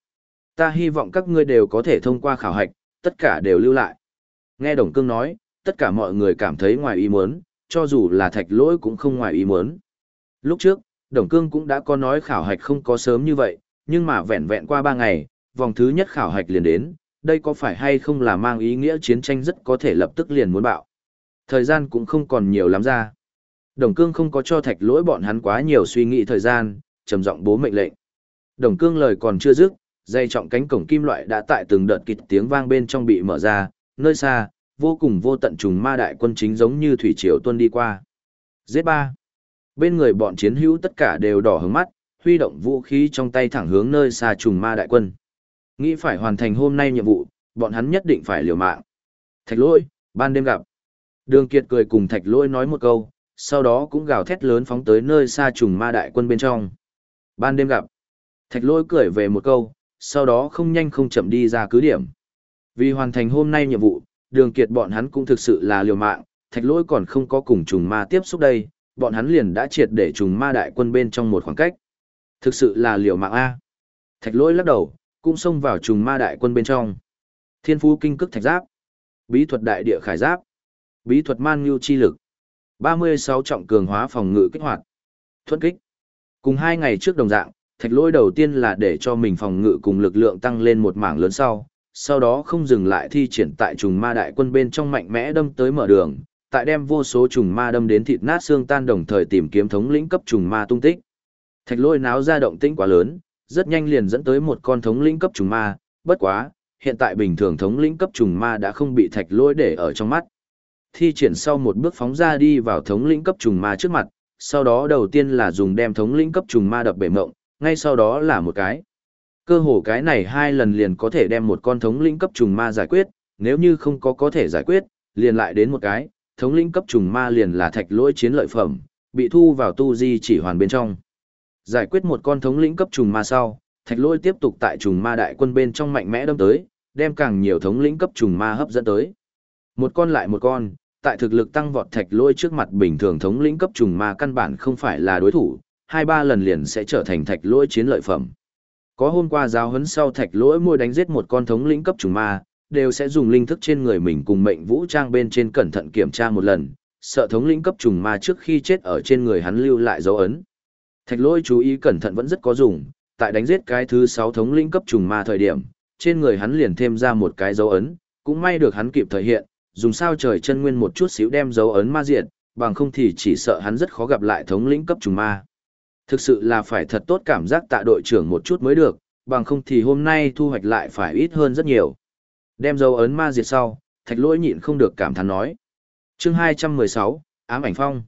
ta hy vọng các ngươi đều có thể thông qua khảo hạch, tất cả đều lưu lại. Nghe Đồng Cương nói, tất cả mọi người cảm thấy ngoài ý muốn, cho dù là thạch lỗi cũng không ngoài ý muốn. Lúc trước, Đồng Cương cũng đã có nói khảo hạch không có sớm như vậy, nhưng mà vẹn vẹn qua ba ngày, vòng thứ nhất khảo hạch liền đến, đây có phải hay không là mang ý nghĩa chiến tranh rất có thể lập tức liền muốn bạo. Thời gian cũng không còn nhiều lắm ra. Đồng Cương không có cho thạch lỗi bọn hắn quá nhiều suy nghĩ thời gian, trầm giọng bố mệnh lệnh. Đồng Cương lời còn chưa dứt, dây trọng cánh cổng kim loại đã tại từng đợt kịch tiếng vang bên trong bị mở ra, nơi xa, vô cùng vô tận trùng ma đại quân chính giống như thủy triều tuân đi qua. Giết ba. Bên người bọn chiến hữu tất cả đều đỏ hướng mắt, huy động vũ khí trong tay thẳng hướng nơi xa trùng ma đại quân. Nghĩ phải hoàn thành hôm nay nhiệm vụ, bọn hắn nhất định phải liều mạng. Thạch lỗi, ban đêm gặp. Đường Kiệt cười cùng thạch lỗi nói một câu, sau đó cũng gào thét lớn phóng tới nơi xa trùng ma đại quân bên trong. Ban đêm gặp. Thạch lôi cười về một câu, sau đó không nhanh không chậm đi ra cứ điểm. Vì hoàn thành hôm nay nhiệm vụ, đường kiệt bọn hắn cũng thực sự là liều mạng, thạch lôi còn không có cùng trùng ma tiếp xúc đây, bọn hắn liền đã triệt để trùng ma đại quân bên trong một khoảng cách. Thực sự là liều mạng A. Thạch lôi lắc đầu, cũng xông vào trùng ma đại quân bên trong. Thiên phú kinh cức thạch giáp, bí thuật đại địa khải giáp, bí thuật man nhu chi lực, 36 trọng cường hóa phòng ngự kích hoạt, thuận kích. Cùng hai ngày trước đồng dạng, thạch lôi đầu tiên là để cho mình phòng ngự cùng lực lượng tăng lên một mảng lớn sau, sau đó không dừng lại thi triển tại trùng ma đại quân bên trong mạnh mẽ đâm tới mở đường, tại đem vô số trùng ma đâm đến thịt nát xương tan đồng thời tìm kiếm thống lĩnh cấp trùng ma tung tích. Thạch lôi náo ra động tĩnh quá lớn, rất nhanh liền dẫn tới một con thống lĩnh cấp trùng ma, bất quá, hiện tại bình thường thống lĩnh cấp trùng ma đã không bị thạch lôi để ở trong mắt. Thi triển sau một bước phóng ra đi vào thống lĩnh cấp trùng ma trước mặt, sau đó đầu tiên là dùng đem thống lĩnh cấp trùng ma đập bể mộng, ngay sau đó là một cái. Cơ hồ cái này hai lần liền có thể đem một con thống lĩnh cấp trùng ma giải quyết, nếu như không có có thể giải quyết, liền lại đến một cái, thống lĩnh cấp trùng ma liền là thạch lỗi chiến lợi phẩm, bị thu vào tu di chỉ hoàn bên trong. Giải quyết một con thống lĩnh cấp trùng ma sau, thạch lỗi tiếp tục tại trùng ma đại quân bên trong mạnh mẽ đâm tới, đem càng nhiều thống lĩnh cấp trùng ma hấp dẫn tới. Một con lại một con, tại thực lực tăng vọt thạch lôi trước mặt bình thường thống lĩnh cấp trùng ma căn bản không phải là đối thủ, hai ba lần liền sẽ trở thành thạch lôi chiến lợi phẩm. Có hôm qua giáo huấn sau thạch lỗi môi đánh giết một con thống lĩnh cấp trùng ma, đều sẽ dùng linh thức trên người mình cùng mệnh vũ trang bên trên cẩn thận kiểm tra một lần, sợ thống lĩnh cấp trùng ma trước khi chết ở trên người hắn lưu lại dấu ấn. Thạch lôi chú ý cẩn thận vẫn rất có dùng, tại đánh giết cái thứ 6 thống lĩnh cấp trùng ma thời điểm, trên người hắn liền thêm ra một cái dấu ấn, cũng may được hắn kịp thời hiện, dùng sao trời chân nguyên một chút xíu đem dấu ấn ma diệt, bằng không thì chỉ sợ hắn rất khó gặp lại thống lĩnh cấp trùng ma. Thực sự là phải thật tốt cảm giác tạ đội trưởng một chút mới được, bằng không thì hôm nay thu hoạch lại phải ít hơn rất nhiều. Đem dấu ấn ma diệt sau, thạch lỗi nhịn không được cảm thán nói. chương 216, ám ảnh phong.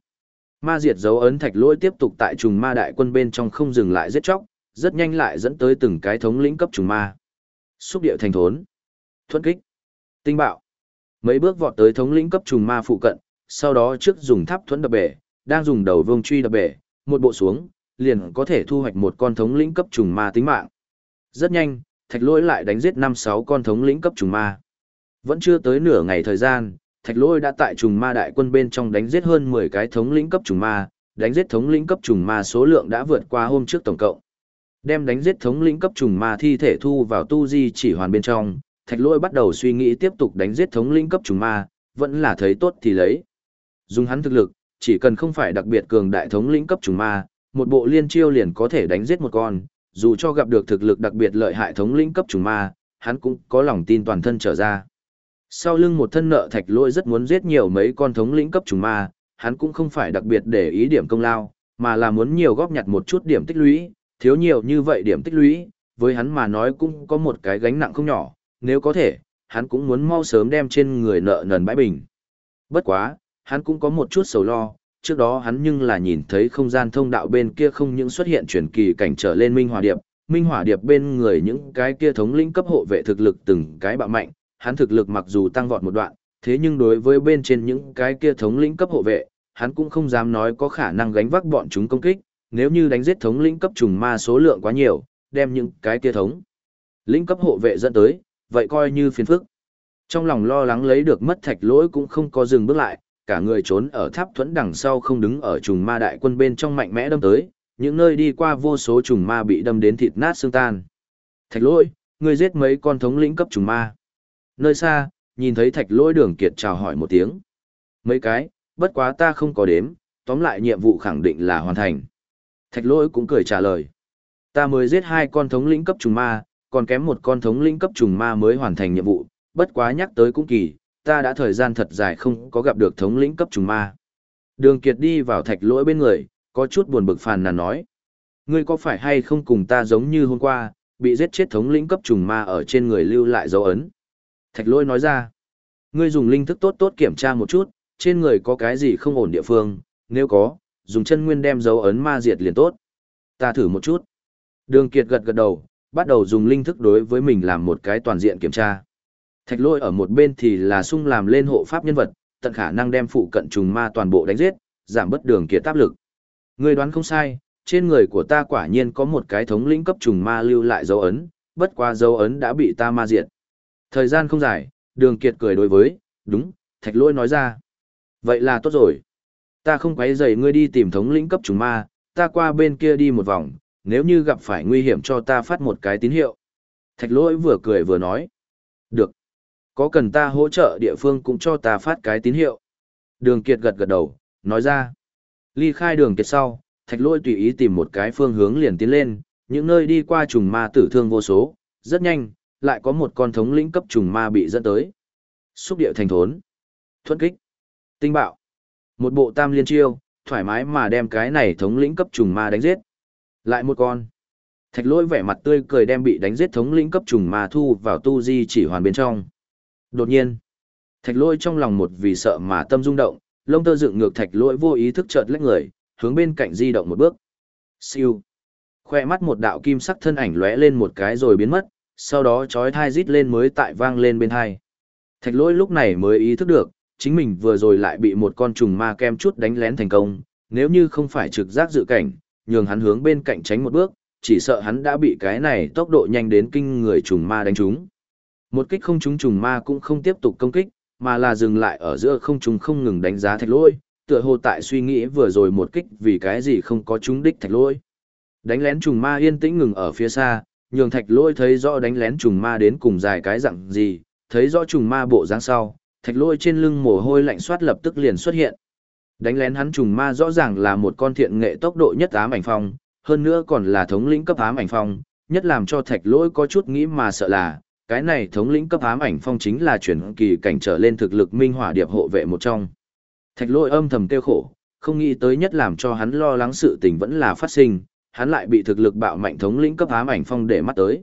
Ma diệt dấu ấn thạch lỗi tiếp tục tại trùng ma đại quân bên trong không dừng lại giết chóc, rất nhanh lại dẫn tới từng cái thống lĩnh cấp trùng ma. Xúc điệu thành thốn. Thuận kích. Tinh bạo. Mấy bước vọt tới thống lĩnh cấp trùng ma phụ cận, sau đó trước dùng tháp thuẫn đập bể, đang dùng đầu vương truy đập bể, một bộ xuống, liền có thể thu hoạch một con thống lĩnh cấp trùng ma tính mạng. Rất nhanh, thạch lỗi lại đánh giết 5-6 con thống lĩnh cấp trùng ma. Vẫn chưa tới nửa ngày thời gian, thạch lỗi đã tại trùng ma đại quân bên trong đánh giết hơn 10 cái thống lĩnh cấp trùng ma, đánh giết thống lĩnh cấp trùng ma số lượng đã vượt qua hôm trước tổng cộng. Đem đánh giết thống lĩnh cấp trùng ma thi thể thu vào tu di chỉ hoàn bên trong, thạch lỗi bắt đầu suy nghĩ tiếp tục đánh giết thống lĩnh cấp trùng ma, vẫn là thấy tốt thì lấy. Dùng hắn thực lực, chỉ cần không phải đặc biệt cường đại thống lĩnh cấp trùng ma, một bộ liên chiêu liền có thể đánh giết một con, dù cho gặp được thực lực đặc biệt lợi hại thống lĩnh cấp trùng ma, hắn cũng có lòng tin toàn thân trở ra. Sau lưng một thân nợ thạch lôi rất muốn giết nhiều mấy con thống lĩnh cấp trùng ma, hắn cũng không phải đặc biệt để ý điểm công lao, mà là muốn nhiều góp nhặt một chút điểm tích lũy, thiếu nhiều như vậy điểm tích lũy, với hắn mà nói cũng có một cái gánh nặng không nhỏ, nếu có thể, hắn cũng muốn mau sớm đem trên người nợ nần bãi bình. Bất quá, hắn cũng có một chút sầu lo, trước đó hắn nhưng là nhìn thấy không gian thông đạo bên kia không những xuất hiện truyền kỳ cảnh trở lên Minh hòa Điệp, Minh hòa Điệp bên người những cái kia thống lĩnh cấp hộ vệ thực lực từng cái bạo mạnh, hắn thực lực mặc dù tăng vọt một đoạn, thế nhưng đối với bên trên những cái kia thống lĩnh cấp hộ vệ, hắn cũng không dám nói có khả năng gánh vác bọn chúng công kích, nếu như đánh giết thống lĩnh cấp trùng ma số lượng quá nhiều, đem những cái kia thống lĩnh cấp hộ vệ dẫn tới, vậy coi như phiền phức. Trong lòng lo lắng lấy được mất thạch lỗi cũng không có dừng bước lại, cả người trốn ở tháp thuẫn đằng sau không đứng ở trùng ma đại quân bên trong mạnh mẽ đâm tới, những nơi đi qua vô số trùng ma bị đâm đến thịt nát xương tan. Thạch lỗi, ngươi giết mấy con thống lĩnh cấp trùng ma. Nơi xa, nhìn thấy thạch lỗi đường kiệt chào hỏi một tiếng. Mấy cái, bất quá ta không có đếm, tóm lại nhiệm vụ khẳng định là hoàn thành. Thạch lỗi cũng cười trả lời. Ta mới giết hai con thống lĩnh cấp trùng ma, còn kém một con thống lĩnh cấp trùng ma mới hoàn thành nhiệm vụ, bất quá nhắc tới cũng kỳ, ta đã thời gian thật dài không có gặp được thống lĩnh cấp trùng ma. Đường Kiệt đi vào thạch lỗi bên người, có chút buồn bực phàn nàn nói. Ngươi có phải hay không cùng ta giống như hôm qua, bị giết chết thống lĩnh cấp trùng ma ở trên người lưu lại dấu ấn? Thạch lỗi nói ra. Ngươi dùng linh thức tốt tốt kiểm tra một chút, trên người có cái gì không ổn địa phương, nếu có, dùng chân nguyên đem dấu ấn ma diệt liền tốt. Ta thử một chút. Đường Kiệt gật gật đầu, bắt đầu dùng linh thức đối với mình làm một cái toàn diện kiểm tra. Thạch lôi ở một bên thì là sung làm lên hộ pháp nhân vật, tận khả năng đem phụ cận trùng ma toàn bộ đánh giết, giảm bất đường kiệt áp lực. Người đoán không sai, trên người của ta quả nhiên có một cái thống lĩnh cấp trùng ma lưu lại dấu ấn, bất qua dấu ấn đã bị ta ma diệt. Thời gian không dài, đường kiệt cười đối với, đúng, thạch lôi nói ra. Vậy là tốt rồi. Ta không quấy rầy ngươi đi tìm thống lĩnh cấp trùng ma, ta qua bên kia đi một vòng, nếu như gặp phải nguy hiểm cho ta phát một cái tín hiệu. Thạch lỗi vừa cười vừa nói. Được. Có cần ta hỗ trợ địa phương cũng cho ta phát cái tín hiệu. Đường Kiệt gật gật đầu, nói ra. Ly khai đường Kiệt sau, thạch Lỗi tùy ý tìm một cái phương hướng liền tiến lên, những nơi đi qua trùng ma tử thương vô số, rất nhanh, lại có một con thống lĩnh cấp trùng ma bị dẫn tới. Xúc điệu thành thốn. Thuận kích. Tinh bạo. Một bộ tam liên chiêu, thoải mái mà đem cái này thống lĩnh cấp trùng ma đánh giết. Lại một con. Thạch Lỗi vẻ mặt tươi cười đem bị đánh giết thống lĩnh cấp trùng ma thu vào tu di chỉ hoàn bên trong. Đột nhiên, thạch Lỗi trong lòng một vì sợ mà tâm rung động, lông tơ dựng ngược thạch Lỗi vô ý thức chợt lách người, hướng bên cạnh di động một bước. Siêu. Khoe mắt một đạo kim sắc thân ảnh lóe lên một cái rồi biến mất, sau đó chói thai rít lên mới tại vang lên bên hai. Thạch Lỗi lúc này mới ý thức được, chính mình vừa rồi lại bị một con trùng ma kem chút đánh lén thành công, nếu như không phải trực giác dự cảnh, nhường hắn hướng bên cạnh tránh một bước, chỉ sợ hắn đã bị cái này tốc độ nhanh đến kinh người trùng ma đánh trúng. Một kích không trúng trùng ma cũng không tiếp tục công kích, mà là dừng lại ở giữa không trùng không ngừng đánh giá thạch lôi, tựa hồ tại suy nghĩ vừa rồi một kích vì cái gì không có trúng đích thạch lôi. Đánh lén trùng ma yên tĩnh ngừng ở phía xa, nhường thạch lôi thấy rõ đánh lén trùng ma đến cùng dài cái dạng gì, Thấy rõ trùng ma bộ dáng sau, thạch lôi trên lưng mồ hôi lạnh soát lập tức liền xuất hiện. Đánh lén hắn trùng ma rõ ràng là một con thiện nghệ tốc độ nhất ám ảnh phong, hơn nữa còn là thống lĩnh cấp ám ảnh phong, nhất làm cho thạch lôi có chút nghĩ mà sợ là, cái này thống lĩnh cấp ám ảnh phong chính là chuyển kỳ cảnh trở lên thực lực minh hỏa điệp hộ vệ một trong. Thạch lôi âm thầm kêu khổ, không nghĩ tới nhất làm cho hắn lo lắng sự tình vẫn là phát sinh, hắn lại bị thực lực bạo mạnh thống lĩnh cấp ám ảnh phong để mắt tới.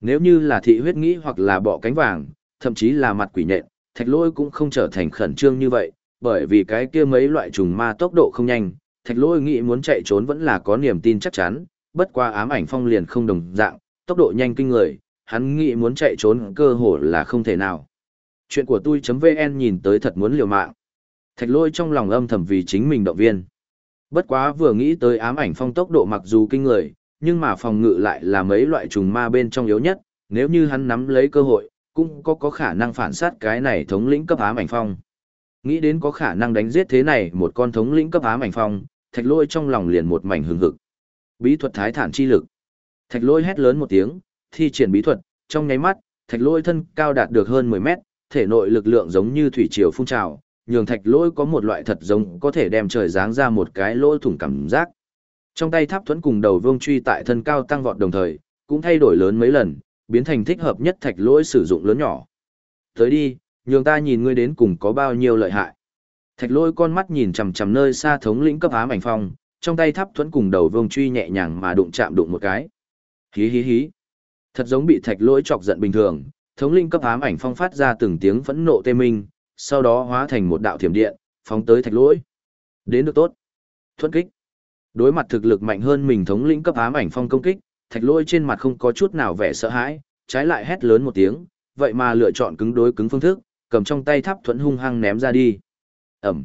Nếu như là thị huyết nghĩ hoặc là bọ cánh vàng, thậm chí là mặt quỷ nhện, thạch lôi cũng không trở thành khẩn trương như vậy, bởi vì cái kia mấy loại trùng ma tốc độ không nhanh, thạch lôi nghĩ muốn chạy trốn vẫn là có niềm tin chắc chắn, bất qua ám ảnh phong liền không đồng dạng, tốc độ nhanh kinh người, hắn nghĩ muốn chạy trốn cơ hội là không thể nào. Chuyện của tôi.vn nhìn tới thật muốn liều mạng. Thạch lôi trong lòng âm thầm vì chính mình động viên. Bất quá vừa nghĩ tới ám ảnh phong tốc độ mặc dù kinh người, nhưng mà phòng ngự lại là mấy loại trùng ma bên trong yếu nhất, nếu như hắn nắm lấy cơ hội, cũng có có khả năng phản sát cái này thống lĩnh cấp ám ảnh phong. Nghĩ đến có khả năng đánh giết thế này một con thống lĩnh cấp ám ảnh phong, thạch lôi trong lòng liền một mảnh hừng hực. Bí thuật thái thản chi lực. Thạch lôi hét lớn một tiếng, thi triển bí thuật, trong nháy mắt, thạch lôi thân cao đạt được hơn 10 mét, thể nội lực lượng giống như thủy triều phun trào, nhường thạch lôi có một loại thật giống có thể đem trời giáng ra một cái lỗ thủng cảm giác. Trong tay tháp thuẫn cùng đầu vương truy tại thân cao tăng vọt đồng thời, cũng thay đổi lớn mấy lần, biến thành thích hợp nhất thạch lôi sử dụng lớn nhỏ. Tới đi, nhường ta nhìn ngươi đến cùng có bao nhiêu lợi hại. Thạch lôi con mắt nhìn chằm chằm nơi xa thống lĩnh cấp ám ảnh phong, trong tay tháp thuẫn cùng đầu vương truy nhẹ nhàng mà đụng chạm đụng một cái. Hí hí hí. Thật giống bị thạch lôi chọc giận bình thường, thống lĩnh cấp ám ảnh phong phát ra từng tiếng phẫn nộ tê minh, sau đó hóa thành một đạo thiểm điện, phóng tới thạch lỗi. Đến được tốt. Thuẫn kích. Đối mặt thực lực mạnh hơn mình thống lĩnh cấp ám ảnh phong công kích, thạch lỗi trên mặt không có chút nào vẻ sợ hãi, trái lại hét lớn một tiếng, vậy mà lựa chọn cứng đối cứng phương thức, cầm trong tay tháp thuẫn hung hăng ném ra đi. Ẩm.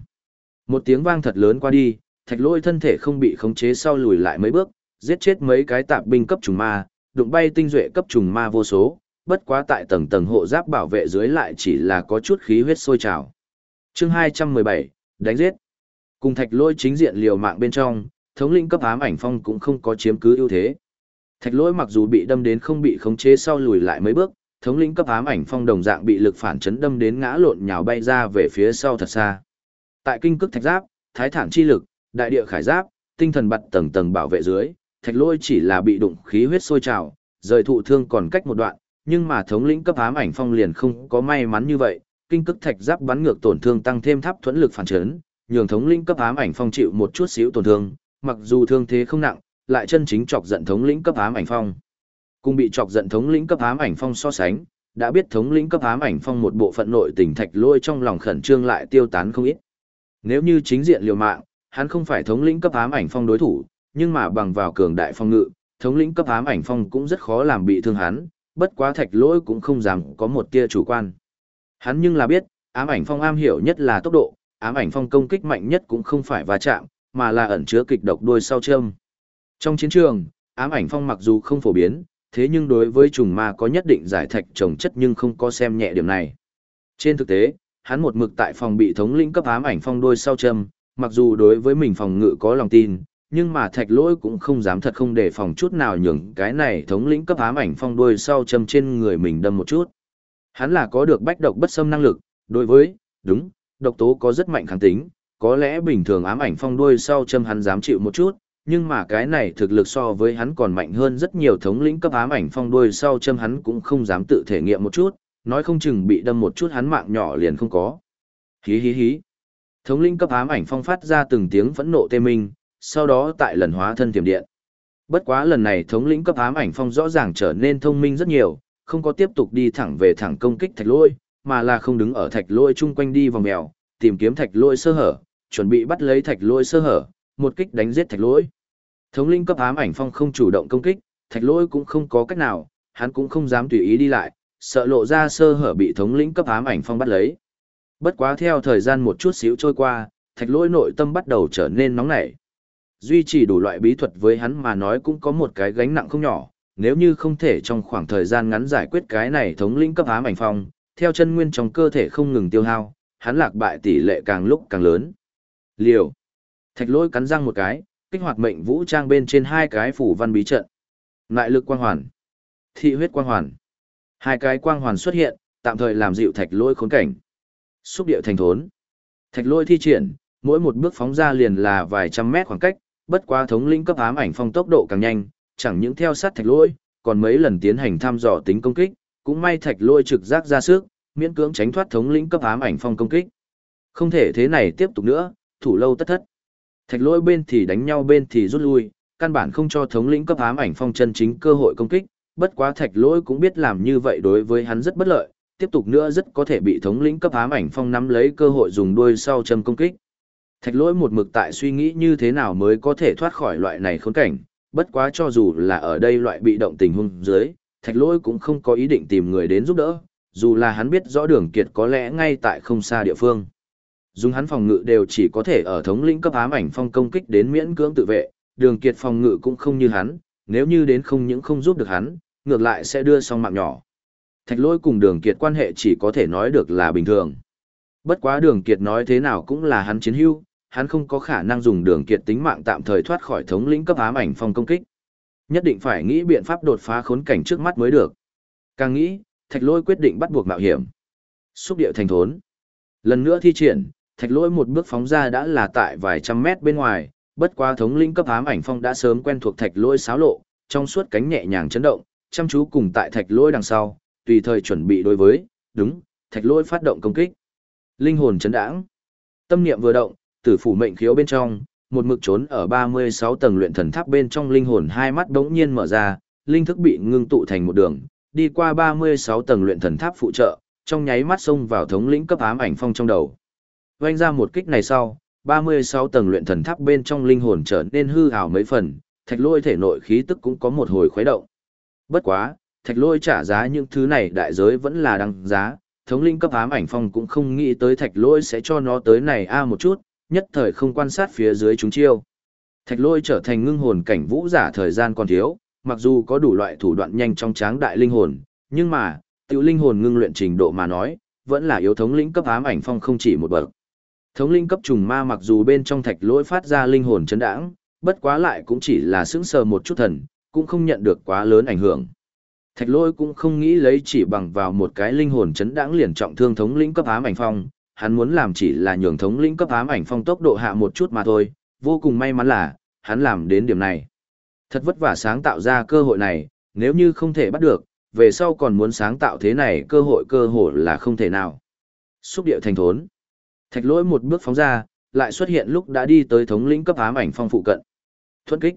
Một tiếng vang thật lớn qua đi, thạch lỗi thân thể không bị khống chế sau lùi lại mấy bước, giết chết mấy cái tạp binh cấp trùng ma, đụng bay tinh duệ cấp trùng ma vô số, bất quá tại tầng tầng hộ giáp bảo vệ dưới lại chỉ là có chút khí huyết sôi trào. Chương 217, đánh giết. Cùng thạch lôi chính diện liều mạng bên trong, thống lĩnh cấp ám ảnh phong cũng không có chiếm cứ ưu thế. Thạch lôi mặc dù bị đâm đến không bị khống chế sau lùi lại mấy bước, thống lĩnh cấp ám ảnh phong đồng dạng bị lực phản chấn đâm đến ngã lộn nhào bay ra về phía sau thật xa. Tại kinh cức thạch giáp, thái thản chi lực, đại địa khải giáp, tinh thần bật tầng tầng bảo vệ dưới, thạch lôi chỉ là bị đụng khí huyết sôi trào, rời thụ thương còn cách một đoạn, nhưng mà thống lĩnh cấp ám ảnh phong liền không có may mắn như vậy, kinh cức thạch giáp bắn ngược tổn thương tăng thêm tháp thuẫn lực phản chấn, nhường thống lĩnh cấp ám ảnh phong chịu một chút xíu tổn thương, mặc dù thương thế không nặng, lại chân chính chọc giận thống lĩnh cấp ám ảnh phong. Cùng bị chọc giận thống lĩnh cấp ám ảnh phong so sánh, đã biết thống lĩnh cấp ám ảnh phong một bộ phận nội tình thạch lôi trong lòng khẩn trương lại tiêu tán không ít. Nếu như chính diện liều mạng, hắn không phải thống lĩnh cấp ám ảnh phong đối thủ, nhưng mà bằng vào cường đại phong ngự, thống lĩnh cấp ám ảnh phong cũng rất khó làm bị thương hắn, bất quá thạch lỗi cũng không dám có một tia chủ quan. Hắn nhưng là biết, ám ảnh phong am hiểu nhất là tốc độ, ám ảnh phong công kích mạnh nhất cũng không phải va chạm, mà là ẩn chứa kịch độc đuôi sau châm. Trong chiến trường, ám ảnh phong mặc dù không phổ biến, thế nhưng đối với trùng ma có nhất định giải thạch trồng chất nhưng không có xem nhẹ điểm này. Trên thực tế, hắn một mực tại phòng bị thống lĩnh cấp ám ảnh phong đuôi sau châm, mặc dù đối với mình phòng ngự có lòng tin, nhưng mà thạch lỗi cũng không dám thật không để phòng chút nào nhường cái này thống lĩnh cấp ám ảnh phong đuôi sau châm trên người mình đâm một chút. Hắn là có được bách độc bất xâm năng lực, đối với, đúng, độc tố có rất mạnh kháng tính, có lẽ bình thường ám ảnh phong đuôi sau châm hắn dám chịu một chút, nhưng mà cái này thực lực so với hắn còn mạnh hơn rất nhiều thống lĩnh cấp ám ảnh phong đuôi sau châm hắn cũng không dám tự thể nghiệm một chút, nói không chừng bị đâm một chút hắn mạng nhỏ liền không có. Hí hí hí. Thống lĩnh cấp ám ảnh phong phát ra từng tiếng phẫn nộ tê minh, sau đó tại lần hóa thân tiềm điện. Bất quá lần này thống lĩnh cấp ám ảnh phong rõ ràng trở nên thông minh rất nhiều, không có tiếp tục đi thẳng về thẳng công kích thạch lôi, mà là không đứng ở thạch lôi chung quanh đi vòng mèo, tìm kiếm thạch lôi sơ hở, chuẩn bị bắt lấy thạch lôi sơ hở, một kích đánh giết thạch lỗi. Thống lĩnh cấp ám ảnh phong không chủ động công kích, thạch lỗi cũng không có cách nào, hắn cũng không dám tùy ý đi lại, sợ lộ ra sơ hở bị thống lĩnh cấp ám ảnh phong bắt lấy. Bất quá theo thời gian một chút xíu trôi qua, thạch lỗi nội tâm bắt đầu trở nên nóng nảy duy trì đủ loại bí thuật với hắn mà nói cũng có một cái gánh nặng không nhỏ, nếu như không thể trong khoảng thời gian ngắn giải quyết cái này thống lĩnh cấp ám ảnh phong, theo chân nguyên trong cơ thể không ngừng tiêu hao, hắn lạc bại tỷ lệ càng lúc càng lớn. Liều. Thạch lôi cắn răng một cái, kích hoạt mệnh vũ trang bên trên hai cái phủ văn bí trận. Nại lực quang hoàn. Thị huyết quang hoàn. Hai cái quang hoàn xuất hiện, tạm thời làm dịu thạch lôi khốn cảnh. Xúc điệu thành thốn. Thạch lôi thi triển, mỗi một bước phóng ra liền là vài trăm mét khoảng cách, bất quá thống lĩnh cấp ám ảnh phong tốc độ càng nhanh, chẳng những theo sát thạch lôi, còn mấy lần tiến hành thăm dò tính công kích, cũng may thạch lôi trực giác ra sức, miễn cưỡng tránh thoát thống lĩnh cấp ám ảnh phong công kích. Không thể thế này tiếp tục nữa, thủ lâu tất thất. Thạch Lỗi bên thì đánh nhau bên thì rút lui, căn bản không cho thống lĩnh cấp ám ảnh phong chân chính cơ hội công kích, bất quá thạch Lỗi cũng biết làm như vậy đối với hắn rất bất lợi, tiếp tục nữa rất có thể bị thống lĩnh cấp ám ảnh phong nắm lấy cơ hội dùng đuôi sau châm công kích. Thạch lỗi một mực tại suy nghĩ như thế nào mới có thể thoát khỏi loại này khốn cảnh, bất quá cho dù là ở đây loại bị động tình huống dưới, thạch lỗi cũng không có ý định tìm người đến giúp đỡ, dù là hắn biết rõ đường kiệt có lẽ ngay tại không xa địa phương. Dùng hắn phòng ngự đều chỉ có thể ở thống lĩnh cấp ám ảnh phong công kích đến miễn cưỡng tự vệ, đường kiệt phòng ngự cũng không như hắn, nếu như đến không những không giúp được hắn, ngược lại sẽ đưa xong mạng nhỏ. Thạch lôi cùng đường kiệt quan hệ chỉ có thể nói được là bình thường. Bất quá đường kiệt nói thế nào cũng là hắn chiến hưu hắn không có khả năng dùng đường kiệt tính mạng tạm thời thoát khỏi thống lĩnh cấp ám ảnh phong công kích. Nhất định phải nghĩ biện pháp đột phá khốn cảnh trước mắt mới được. Càng nghĩ, thạch lôi quyết định bắt buộc mạo hiểm. Xúc điệu thành thốn. Lần nữa thi triển, thạch lỗi một bước phóng ra đã là tại vài trăm mét bên ngoài, bất quá thống lĩnh cấp ám ảnh phong đã sớm quen thuộc thạch lỗi xáo lộ, trong suốt cánh nhẹ nhàng chấn động, chăm chú cùng tại thạch lỗi đằng sau, tùy thời chuẩn bị đối với, đúng, thạch lỗi phát động công kích. Linh hồn chấn đãng. Tâm niệm vừa động, tử phủ mệnh khiếu bên trong, một mực trốn ở 36 tầng luyện thần tháp bên trong linh hồn hai mắt đống nhiên mở ra, linh thức bị ngưng tụ thành một đường, đi qua 36 tầng luyện thần tháp phụ trợ, trong nháy mắt xông vào thống lĩnh cấp ám ảnh phong trong đầu. Vành ra một kích này sau, 36 tầng luyện thần tháp bên trong linh hồn trở nên hư ảo mấy phần, thạch lôi thể nội khí tức cũng có một hồi khuấy động. Bất quá, thạch lôi trả giá những thứ này đại giới vẫn là đăng giá, thống linh cấp ám ảnh phong cũng không nghĩ tới thạch lôi sẽ cho nó tới này a một chút, nhất thời không quan sát phía dưới chúng chiêu. Thạch lôi trở thành ngưng hồn cảnh vũ giả thời gian còn thiếu, mặc dù có đủ loại thủ đoạn nhanh trong tráng đại linh hồn, nhưng mà, tiểu linh hồn ngưng luyện trình độ mà nói, vẫn là yếu thống lĩnh cấp ám ảnh phong không chỉ một bậc. Thống linh cấp trùng ma mặc dù bên trong thạch lôi phát ra linh hồn chấn đãng, bất quá lại cũng chỉ là sững sờ một chút thần, cũng không nhận được quá lớn ảnh hưởng. Thạch lôi cũng không nghĩ lấy chỉ bằng vào một cái linh hồn chấn đãng liền trọng thương thống lĩnh cấp ám ảnh phong, hắn muốn làm chỉ là nhường thống lĩnh cấp ám ảnh phong tốc độ hạ một chút mà thôi, vô cùng may mắn là, hắn làm đến điểm này. Thật vất vả sáng tạo ra cơ hội này, nếu như không thể bắt được, về sau còn muốn sáng tạo thế này cơ hội cơ hội là không thể nào. Xúc điệu thành thốn. Thạch lỗi một bước phóng ra, lại xuất hiện lúc đã đi tới thống lĩnh cấp ám ảnh phong phụ cận. Thuẫn kích.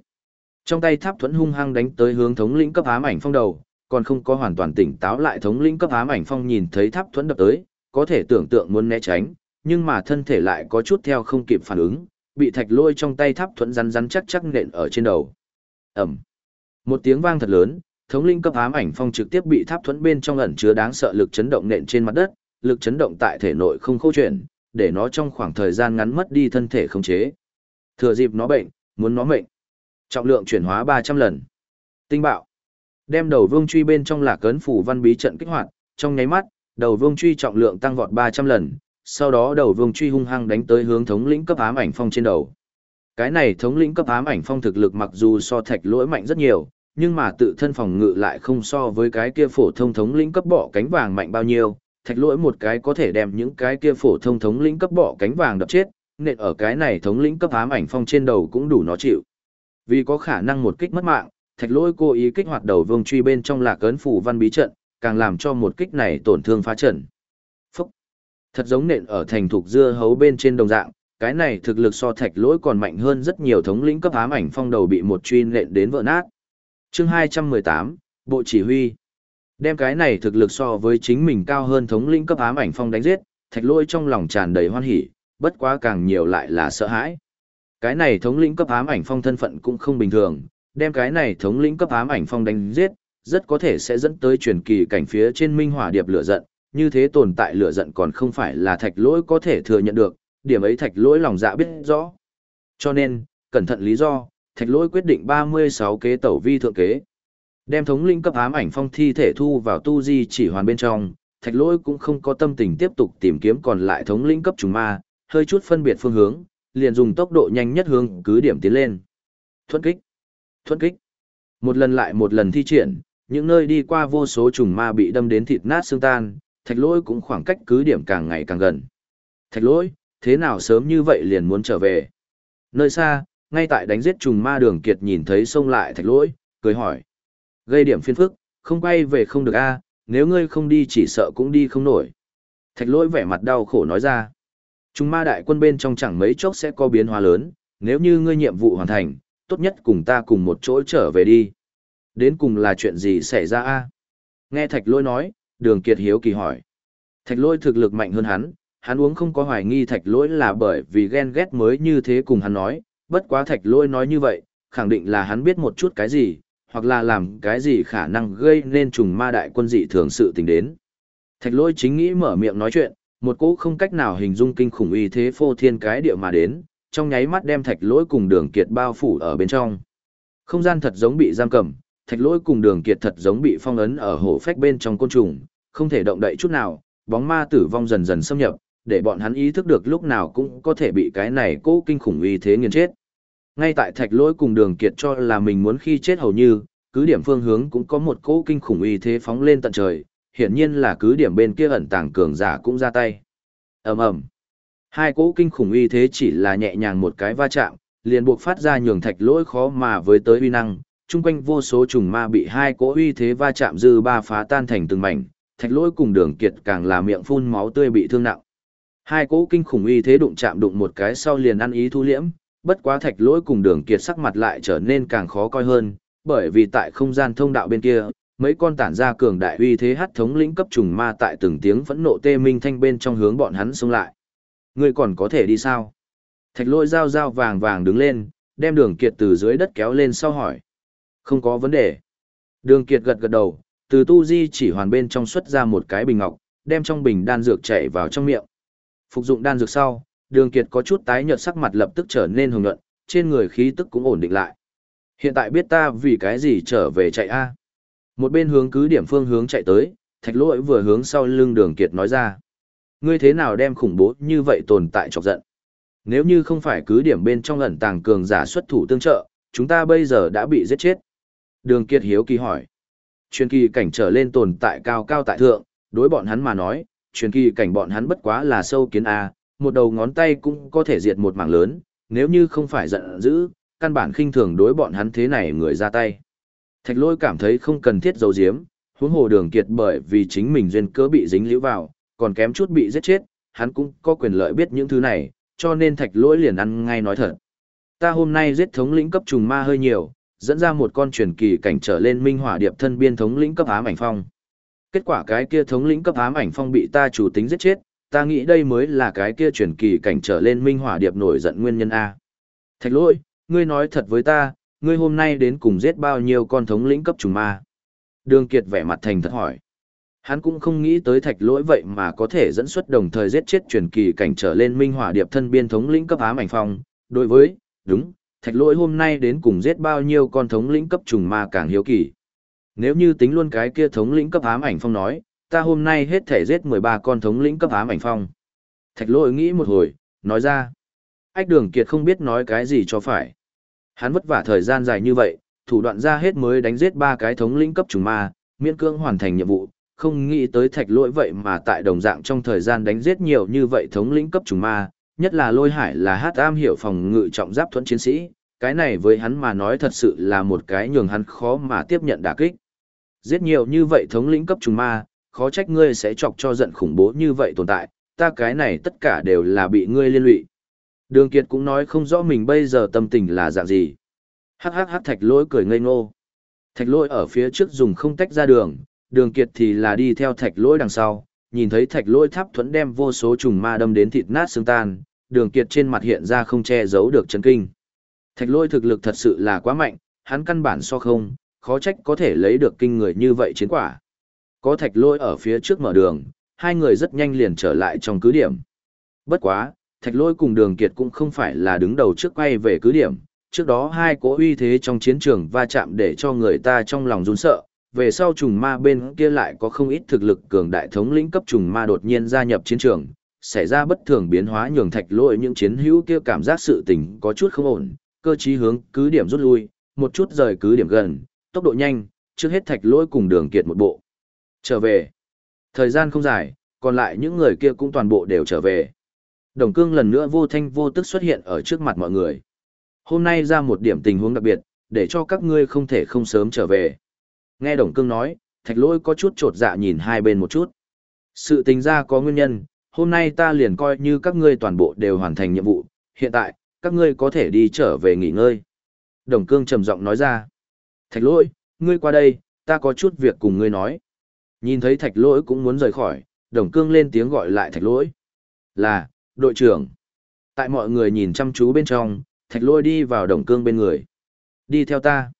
Trong tay tháp thuẫn hung hăng đánh tới hướng thống lĩnh cấp ám ảnh phong đầu, còn không có hoàn toàn tỉnh táo lại thống lĩnh cấp ám ảnh phong nhìn thấy tháp thuẫn đập tới, có thể tưởng tượng muốn né tránh, nhưng mà thân thể lại có chút theo không kịp phản ứng, bị thạch lôi trong tay tháp thuẫn rắn rắn chắc chắc nện ở trên đầu. Ẩm. Một tiếng vang thật lớn, thống linh cấp ám ảnh phong trực tiếp bị tháp thuẫn bên trong ẩn chứa đáng sợ lực chấn động nện trên mặt đất, lực chấn động tại thể nội không khô chuyển, để nó trong khoảng thời gian ngắn mất đi thân thể khống chế. Thừa dịp nó bệnh, muốn nó mệnh. Trọng lượng chuyển hóa 300 lần. Tinh bạo. Đem đầu vương truy bên trong là cấn phủ văn bí trận kích hoạt, trong nháy mắt, đầu vương truy trọng lượng tăng vọt 300 lần, sau đó đầu vương truy hung hăng đánh tới hướng thống lĩnh cấp ám ảnh phong trên đầu. Cái này thống lĩnh cấp ám ảnh phong thực lực mặc dù so thạch lỗi mạnh rất nhiều, nhưng mà tự thân phòng ngự lại không so với cái kia phổ thông thống lĩnh cấp bỏ cánh vàng mạnh bao nhiêu. Thạch lỗi một cái có thể đem những cái kia phổ thông thống lĩnh cấp bọ cánh vàng đập chết, Nện ở cái này thống lĩnh cấp ám ảnh phong trên đầu cũng đủ nó chịu. Vì có khả năng một kích mất mạng, thạch lỗi cố ý kích hoạt đầu vương truy bên trong lạc ấn phủ văn bí trận, càng làm cho một kích này tổn thương phá trận. Phúc! Thật giống nện ở thành thục dưa hấu bên trên đồng dạng, cái này thực lực so thạch lỗi còn mạnh hơn rất nhiều thống lĩnh cấp ám ảnh phong đầu bị một truy nện đến vỡ nát. chương 218, Bộ Chỉ huy. Đem cái này thực lực so với chính mình cao hơn thống lĩnh cấp ám ảnh phong đánh giết, thạch lôi trong lòng tràn đầy hoan hỉ, bất quá càng nhiều lại là sợ hãi. Cái này thống lĩnh cấp ám ảnh phong thân phận cũng không bình thường, đem cái này thống lĩnh cấp ám ảnh phong đánh giết, rất có thể sẽ dẫn tới truyền kỳ cảnh phía trên minh hỏa điệp lửa giận, như thế tồn tại lửa giận còn không phải là thạch lỗi có thể thừa nhận được, điểm ấy thạch lỗi lòng dạ biết rõ. Cho nên, cẩn thận lý do, thạch lỗi quyết định 36 kế tẩu vi thượng kế. Đem thống linh cấp ám ảnh phong thi thể thu vào tu di chỉ hoàn bên trong, thạch lỗi cũng không có tâm tình tiếp tục tìm kiếm còn lại thống linh cấp trùng ma, hơi chút phân biệt phương hướng, liền dùng tốc độ nhanh nhất hướng cứ điểm tiến lên. Thuận kích, thuận kích. Một lần lại một lần thi triển, những nơi đi qua vô số trùng ma bị đâm đến thịt nát xương tan, thạch lỗi cũng khoảng cách cứ điểm càng ngày càng gần. Thạch lỗi, thế nào sớm như vậy liền muốn trở về? Nơi xa, ngay tại đánh giết trùng ma đường kiệt nhìn thấy xông lại thạch lỗi, cười hỏi. Gây điểm phiên phức, không quay về không được a nếu ngươi không đi chỉ sợ cũng đi không nổi. Thạch lỗi vẻ mặt đau khổ nói ra. chúng ma đại quân bên trong chẳng mấy chốc sẽ có biến hóa lớn, nếu như ngươi nhiệm vụ hoàn thành, tốt nhất cùng ta cùng một chỗ trở về đi. Đến cùng là chuyện gì xảy ra a Nghe thạch lỗi nói, đường kiệt hiếu kỳ hỏi. Thạch lỗi thực lực mạnh hơn hắn, hắn uống không có hoài nghi thạch lỗi là bởi vì ghen ghét mới như thế cùng hắn nói, bất quá thạch lỗi nói như vậy, khẳng định là hắn biết một chút cái gì, hoặc là làm cái gì khả năng gây nên trùng ma đại quân dị thường sự tình đến. Thạch lôi chính nghĩ mở miệng nói chuyện, một cỗ không cách nào hình dung kinh khủng uy thế phô thiên cái địa mà đến, trong nháy mắt đem thạch lỗi cùng đường kiệt bao phủ ở bên trong. Không gian thật giống bị giam cầm, thạch lỗi cùng đường kiệt thật giống bị phong ấn ở hổ phách bên trong côn trùng, không thể động đậy chút nào, bóng ma tử vong dần dần xâm nhập, để bọn hắn ý thức được lúc nào cũng có thể bị cái này cố kinh khủng uy thế nghiền chết. Ngay tại thạch lỗi cùng đường kiệt cho là mình muốn khi chết hầu như, cứ điểm phương hướng cũng có một cỗ kinh khủng uy thế phóng lên tận trời, hiển nhiên là cứ điểm bên kia ẩn tàng cường giả cũng ra tay. ầm ầm Hai cỗ kinh khủng uy thế chỉ là nhẹ nhàng một cái va chạm, liền buộc phát ra nhường thạch lỗi khó mà với tới uy năng, chung quanh vô số trùng ma bị hai cỗ uy thế va chạm dư ba phá tan thành từng mảnh, thạch lỗi cùng đường kiệt càng là miệng phun máu tươi bị thương nặng. Hai cỗ kinh khủng uy thế đụng chạm đụng một cái sau liền ăn ý thu liễm, bất quá thạch lỗi cùng đường kiệt sắc mặt lại trở nên càng khó coi hơn, bởi vì tại không gian thông đạo bên kia, mấy con tản ra cường đại uy thế hắt thống lĩnh cấp trùng ma tại từng tiếng phẫn nộ tê minh thanh bên trong hướng bọn hắn xông lại. Ngươi còn có thể đi sao? Thạch lỗi dao dao vàng vàng đứng lên, đem đường kiệt từ dưới đất kéo lên sau hỏi. Không có vấn đề. Đường kiệt gật gật đầu, từ tu di chỉ hoàn bên trong xuất ra một cái bình ngọc, đem trong bình đan dược chảy vào trong miệng. Phục dụng đan dược sau, đường kiệt có chút tái nhợt sắc mặt lập tức trở nên hồng nhuận, trên người khí tức cũng ổn định lại. Hiện tại biết ta vì cái gì trở về chạy a Một bên hướng cứ điểm phương hướng chạy tới, thạch lỗi vừa hướng sau lưng đường kiệt nói ra. Ngươi thế nào đem khủng bố như vậy tồn tại chọc giận? Nếu như không phải cứ điểm bên trong ẩn tàng cường giả xuất thủ tương trợ, chúng ta bây giờ đã bị giết chết. Đường Kiệt hiếu kỳ hỏi. Truyền kỳ cảnh trở lên tồn tại cao cao tại thượng, đối bọn hắn mà nói, truyền kỳ cảnh bọn hắn bất quá là sâu kiến A, một đầu ngón tay cũng có thể diệt một mảng lớn, nếu như không phải giận dữ, căn bản khinh thường đối bọn hắn thế này người ra tay. Thạch lôi cảm thấy không cần thiết giấu giếm, huống hồ đường kiệt bởi vì chính mình duyên cớ bị dính liễu vào, còn kém chút bị giết chết, hắn cũng có quyền lợi biết những thứ này, cho nên thạch lỗi liền ăn ngay nói thật. Ta hôm nay giết thống lĩnh cấp trùng ma hơi nhiều, dẫn ra một con truyền kỳ cảnh trở lên minh hỏa điệp thân biên thống lĩnh cấp ám ảnh phong. Kết quả cái kia thống lĩnh cấp ám ảnh phong bị ta chủ tính giết chết, ta nghĩ đây mới là cái kia truyền kỳ cảnh trở lên minh hỏa điệp nổi giận nguyên nhân A. Thạch lỗi, ngươi nói thật với ta, ngươi hôm nay đến cùng giết bao nhiêu con thống lĩnh cấp trùng ma. Đường Kiệt vẻ mặt thành thật hỏi. Hắn cũng không nghĩ tới thạch lỗi vậy mà có thể dẫn xuất đồng thời giết chết truyền kỳ cảnh trở lên minh hỏa điệp thân biên thống lĩnh cấp ám ảnh phong. Đối với, đúng, thạch lỗi hôm nay đến cùng giết bao nhiêu con thống lĩnh cấp trùng ma càng hiếu kỳ. Nếu như tính luôn cái kia thống lĩnh cấp ám ảnh phong nói, ta hôm nay hết thể giết 13 con thống lĩnh cấp ám ảnh phong. Thạch lỗi nghĩ một hồi, nói ra. Ách đường kiệt không biết nói cái gì cho phải. Hắn vất vả thời gian dài như vậy, thủ đoạn ra hết mới đánh giết ba cái thống lĩnh cấp trùng ma, miễn cưỡng hoàn thành nhiệm vụ, không nghĩ tới thạch lỗi vậy mà tại đồng dạng trong thời gian đánh giết nhiều như vậy thống lĩnh cấp trùng ma, nhất là lôi hải là hát am hiểu phòng ngự trọng giáp thuẫn chiến sĩ, cái này với hắn mà nói thật sự là một cái nhường hắn khó mà tiếp nhận đả kích. Giết nhiều như vậy thống lĩnh cấp trùng ma, khó trách ngươi sẽ chọc cho giận khủng bố như vậy tồn tại, ta cái này tất cả đều là bị ngươi liên lụy. Đường Kiệt cũng nói không rõ mình bây giờ tâm tình là dạng gì. Hắc hắc hắc thạch lỗi cười ngây ngô. Thạch lỗi ở phía trước dùng không tách ra đường, đường Kiệt thì là đi theo thạch lỗi đằng sau, nhìn thấy thạch lỗi tháp thuẫn đem vô số trùng ma đâm đến thịt nát xương tan, đường Kiệt trên mặt hiện ra không che giấu được chấn kinh. Thạch lỗi thực lực thật sự là quá mạnh, hắn căn bản so không, khó trách có thể lấy được kinh người như vậy chiến quả. Có thạch lôi ở phía trước mở đường, hai người rất nhanh liền trở lại trong cứ điểm. Bất quá, thạch lôi cùng đường kiệt cũng không phải là đứng đầu trước quay về cứ điểm. Trước đó hai cố uy thế trong chiến trường va chạm để cho người ta trong lòng run sợ, về sau trùng ma bên kia lại có không ít thực lực cường đại thống lĩnh cấp trùng ma đột nhiên gia nhập chiến trường, xảy ra bất thường biến hóa nhường thạch lôi những chiến hữu kia cảm giác sự tình có chút không ổn, cơ chí hướng cứ điểm rút lui, một chút rời cứ điểm gần, tốc độ nhanh, trước hết thạch lôi cùng đường kiệt một bộ. Trở về. Thời gian không dài, còn lại những người kia cũng toàn bộ đều trở về. Đồng cương lần nữa vô thanh vô tức xuất hiện ở trước mặt mọi người. Hôm nay ra một điểm tình huống đặc biệt, để cho các ngươi không thể không sớm trở về. Nghe Đồng cương nói, thạch lỗi có chút trột dạ nhìn hai bên một chút. Sự tình ra có nguyên nhân, hôm nay ta liền coi như các ngươi toàn bộ đều hoàn thành nhiệm vụ, hiện tại, các ngươi có thể đi trở về nghỉ ngơi. Đồng cương trầm giọng nói ra. Thạch lỗi, ngươi qua đây, ta có chút việc cùng ngươi nói. Nhìn thấy thạch lỗi cũng muốn rời khỏi, đồng cương lên tiếng gọi lại thạch lỗi. Là, đội trưởng. Tại mọi người nhìn chăm chú bên trong, thạch lỗi đi vào đồng cương bên người. Đi theo ta.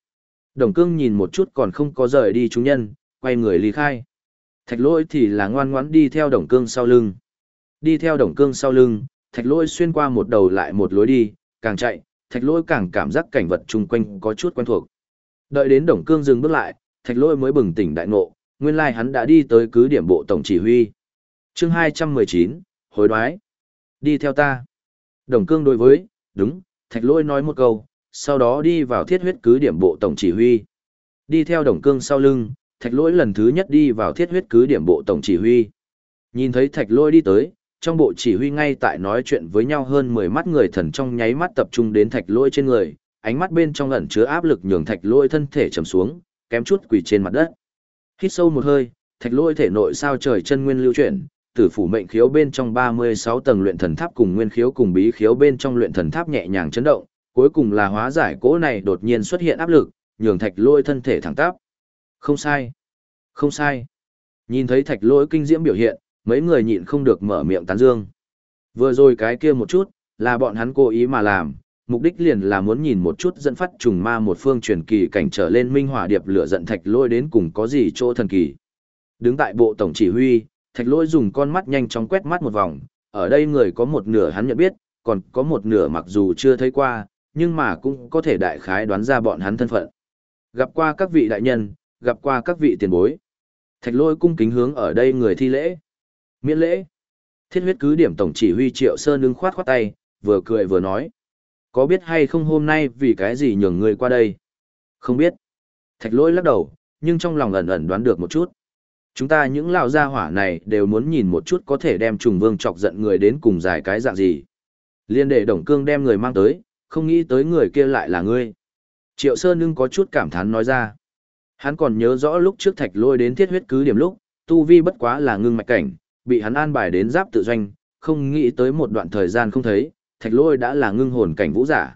Đồng cương nhìn một chút còn không có rời đi chúng nhân, quay người ly khai. Thạch lỗi thì là ngoan ngoãn đi theo đồng cương sau lưng. Đi theo đồng cương sau lưng, thạch lỗi xuyên qua một đầu lại một lối đi, càng chạy, thạch lỗi càng cảm giác cảnh vật chung quanh có chút quen thuộc. Đợi đến đồng cương dừng bước lại, thạch lỗi mới bừng tỉnh đại ngộ, nguyên lai hắn đã đi tới cứ điểm bộ tổng chỉ huy. chương 219, hối đoái. Đi theo ta. Đồng cương đối với, đúng, thạch lỗi nói một câu, sau đó đi vào thiết huyết cứ điểm bộ tổng chỉ huy. Đi theo đồng cương sau lưng, thạch lỗi lần thứ nhất đi vào thiết huyết cứ điểm bộ tổng chỉ huy. Nhìn thấy thạch lỗi đi tới, trong bộ chỉ huy ngay tại nói chuyện với nhau hơn 10 mắt người thần trong nháy mắt tập trung đến thạch lỗi trên người, ánh mắt bên trong ẩn chứa áp lực nhường thạch lỗi thân thể trầm xuống, kém chút quỳ trên mặt đất. Hít sâu một hơi, thạch lôi thể nội sao trời chân nguyên lưu chuyển, tử phủ mệnh khiếu bên trong 36 tầng luyện thần tháp cùng nguyên khiếu cùng bí khiếu bên trong luyện thần tháp nhẹ nhàng chấn động, cuối cùng là hóa giải cỗ này đột nhiên xuất hiện áp lực, nhường thạch lôi thân thể thẳng tắp. Không sai. Không sai. Nhìn thấy thạch lôi kinh diễm biểu hiện, mấy người nhịn không được mở miệng tán dương. Vừa rồi cái kia một chút, là bọn hắn cố ý mà làm, mục đích liền là muốn nhìn một chút dẫn phát trùng ma một phương truyền kỳ cảnh trở lên minh hỏa điệp lửa giận thạch lôi đến cùng có gì chỗ thần kỳ. Đứng tại bộ tổng chỉ huy, thạch lôi dùng con mắt nhanh chóng quét mắt một vòng, ở đây người có một nửa hắn nhận biết, còn có một nửa mặc dù chưa thấy qua, nhưng mà cũng có thể đại khái đoán ra bọn hắn thân phận. Gặp qua các vị đại nhân, gặp qua các vị tiền bối. Thạch lôi cung kính hướng ở đây người thi lễ. Miễn lễ. Thiết huyết cứ điểm tổng chỉ huy Triệu Sơn đứng khoát khoát tay, vừa cười vừa nói. Có biết hay không hôm nay vì cái gì nhường người qua đây? Không biết. Thạch lỗi lắc đầu, nhưng trong lòng ẩn ẩn đoán được một chút. Chúng ta những lão gia hỏa này đều muốn nhìn một chút có thể đem trùng vương chọc giận người đến cùng giải cái dạng gì. Liên đệ đồng cương đem người mang tới, không nghĩ tới người kia lại là ngươi. Triệu Sơn Nưng có chút cảm thán nói ra. Hắn còn nhớ rõ lúc trước thạch lôi đến thiết huyết cứ điểm lúc, tu vi bất quá là ngưng mạch cảnh, bị hắn an bài đến giáp tự doanh, không nghĩ tới một đoạn thời gian không thấy, thạch lôi đã là ngưng hồn cảnh vũ giả.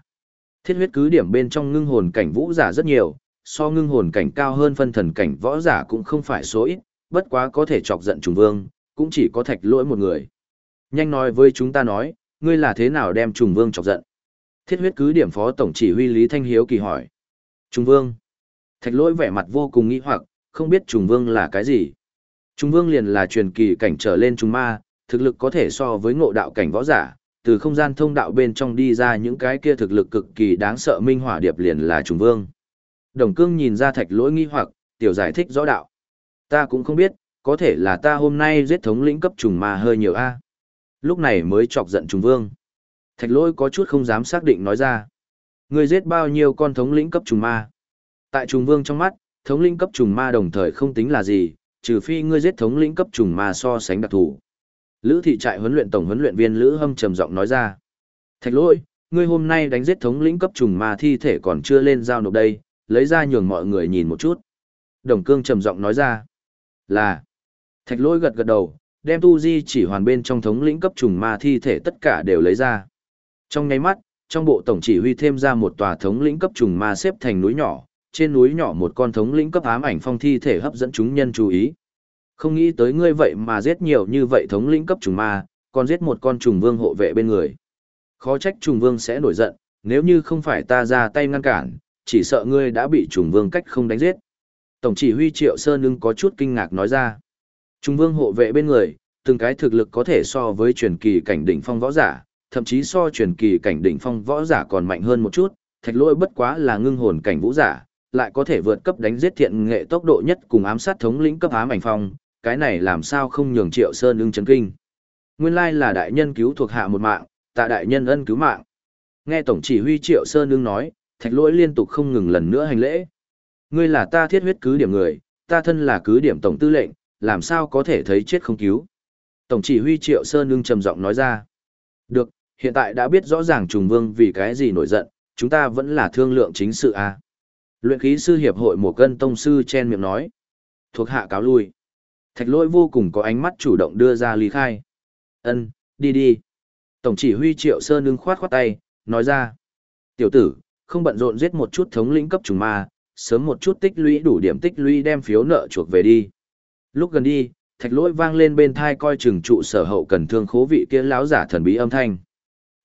Thiết huyết cứ điểm bên trong ngưng hồn cảnh vũ giả rất nhiều, so ngưng hồn cảnh cao hơn phân thần cảnh võ giả cũng không phải số ít, bất quá có thể chọc giận trùng vương, cũng chỉ có thạch lỗi một người. Nhanh nói với chúng ta nói, ngươi là thế nào đem trùng vương chọc giận? Thiết huyết cứ điểm phó tổng chỉ huy Lý Thanh Hiếu kỳ hỏi. Trùng vương. Thạch lỗi vẻ mặt vô cùng nghĩ hoặc, không biết trùng vương là cái gì. Trùng vương liền là truyền kỳ cảnh trở lên trùng ma, thực lực có thể so với ngộ đạo cảnh võ giả, từ không gian thông đạo bên trong đi ra những cái kia thực lực cực kỳ đáng sợ minh hỏa điệp liền là trùng vương. Đồng cương nhìn ra thạch lỗi nghi hoặc, tiểu giải thích rõ đạo. Ta cũng không biết, có thể là ta hôm nay giết thống lĩnh cấp trùng ma hơi nhiều a. Lúc này mới chọc giận trùng vương. Thạch lỗi có chút không dám xác định nói ra. Người giết bao nhiêu con thống lĩnh cấp trùng ma? Tại trùng vương trong mắt, thống lĩnh cấp trùng ma đồng thời không tính là gì, trừ phi ngươi giết thống lĩnh cấp trùng ma so sánh đặc thù. Lữ thị trại huấn luyện tổng huấn luyện viên Lữ Hâm trầm giọng nói ra. Thạch lỗi, ngươi hôm nay đánh giết thống lĩnh cấp trùng ma thi thể còn chưa lên giao nộp đây, lấy ra nhường mọi người nhìn một chút. Đồng cương trầm giọng nói ra. Là. Thạch lỗi gật gật đầu, đem tu di chỉ hoàn bên trong thống lĩnh cấp trùng ma thi thể tất cả đều lấy ra. Trong nháy mắt, trong bộ tổng chỉ huy thêm ra một tòa thống lĩnh cấp trùng ma xếp thành núi nhỏ, trên núi nhỏ một con thống lĩnh cấp ám ảnh phong thi thể hấp dẫn chúng nhân chú ý. Không nghĩ tới ngươi vậy mà giết nhiều như vậy thống lĩnh cấp trùng ma, còn giết một con trùng vương hộ vệ bên người. Khó trách trùng vương sẽ nổi giận, nếu như không phải ta ra tay ngăn cản, chỉ sợ ngươi đã bị trùng vương cách không đánh giết. Tổng chỉ huy Triệu Sơn ưng có chút kinh ngạc nói ra. Trùng vương hộ vệ bên người, từng cái thực lực có thể so với truyền kỳ cảnh đỉnh phong võ giả, thậm chí so truyền kỳ cảnh đỉnh phong võ giả còn mạnh hơn một chút, thạch lỗi bất quá là ngưng hồn cảnh vũ giả, lại có thể vượt cấp đánh giết thiện nghệ tốc độ nhất cùng ám sát thống lĩnh cấp ám ảnh phong, cái này làm sao không nhường Triệu Sơn ưng chấn kinh. Nguyên lai là đại nhân cứu thuộc hạ một mạng, tạ đại nhân ân cứu mạng. Nghe tổng chỉ huy Triệu Sơn ưng nói, thạch lỗi liên tục không ngừng lần nữa hành lễ. Ngươi là ta thiết huyết cứ điểm người, ta thân là cứ điểm tổng tư lệnh, làm sao có thể thấy chết không cứu. Tổng chỉ huy Triệu Sơn ưng trầm giọng nói ra. Được, hiện tại đã biết rõ ràng trùng vương vì cái gì nổi giận, chúng ta vẫn là thương lượng chính sự. À? Luyện khí sư hiệp hội một cân tông sư chen miệng nói. Thuộc hạ cáo lui. Thạch lỗi vô cùng có ánh mắt chủ động đưa ra lý khai. ân đi đi. Tổng chỉ huy Triệu Sơn ưng khoát khoát tay, nói ra. Tiểu tử, không bận rộn giết một chút thống lĩnh cấp trùng ma, sớm một chút tích lũy đủ điểm tích lũy đem phiếu nợ chuộc về đi. Lúc gần đi, thạch lỗi vang lên bên thai coi chừng trụ sở hậu cần thương khố vị kia lão giả thần bí âm thanh.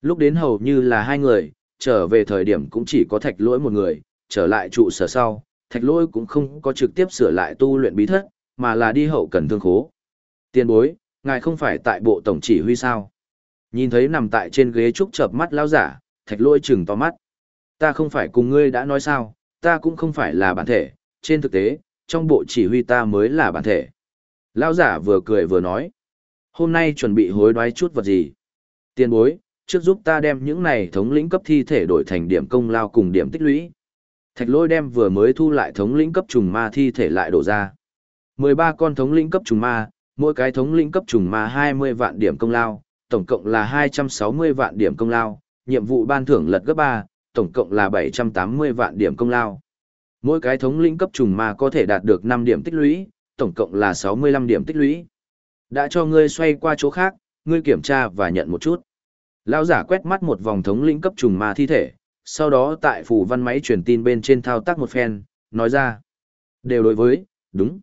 Lúc đến hầu như là hai người, trở về thời điểm cũng chỉ có thạch lỗi một người, trở lại trụ sở sau, thạch lỗi cũng không có trực tiếp sửa lại tu luyện bí thất, mà là đi hậu cần thương khố. Tiên bối, ngài không phải tại bộ tổng chỉ huy sao? Nhìn thấy nằm tại trên ghế trúc chợp mắt lão giả, thạch lôi chừng to mắt. Ta không phải cùng ngươi đã nói sao, ta cũng không phải là bản thể, trên thực tế, trong bộ chỉ huy ta mới là bản thể. Lão giả vừa cười vừa nói. Hôm nay chuẩn bị hối đoái chút vật gì? Tiên bối, trước giúp ta đem những này thống lĩnh cấp thi thể đổi thành điểm công lao cùng điểm tích lũy. Thạch lôi đem vừa mới thu lại thống lĩnh cấp trùng ma thi thể lại đổ ra. 13 con thống lĩnh cấp trùng ma, mỗi cái thống lĩnh cấp trùng ma 20 vạn điểm công lao, tổng cộng là 260 vạn điểm công lao, nhiệm vụ ban thưởng lật gấp 3, tổng cộng là 780 vạn điểm công lao. Mỗi cái thống lĩnh cấp trùng ma có thể đạt được 5 điểm tích lũy, tổng cộng là 65 điểm tích lũy. Đã cho ngươi xoay qua chỗ khác, ngươi kiểm tra và nhận một chút. Lão giả quét mắt một vòng thống lĩnh cấp trùng ma thi thể, sau đó tại phủ văn máy truyền tin bên trên thao tác một phen, nói ra. Đều đối với, đúng.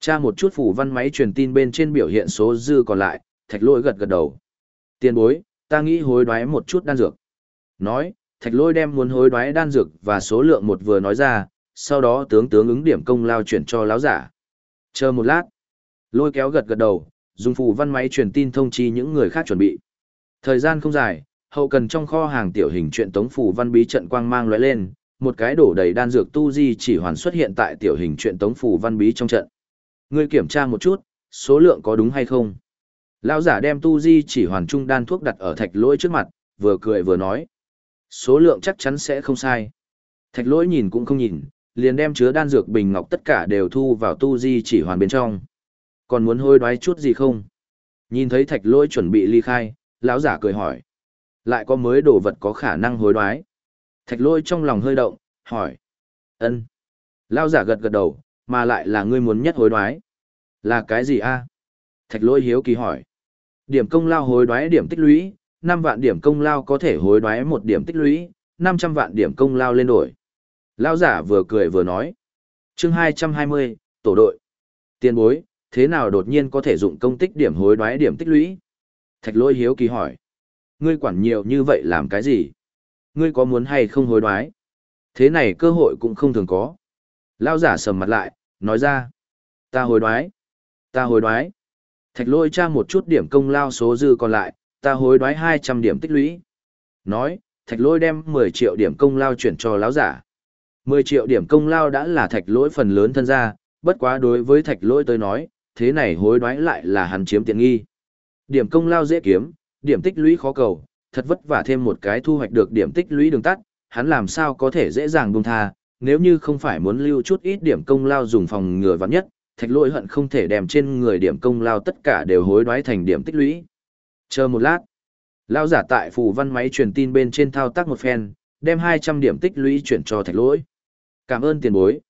Tra một chút phủ văn máy truyền tin bên trên biểu hiện số dư còn lại, thạch lôi gật gật đầu. Tiền bối, ta nghĩ hối đoái một chút đan dược. Nói, thạch lôi đem muốn hối đoái đan dược và số lượng một vừa nói ra, sau đó tướng tướng ứng điểm công lao chuyển cho lão giả. Chờ một lát. Lôi kéo gật gật đầu, dùng phù văn máy truyền tin thông chi những người khác chuẩn bị. Thời gian không dài, hậu cần trong kho hàng tiểu hình truyện tống phù văn bí trận quang mang lóe lên, một cái đổ đầy đan dược tu di chỉ hoàn xuất hiện tại tiểu hình truyện tống phù văn bí trong trận. Ngươi kiểm tra một chút, số lượng có đúng hay không? Lão giả đem tu di chỉ hoàn trung đan thuốc đặt ở thạch lỗi trước mặt, vừa cười vừa nói. Số lượng chắc chắn sẽ không sai. Thạch lỗi nhìn cũng không nhìn, liền đem chứa đan dược bình ngọc tất cả đều thu vào tu di chỉ hoàn bên trong. Còn muốn hôi đoái chút gì không? Nhìn thấy thạch lỗi chuẩn bị ly khai, lão giả cười hỏi. Lại có mới đồ vật có khả năng hối đoái. Thạch lỗi trong lòng hơi động, hỏi. ân Lão giả gật gật đầu, mà lại là ngươi muốn nhất hối đoái. Là cái gì a Thạch lỗi hiếu kỳ hỏi. Điểm công lao hối đoái điểm tích lũy, năm vạn điểm công lao có thể hối đoái một điểm tích lũy, 500 vạn điểm công lao lên đổi. Lao giả vừa cười vừa nói. chương 220, tổ đội. Tiền bối, thế nào đột nhiên có thể dụng công tích điểm hối đoái điểm tích lũy? Thạch lôi hiếu kỳ hỏi. Ngươi quản nhiều như vậy làm cái gì? Ngươi có muốn hay không hối đoái? Thế này cơ hội cũng không thường có. Lao giả sầm mặt lại, nói ra. Ta hối đoái. Ta hối đoái. Thạch lôi tra một chút điểm công lao số dư còn lại, ta hối đoái 200 điểm tích lũy. Nói, thạch lôi đem 10 triệu điểm công lao chuyển cho lão giả. 10 triệu điểm công lao đã là thạch lỗi phần lớn thân gia, bất quá đối với thạch lỗi tới nói, thế này hối đoái lại là hắn chiếm tiện nghi. Điểm công lao dễ kiếm, điểm tích lũy khó cầu, thật vất vả thêm một cái thu hoạch được điểm tích lũy đường tắt, hắn làm sao có thể dễ dàng buông tha, nếu như không phải muốn lưu chút ít điểm công lao dùng phòng ngừa vắng nhất, thạch lỗi hận không thể đem trên người điểm công lao tất cả đều hối đoái thành điểm tích lũy. Chờ một lát, lao giả tại phù văn máy truyền tin bên trên thao tác một phen, đem 200 điểm tích lũy chuyển cho thạch lỗi. Cảm ơn tiền bối.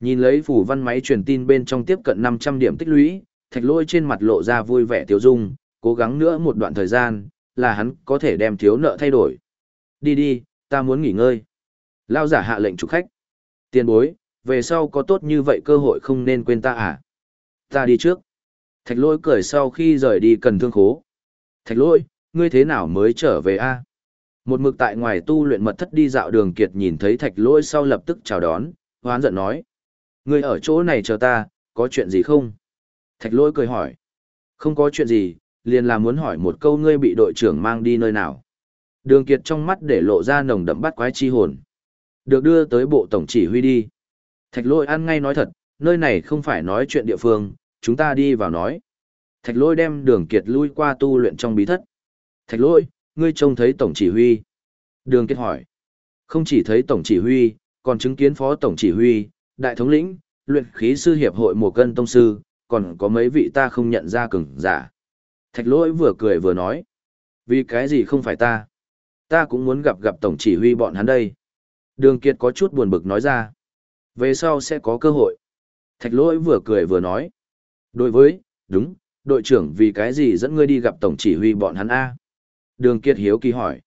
Nhìn lấy phủ văn máy truyền tin bên trong tiếp cận 500 điểm tích lũy, thạch lôi trên mặt lộ ra vui vẻ tiêu dung, cố gắng nữa một đoạn thời gian, là hắn có thể đem thiếu nợ thay đổi. Đi đi, ta muốn nghỉ ngơi. Lao giả hạ lệnh chủ khách. Tiền bối, về sau có tốt như vậy cơ hội không nên quên ta à? Ta đi trước. Thạch Lỗi cười sau khi rời đi cần thương khố. Thạch Lỗi, ngươi thế nào mới trở về a? Một mực tại ngoài tu luyện mật thất đi dạo đường kiệt nhìn thấy thạch lỗi sau lập tức chào đón, hoán giận nói. Ngươi ở chỗ này chờ ta, có chuyện gì không? Thạch lỗi cười hỏi. Không có chuyện gì, liền là muốn hỏi một câu ngươi bị đội trưởng mang đi nơi nào. Đường kiệt trong mắt để lộ ra nồng đậm bắt quái chi hồn. Được đưa tới bộ tổng chỉ huy đi. Thạch lỗi ăn ngay nói thật, nơi này không phải nói chuyện địa phương, chúng ta đi vào nói. Thạch lỗi đem đường kiệt lui qua tu luyện trong bí thất. Thạch lỗi, ngươi trông thấy tổng chỉ huy. Đường Kiệt hỏi. Không chỉ thấy tổng chỉ huy, còn chứng kiến phó tổng chỉ huy, đại thống lĩnh, luyện khí sư hiệp hội mùa cân tông sư, còn có mấy vị ta không nhận ra cường giả. Thạch lỗi vừa cười vừa nói. Vì cái gì không phải ta? Ta cũng muốn gặp gặp tổng chỉ huy bọn hắn đây. Đường Kiệt có chút buồn bực nói ra. Về sau sẽ có cơ hội. Thạch lỗi vừa cười vừa nói. Đối với, đúng, đội trưởng vì cái gì dẫn ngươi đi gặp tổng chỉ huy bọn hắn A? Đường Kiệt hiếu kỳ hỏi.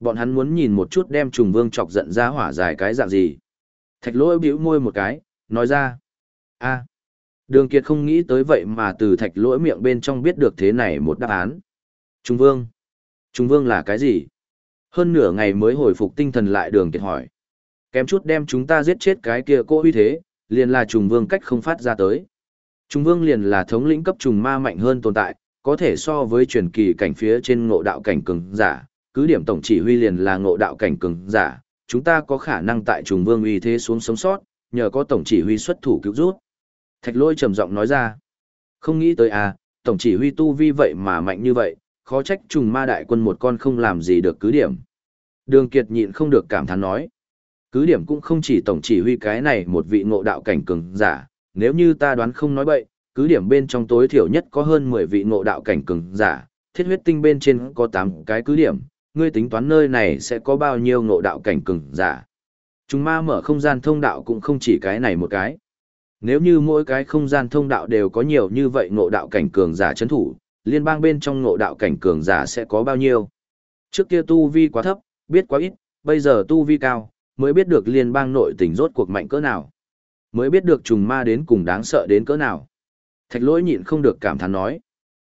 Bọn hắn muốn nhìn một chút đem trùng vương chọc giận ra hỏa dài cái dạng gì. Thạch lỗi bĩu môi một cái, nói ra. a Đường Kiệt không nghĩ tới vậy mà từ thạch lỗi miệng bên trong biết được thế này một đáp án. Trung vương. Trung vương là cái gì? Hơn nửa ngày mới hồi phục tinh thần lại đường Kiệt hỏi. Kém chút đem chúng ta giết chết cái kia cô huy thế, liền là trùng vương cách không phát ra tới. Trùng vương liền là thống lĩnh cấp trùng ma mạnh hơn tồn tại, có thể so với truyền kỳ cảnh phía trên ngộ đạo cảnh cường giả, cứ điểm tổng chỉ huy liền là ngộ đạo cảnh cường giả, chúng ta có khả năng tại trùng vương uy thế xuống sống sót, nhờ có tổng chỉ huy xuất thủ cứu rút. Thạch lôi trầm giọng nói ra, không nghĩ tới à, tổng chỉ huy tu vi vậy mà mạnh như vậy, khó trách trùng ma đại quân một con không làm gì được cứ điểm. Đường Kiệt nhịn không được cảm thán nói, cứ điểm cũng không chỉ tổng chỉ huy cái này một vị ngộ đạo cảnh cường giả, nếu như ta đoán không nói bậy, cứ điểm bên trong tối thiểu nhất có hơn 10 vị ngộ đạo cảnh cường giả, thiết huyết tinh bên trên có 8 cái cứ điểm, ngươi tính toán nơi này sẽ có bao nhiêu ngộ đạo cảnh cường giả. Chúng ma mở không gian thông đạo cũng không chỉ cái này một cái. Nếu như mỗi cái không gian thông đạo đều có nhiều như vậy ngộ đạo cảnh cường giả chấn thủ, liên bang bên trong ngộ đạo cảnh cường giả sẽ có bao nhiêu? Trước kia tu vi quá thấp, biết quá ít, bây giờ tu vi cao, mới biết được liên bang nội tình rốt cuộc mạnh cỡ nào. Mới biết được trùng ma đến cùng đáng sợ đến cỡ nào. Thạch lỗi nhịn không được cảm thán nói.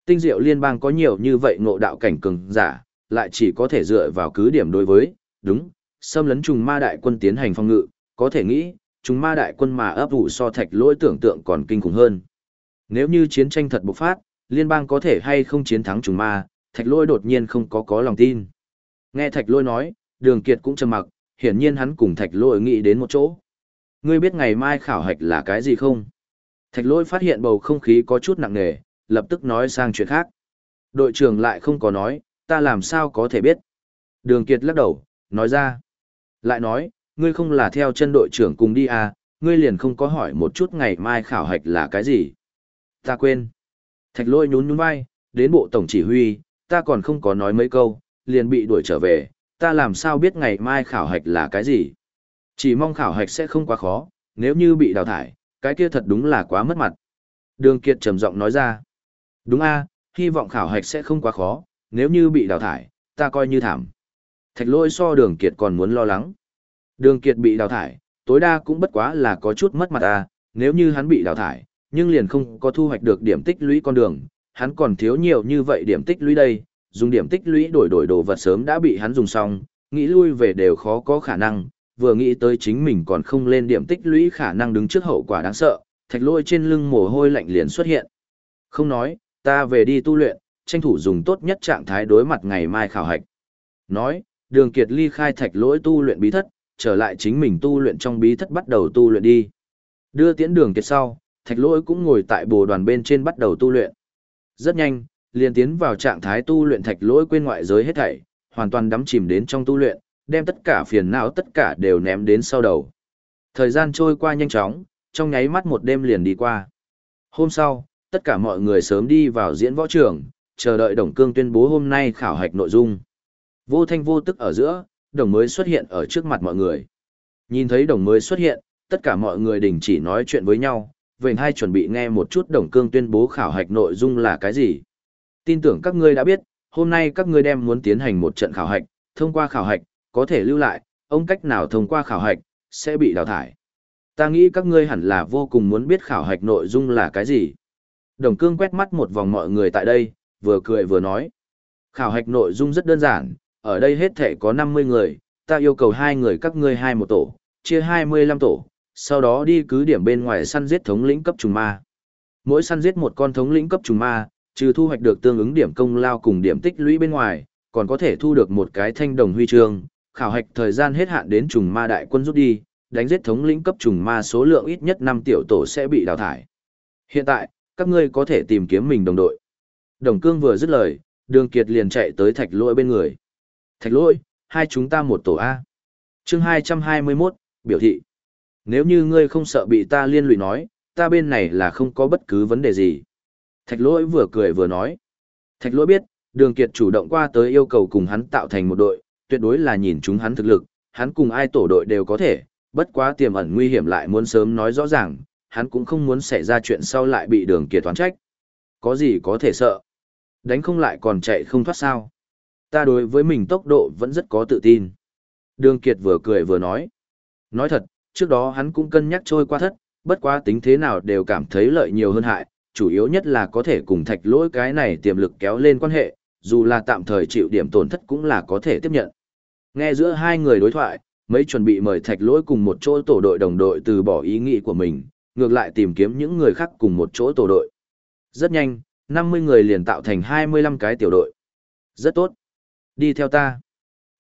Tinh diệu liên bang có nhiều như vậy ngộ đạo cảnh cường giả, lại chỉ có thể dựa vào cứ điểm đối với, đúng, xâm lấn trùng ma đại quân tiến hành phong ngự, có thể nghĩ, trùng ma đại quân mà ấp ủ so thạch lỗi tưởng tượng còn kinh khủng hơn. Nếu như chiến tranh thật bộc phát, liên bang có thể hay không chiến thắng trùng ma, thạch lỗi đột nhiên không có có lòng tin. Nghe thạch lỗi nói, đường kiệt cũng trầm mặc, hiển nhiên hắn cùng thạch lỗi nghĩ đến một chỗ. Ngươi biết ngày mai khảo hạch là cái gì không? Thạch lỗi phát hiện bầu không khí có chút nặng nề, lập tức nói sang chuyện khác. Đội trưởng lại không có nói, ta làm sao có thể biết. Đường Kiệt lắc đầu, nói ra. Lại nói, ngươi không là theo chân đội trưởng cùng đi à, ngươi liền không có hỏi một chút ngày mai khảo hạch là cái gì. Ta quên. Thạch lôi nhún nhún vai, đến bộ tổng chỉ huy, ta còn không có nói mấy câu, liền bị đuổi trở về, ta làm sao biết ngày mai khảo hạch là cái gì. Chỉ mong khảo hạch sẽ không quá khó, nếu như bị đào thải, cái kia thật đúng là quá mất mặt. Đường Kiệt trầm giọng nói ra. Đúng a, hy vọng khảo hạch sẽ không quá khó, nếu như bị đào thải, ta coi như thảm. Thạch lôi so đường kiệt còn muốn lo lắng. Đường kiệt bị đào thải, tối đa cũng bất quá là có chút mất mặt à, nếu như hắn bị đào thải, nhưng liền không có thu hoạch được điểm tích lũy con đường, hắn còn thiếu nhiều như vậy điểm tích lũy đây, dùng điểm tích lũy đổi đổi đồ vật sớm đã bị hắn dùng xong, nghĩ lui về đều khó có khả năng, vừa nghĩ tới chính mình còn không lên điểm tích lũy khả năng đứng trước hậu quả đáng sợ, thạch lôi trên lưng mồ hôi lạnh liền xuất hiện. Không nói, ta về đi tu luyện, tranh thủ dùng tốt nhất trạng thái đối mặt ngày mai khảo hạch. Nói, đường kiệt ly khai thạch lỗi tu luyện bí thất, trở lại chính mình tu luyện trong bí thất bắt đầu tu luyện đi. Đưa tiễn đường kiệt sau, thạch lỗi cũng ngồi tại bồ đoàn bên trên bắt đầu tu luyện. Rất nhanh, liền tiến vào trạng thái tu luyện thạch lỗi quên ngoại giới hết thảy, hoàn toàn đắm chìm đến trong tu luyện, đem tất cả phiền não tất cả đều ném đến sau đầu. Thời gian trôi qua nhanh chóng, trong nháy mắt một đêm liền đi qua. Hôm sau, tất cả mọi người sớm đi vào diễn võ trường, chờ đợi Đồng Cương tuyên bố hôm nay khảo hạch nội dung. Vô thanh vô tức ở giữa, Đồng mới xuất hiện ở trước mặt mọi người. Nhìn thấy Đồng mới xuất hiện, tất cả mọi người đình chỉ nói chuyện với nhau, về hai chuẩn bị nghe một chút Đồng Cương tuyên bố khảo hạch nội dung là cái gì. Tin tưởng các ngươi đã biết, hôm nay các ngươi đem muốn tiến hành một trận khảo hạch, thông qua khảo hạch, có thể lưu lại, ông cách nào thông qua khảo hạch, sẽ bị đào thải. Ta nghĩ các ngươi hẳn là vô cùng muốn biết khảo hạch nội dung là cái gì. Đồng cương quét mắt một vòng mọi người tại đây, vừa cười vừa nói. Khảo hạch nội dung rất đơn giản, ở đây hết thể có 50 người, ta yêu cầu hai người các ngươi hai một tổ, chia 25 tổ, sau đó đi cứ điểm bên ngoài săn giết thống lĩnh cấp trùng ma. Mỗi săn giết một con thống lĩnh cấp trùng ma, trừ thu hoạch được tương ứng điểm công lao cùng điểm tích lũy bên ngoài, còn có thể thu được một cái thanh đồng huy chương. Khảo hạch thời gian hết hạn đến trùng ma đại quân rút đi, đánh giết thống lĩnh cấp trùng ma số lượng ít nhất 5 tiểu tổ sẽ bị đào thải. Hiện tại, các ngươi có thể tìm kiếm mình đồng đội. Đồng cương vừa dứt lời, đường kiệt liền chạy tới thạch lỗi bên người. Thạch lỗi, hai chúng ta một tổ A. chương 221, biểu thị. Nếu như ngươi không sợ bị ta liên lụy nói, ta bên này là không có bất cứ vấn đề gì. Thạch lỗi vừa cười vừa nói. Thạch lỗi biết, đường kiệt chủ động qua tới yêu cầu cùng hắn tạo thành một đội, tuyệt đối là nhìn chúng hắn thực lực, hắn cùng ai tổ đội đều có thể, bất quá tiềm ẩn nguy hiểm lại muốn sớm nói rõ ràng, hắn cũng không muốn xảy ra chuyện sau lại bị đường kiệt toán trách. Có gì có thể sợ. Đánh không lại còn chạy không thoát sao. Ta đối với mình tốc độ vẫn rất có tự tin. Đường kiệt vừa cười vừa nói. Nói thật, trước đó hắn cũng cân nhắc trôi qua thất, bất quá tính thế nào đều cảm thấy lợi nhiều hơn hại, chủ yếu nhất là có thể cùng thạch lỗi cái này tiềm lực kéo lên quan hệ, dù là tạm thời chịu điểm tổn thất cũng là có thể tiếp nhận. Nghe giữa hai người đối thoại, mấy chuẩn bị mời thạch lỗi cùng một chỗ tổ đội đồng đội từ bỏ ý nghĩ của mình, ngược lại tìm kiếm những người khác cùng một chỗ tổ đội. Rất nhanh, 50 người liền tạo thành 25 cái tiểu đội. Rất tốt. Đi theo ta.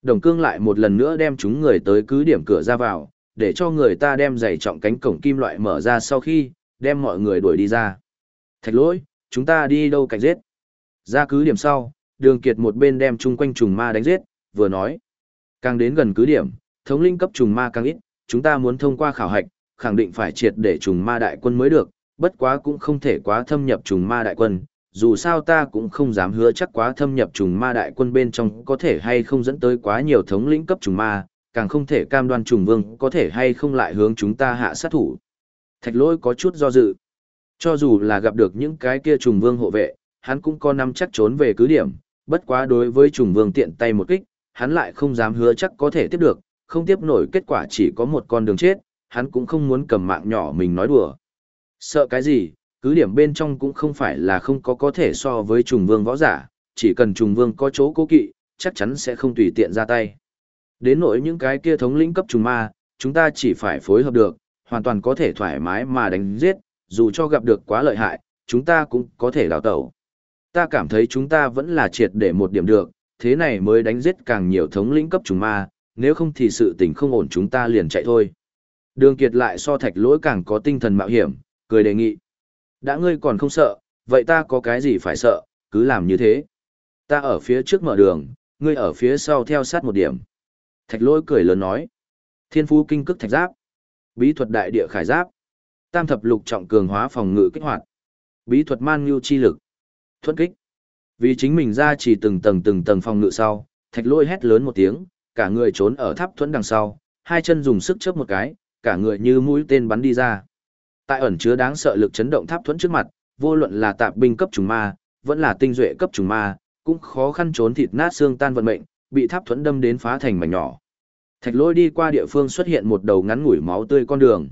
Đồng cương lại một lần nữa đem chúng người tới cứ điểm cửa ra vào, để cho người ta đem giày trọng cánh cổng kim loại mở ra sau khi, đem mọi người đuổi đi ra. Thạch lỗi, chúng ta đi đâu cảnh giết? Ra cứ điểm sau, đường kiệt một bên đem chung quanh trùng ma đánh giết, vừa nói. Càng đến gần cứ điểm, thống linh cấp trùng ma càng ít, chúng ta muốn thông qua khảo hạch, khẳng định phải triệt để trùng ma đại quân mới được, bất quá cũng không thể quá thâm nhập trùng ma đại quân, dù sao ta cũng không dám hứa chắc quá thâm nhập trùng ma đại quân bên trong có thể hay không dẫn tới quá nhiều thống lĩnh cấp trùng ma, càng không thể cam đoan trùng vương có thể hay không lại hướng chúng ta hạ sát thủ. Thạch lỗi có chút do dự. Cho dù là gặp được những cái kia trùng vương hộ vệ, hắn cũng có nắm chắc trốn về cứ điểm, bất quá đối với trùng vương tiện tay một kích, hắn lại không dám hứa chắc có thể tiếp được, không tiếp nổi kết quả chỉ có một con đường chết, hắn cũng không muốn cầm mạng nhỏ mình nói đùa. Sợ cái gì, cứ điểm bên trong cũng không phải là không có có thể so với trùng vương võ giả, chỉ cần trùng vương có chỗ cố kỵ, chắc chắn sẽ không tùy tiện ra tay. Đến nỗi những cái kia thống lĩnh cấp trùng ma, chúng ta chỉ phải phối hợp được, hoàn toàn có thể thoải mái mà đánh giết, dù cho gặp được quá lợi hại, chúng ta cũng có thể đào tẩu. Ta cảm thấy chúng ta vẫn là triệt để một điểm được, thế này mới đánh giết càng nhiều thống lĩnh cấp trùng ma, nếu không thì sự tình không ổn chúng ta liền chạy thôi. Đường Kiệt lại so thạch lỗi càng có tinh thần mạo hiểm, cười đề nghị. Đã ngươi còn không sợ, vậy ta có cái gì phải sợ, cứ làm như thế. Ta ở phía trước mở đường, ngươi ở phía sau theo sát một điểm. Thạch lỗi cười lớn nói. Thiên phú kinh cức thạch giáp. Bí thuật đại địa khải giáp. Tam thập lục trọng cường hóa phòng ngự kích hoạt. Bí thuật man nhu chi lực. Thuận kích. Vì chính mình ra chỉ từng tầng từng tầng phòng ngự sau, thạch lôi hét lớn một tiếng, cả người trốn ở tháp thuẫn đằng sau, hai chân dùng sức chớp một cái, cả người như mũi tên bắn đi ra. Tại ẩn chứa đáng sợ lực chấn động tháp thuẫn trước mặt, vô luận là tạp binh cấp trùng ma, vẫn là tinh duệ cấp trùng ma, cũng khó khăn trốn thịt nát xương tan vận mệnh, bị tháp thuẫn đâm đến phá thành mảnh nhỏ. Thạch lôi đi qua địa phương xuất hiện một đầu ngắn ngủi máu tươi con đường.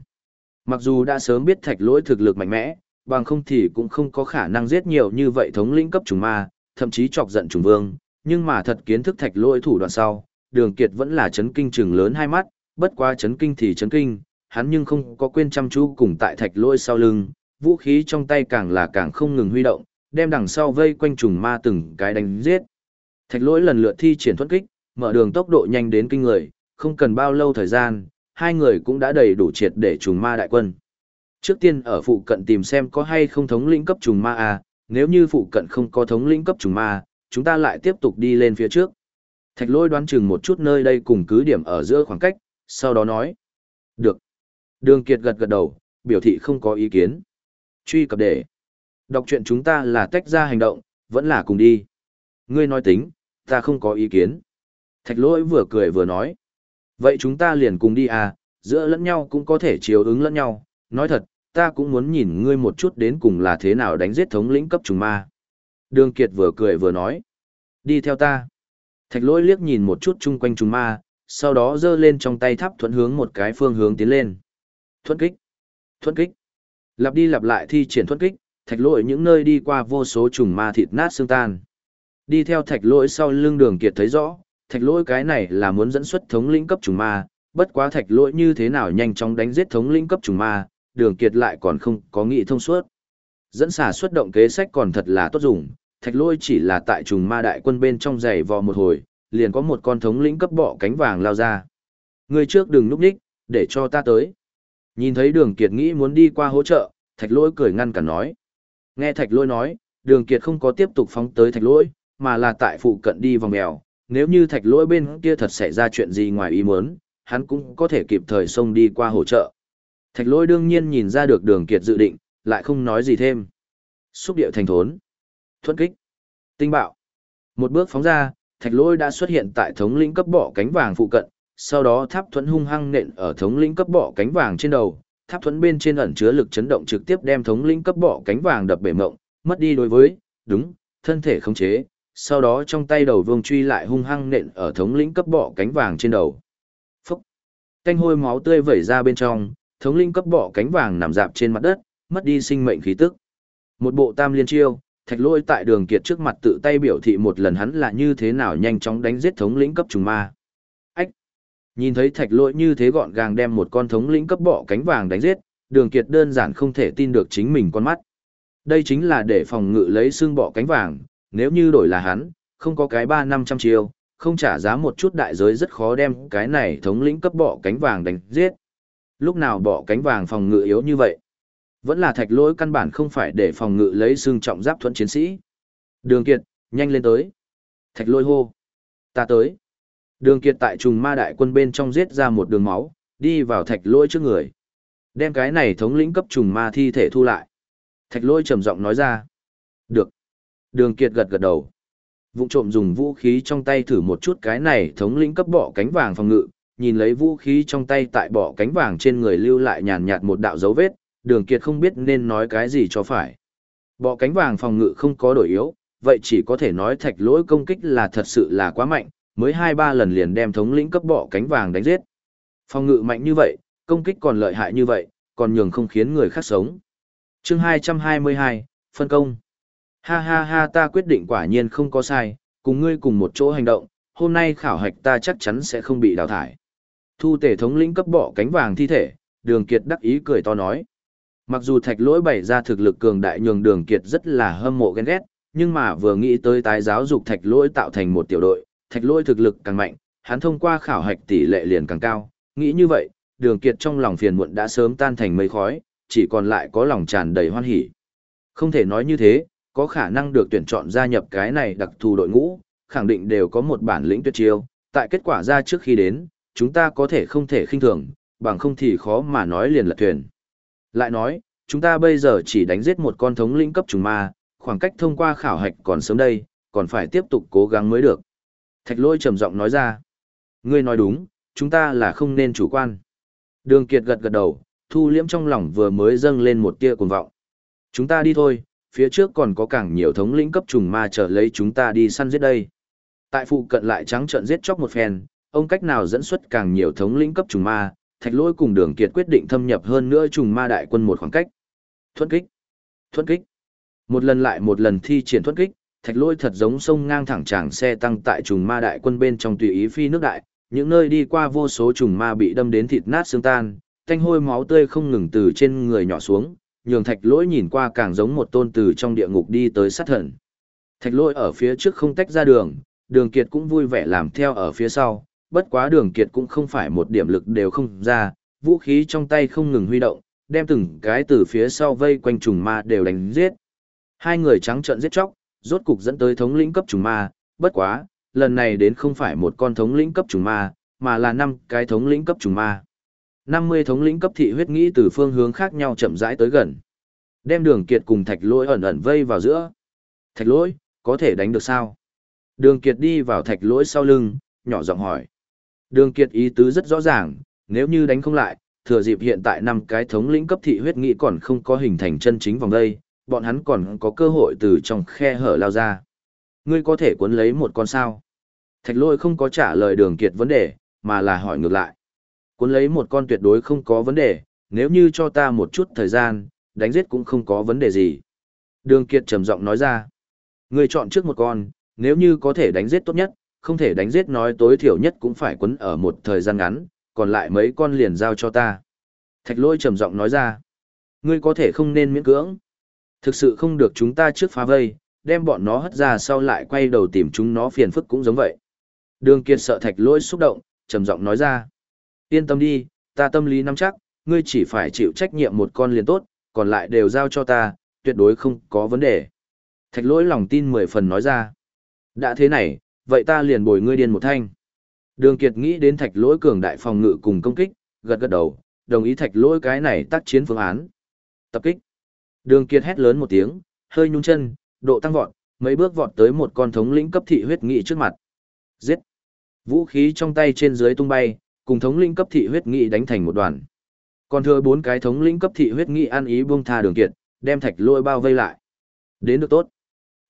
Mặc dù đã sớm biết thạch lỗi thực lực mạnh mẽ, bằng không thì cũng không có khả năng giết nhiều như vậy thống lĩnh cấp trùng ma, thậm chí chọc giận trùng vương, nhưng mà thật kiến thức thạch lỗi thủ đoạn sau, đường kiệt vẫn là chấn kinh trừng lớn hai mắt, bất quá chấn kinh thì chấn kinh, hắn nhưng không có quên chăm chú cùng tại thạch lỗi sau lưng, vũ khí trong tay càng là càng không ngừng huy động, đem đằng sau vây quanh trùng ma từng cái đánh giết. Thạch lỗi lần lượt thi triển thuẫn kích, mở đường tốc độ nhanh đến kinh người, không cần bao lâu thời gian, hai người cũng đã đầy đủ triệt để trùng ma đại quân. Trước tiên ở phụ cận tìm xem có hay không thống lĩnh cấp trùng ma à, nếu như phụ cận không có thống lĩnh cấp trùng ma, chúng ta lại tiếp tục đi lên phía trước. Thạch lôi đoán chừng một chút nơi đây cùng cứ điểm ở giữa khoảng cách, sau đó nói. Được. Đường Kiệt gật gật đầu, biểu thị không có ý kiến. Truy cập để. Đọc chuyện chúng ta là tách ra hành động, vẫn là cùng đi. Ngươi nói tính, ta không có ý kiến. Thạch lôi vừa cười vừa nói. Vậy chúng ta liền cùng đi à, giữa lẫn nhau cũng có thể chiếu ứng lẫn nhau. Nói thật, ta cũng muốn nhìn ngươi một chút đến cùng là thế nào đánh giết thống lĩnh cấp trùng ma. Đường Kiệt vừa cười vừa nói. Đi theo ta. Thạch lỗi liếc nhìn một chút chung quanh trùng ma, sau đó giơ lên trong tay tháp thuận hướng một cái phương hướng tiến lên. Thuận kích. Thuận kích. Lặp đi lặp lại thi triển thuận kích, thạch lỗi những nơi đi qua vô số trùng ma thịt nát xương tan. Đi theo thạch lỗi sau lưng đường kiệt thấy rõ, thạch lỗi cái này là muốn dẫn xuất thống lĩnh cấp trùng ma, bất quá thạch lỗi như thế nào nhanh chóng đánh giết thống lĩnh cấp trùng ma, đường kiệt lại còn không có nghị thông suốt. Dẫn xả xuất động kế sách còn thật là tốt dùng, thạch lỗi chỉ là tại trùng ma đại quân bên trong giày vò một hồi, liền có một con thống lĩnh cấp bọ cánh vàng lao ra. Người trước đừng núp đích, để cho ta tới. Nhìn thấy đường kiệt nghĩ muốn đi qua hỗ trợ, thạch lỗi cười ngăn cản nói. Nghe thạch lỗi nói, đường kiệt không có tiếp tục phóng tới thạch lỗi, mà là tại phụ cận đi vòng mèo. Nếu như thạch lỗi bên kia thật xảy ra chuyện gì ngoài ý muốn, hắn cũng có thể kịp thời xông đi qua hỗ trợ. Thạch Lỗi đương nhiên nhìn ra được đường kiệt dự định, lại không nói gì thêm. Xúc điệu thành thốn. Thuận kích. Tinh bạo. Một bước phóng ra, thạch Lỗi đã xuất hiện tại thống lĩnh cấp bỏ cánh vàng phụ cận, sau đó tháp thuẫn hung hăng nện ở thống lĩnh cấp bỏ cánh vàng trên đầu. Tháp thuẫn bên trên ẩn chứa lực chấn động trực tiếp đem thống lĩnh cấp bỏ cánh vàng đập bể mộng, mất đi đối với, đúng, thân thể khống chế, sau đó trong tay đầu vương truy lại hung hăng nện ở thống lĩnh cấp bọ cánh vàng trên đầu. Phúc! Canh hôi máu tươi vẩy ra bên trong, thống lĩnh cấp bọ cánh vàng nằm dạp trên mặt đất, mất đi sinh mệnh khí tức. Một bộ tam liên chiêu, thạch lôi tại đường kiệt trước mặt tự tay biểu thị một lần hắn là như thế nào nhanh chóng đánh giết thống lĩnh cấp trùng ma. Ách! Nhìn thấy thạch lôi như thế gọn gàng đem một con thống lĩnh cấp bọ cánh vàng đánh giết, đường kiệt đơn giản không thể tin được chính mình con mắt. Đây chính là để phòng ngự lấy xương bọ cánh vàng, nếu như đổi là hắn, không có cái ba năm trăm chiêu, không trả giá một chút đại giới rất khó đem cái này thống lĩnh cấp bọ cánh vàng đánh giết. Lúc nào bọ cánh vàng phòng ngự yếu như vậy? Vẫn là thạch lỗi căn bản không phải để phòng ngự lấy xương trọng giáp thuẫn chiến sĩ. Đường Kiệt, nhanh lên tới. Thạch lôi hô. Ta tới. Đường Kiệt tại trùng ma đại quân bên trong giết ra một đường máu, đi vào thạch lôi trước người. Đem cái này thống lĩnh cấp trùng ma thi thể thu lại. Thạch lôi trầm giọng nói ra. Được. Đường Kiệt gật gật đầu. Vụng trộm dùng vũ khí trong tay thử một chút cái này thống lĩnh cấp bọ cánh vàng phòng ngự, nhìn lấy vũ khí trong tay tại bọ cánh vàng trên người lưu lại nhàn nhạt một đạo dấu vết, đường kiệt không biết nên nói cái gì cho phải. Bọ cánh vàng phòng ngự không có đổi yếu, vậy chỉ có thể nói thạch lỗi công kích là thật sự là quá mạnh, mới hai ba lần liền đem thống lĩnh cấp bọ cánh vàng đánh giết. Phòng ngự mạnh như vậy, công kích còn lợi hại như vậy, còn nhường không khiến người khác sống. chương 222, phân công. Ha ha ha ta quyết định quả nhiên không có sai, cùng ngươi cùng một chỗ hành động, hôm nay khảo hạch ta chắc chắn sẽ không bị đào thải. Thu tể thống lĩnh cấp bỏ cánh vàng thi thể, đường kiệt đắc ý cười to nói. Mặc dù thạch lỗi bày ra thực lực cường đại nhường đường kiệt rất là hâm mộ ghen ghét, nhưng mà vừa nghĩ tới tái giáo dục thạch lỗi tạo thành một tiểu đội, thạch lỗi thực lực càng mạnh, hắn thông qua khảo hạch tỷ lệ liền càng cao. Nghĩ như vậy, đường kiệt trong lòng phiền muộn đã sớm tan thành mây khói, chỉ còn lại có lòng tràn đầy hoan hỉ. Không thể nói như thế, có khả năng được tuyển chọn gia nhập cái này đặc thù đội ngũ, khẳng định đều có một bản lĩnh tuyệt chiêu, tại kết quả ra trước khi đến, chúng ta có thể không thể khinh thường, bằng không thì khó mà nói liền là thuyền. Lại nói, chúng ta bây giờ chỉ đánh giết một con thống lĩnh cấp trùng ma, khoảng cách thông qua khảo hạch còn sớm đây, còn phải tiếp tục cố gắng mới được. Thạch lôi trầm giọng nói ra. Ngươi nói đúng, chúng ta là không nên chủ quan. Đường Kiệt gật gật đầu, thu liễm trong lòng vừa mới dâng lên một tia cuồng vọng. Chúng ta đi thôi, phía trước còn có càng nhiều thống lĩnh cấp trùng ma chờ lấy chúng ta đi săn giết đây. Tại phụ cận lại trắng trợn giết chóc một phen, ông cách nào dẫn xuất càng nhiều thống lĩnh cấp trùng ma, thạch lôi cùng đường kiệt quyết định thâm nhập hơn nữa trùng ma đại quân một khoảng cách. Thuận kích, thuận kích. Một lần lại một lần thi triển thuận kích, thạch lôi thật giống sông ngang thẳng tràng xe tăng tại trùng ma đại quân bên trong tùy ý phi nước đại, những nơi đi qua vô số trùng ma bị đâm đến thịt nát xương tan, thanh hôi máu tươi không ngừng từ trên người nhỏ xuống, nhường thạch lỗi nhìn qua càng giống một tôn từ trong địa ngục đi tới sát thần. Thạch lỗi ở phía trước không tách ra đường, đường kiệt cũng vui vẻ làm theo ở phía sau, bất quá đường kiệt cũng không phải một điểm lực đều không ra, vũ khí trong tay không ngừng huy động, đem từng cái từ phía sau vây quanh trùng ma đều đánh giết. Hai người trắng trợn giết chóc, rốt cục dẫn tới thống lĩnh cấp trùng ma, bất quá, lần này đến không phải một con thống lĩnh cấp trùng ma, mà là năm cái thống lĩnh cấp trùng ma. 50 thống lĩnh cấp thị huyết nghĩ từ phương hướng khác nhau chậm rãi tới gần. Đem đường kiệt cùng thạch lỗi ẩn ẩn vây vào giữa. Thạch lỗi, có thể đánh được sao? Đường kiệt đi vào thạch lỗi sau lưng, nhỏ giọng hỏi. Đường kiệt ý tứ rất rõ ràng, nếu như đánh không lại, thừa dịp hiện tại năm cái thống lĩnh cấp thị huyết nghĩ còn không có hình thành chân chính vòng đây, bọn hắn còn có cơ hội từ trong khe hở lao ra. Ngươi có thể cuốn lấy một con sao? Thạch lôi không có trả lời đường kiệt vấn đề, mà là hỏi ngược lại. Cuốn lấy một con tuyệt đối không có vấn đề, nếu như cho ta một chút thời gian, đánh giết cũng không có vấn đề gì. Đường Kiệt trầm giọng nói ra. Người chọn trước một con, nếu như có thể đánh giết tốt nhất, không thể đánh giết nói tối thiểu nhất cũng phải quấn ở một thời gian ngắn, còn lại mấy con liền giao cho ta. Thạch lôi trầm giọng nói ra. Ngươi có thể không nên miễn cưỡng. Thực sự không được chúng ta trước phá vây, đem bọn nó hất ra sau lại quay đầu tìm chúng nó phiền phức cũng giống vậy. Đường Kiệt sợ thạch lôi xúc động, trầm giọng nói ra. Yên tâm đi, ta tâm lý nắm chắc, ngươi chỉ phải chịu trách nhiệm một con liền tốt, còn lại đều giao cho ta, tuyệt đối không có vấn đề. Thạch lỗi lòng tin mười phần nói ra. Đã thế này, vậy ta liền bồi ngươi điên một thanh. Đường Kiệt nghĩ đến thạch lỗi cường đại phòng ngự cùng công kích, gật gật đầu, đồng ý thạch lỗi cái này tác chiến phương án. Tập kích. Đường Kiệt hét lớn một tiếng, hơi nhung chân, độ tăng vọt, mấy bước vọt tới một con thống lĩnh cấp thị huyết nghị trước mặt. Giết. Vũ khí trong tay trên dưới tung bay, cùng thống lĩnh cấp thị huyết nghị đánh thành một đoàn. Còn thừa bốn cái thống lĩnh cấp thị huyết nghị ăn ý buông tha Đường Kiệt, đem thạch lôi bao vây lại. Đến được tốt.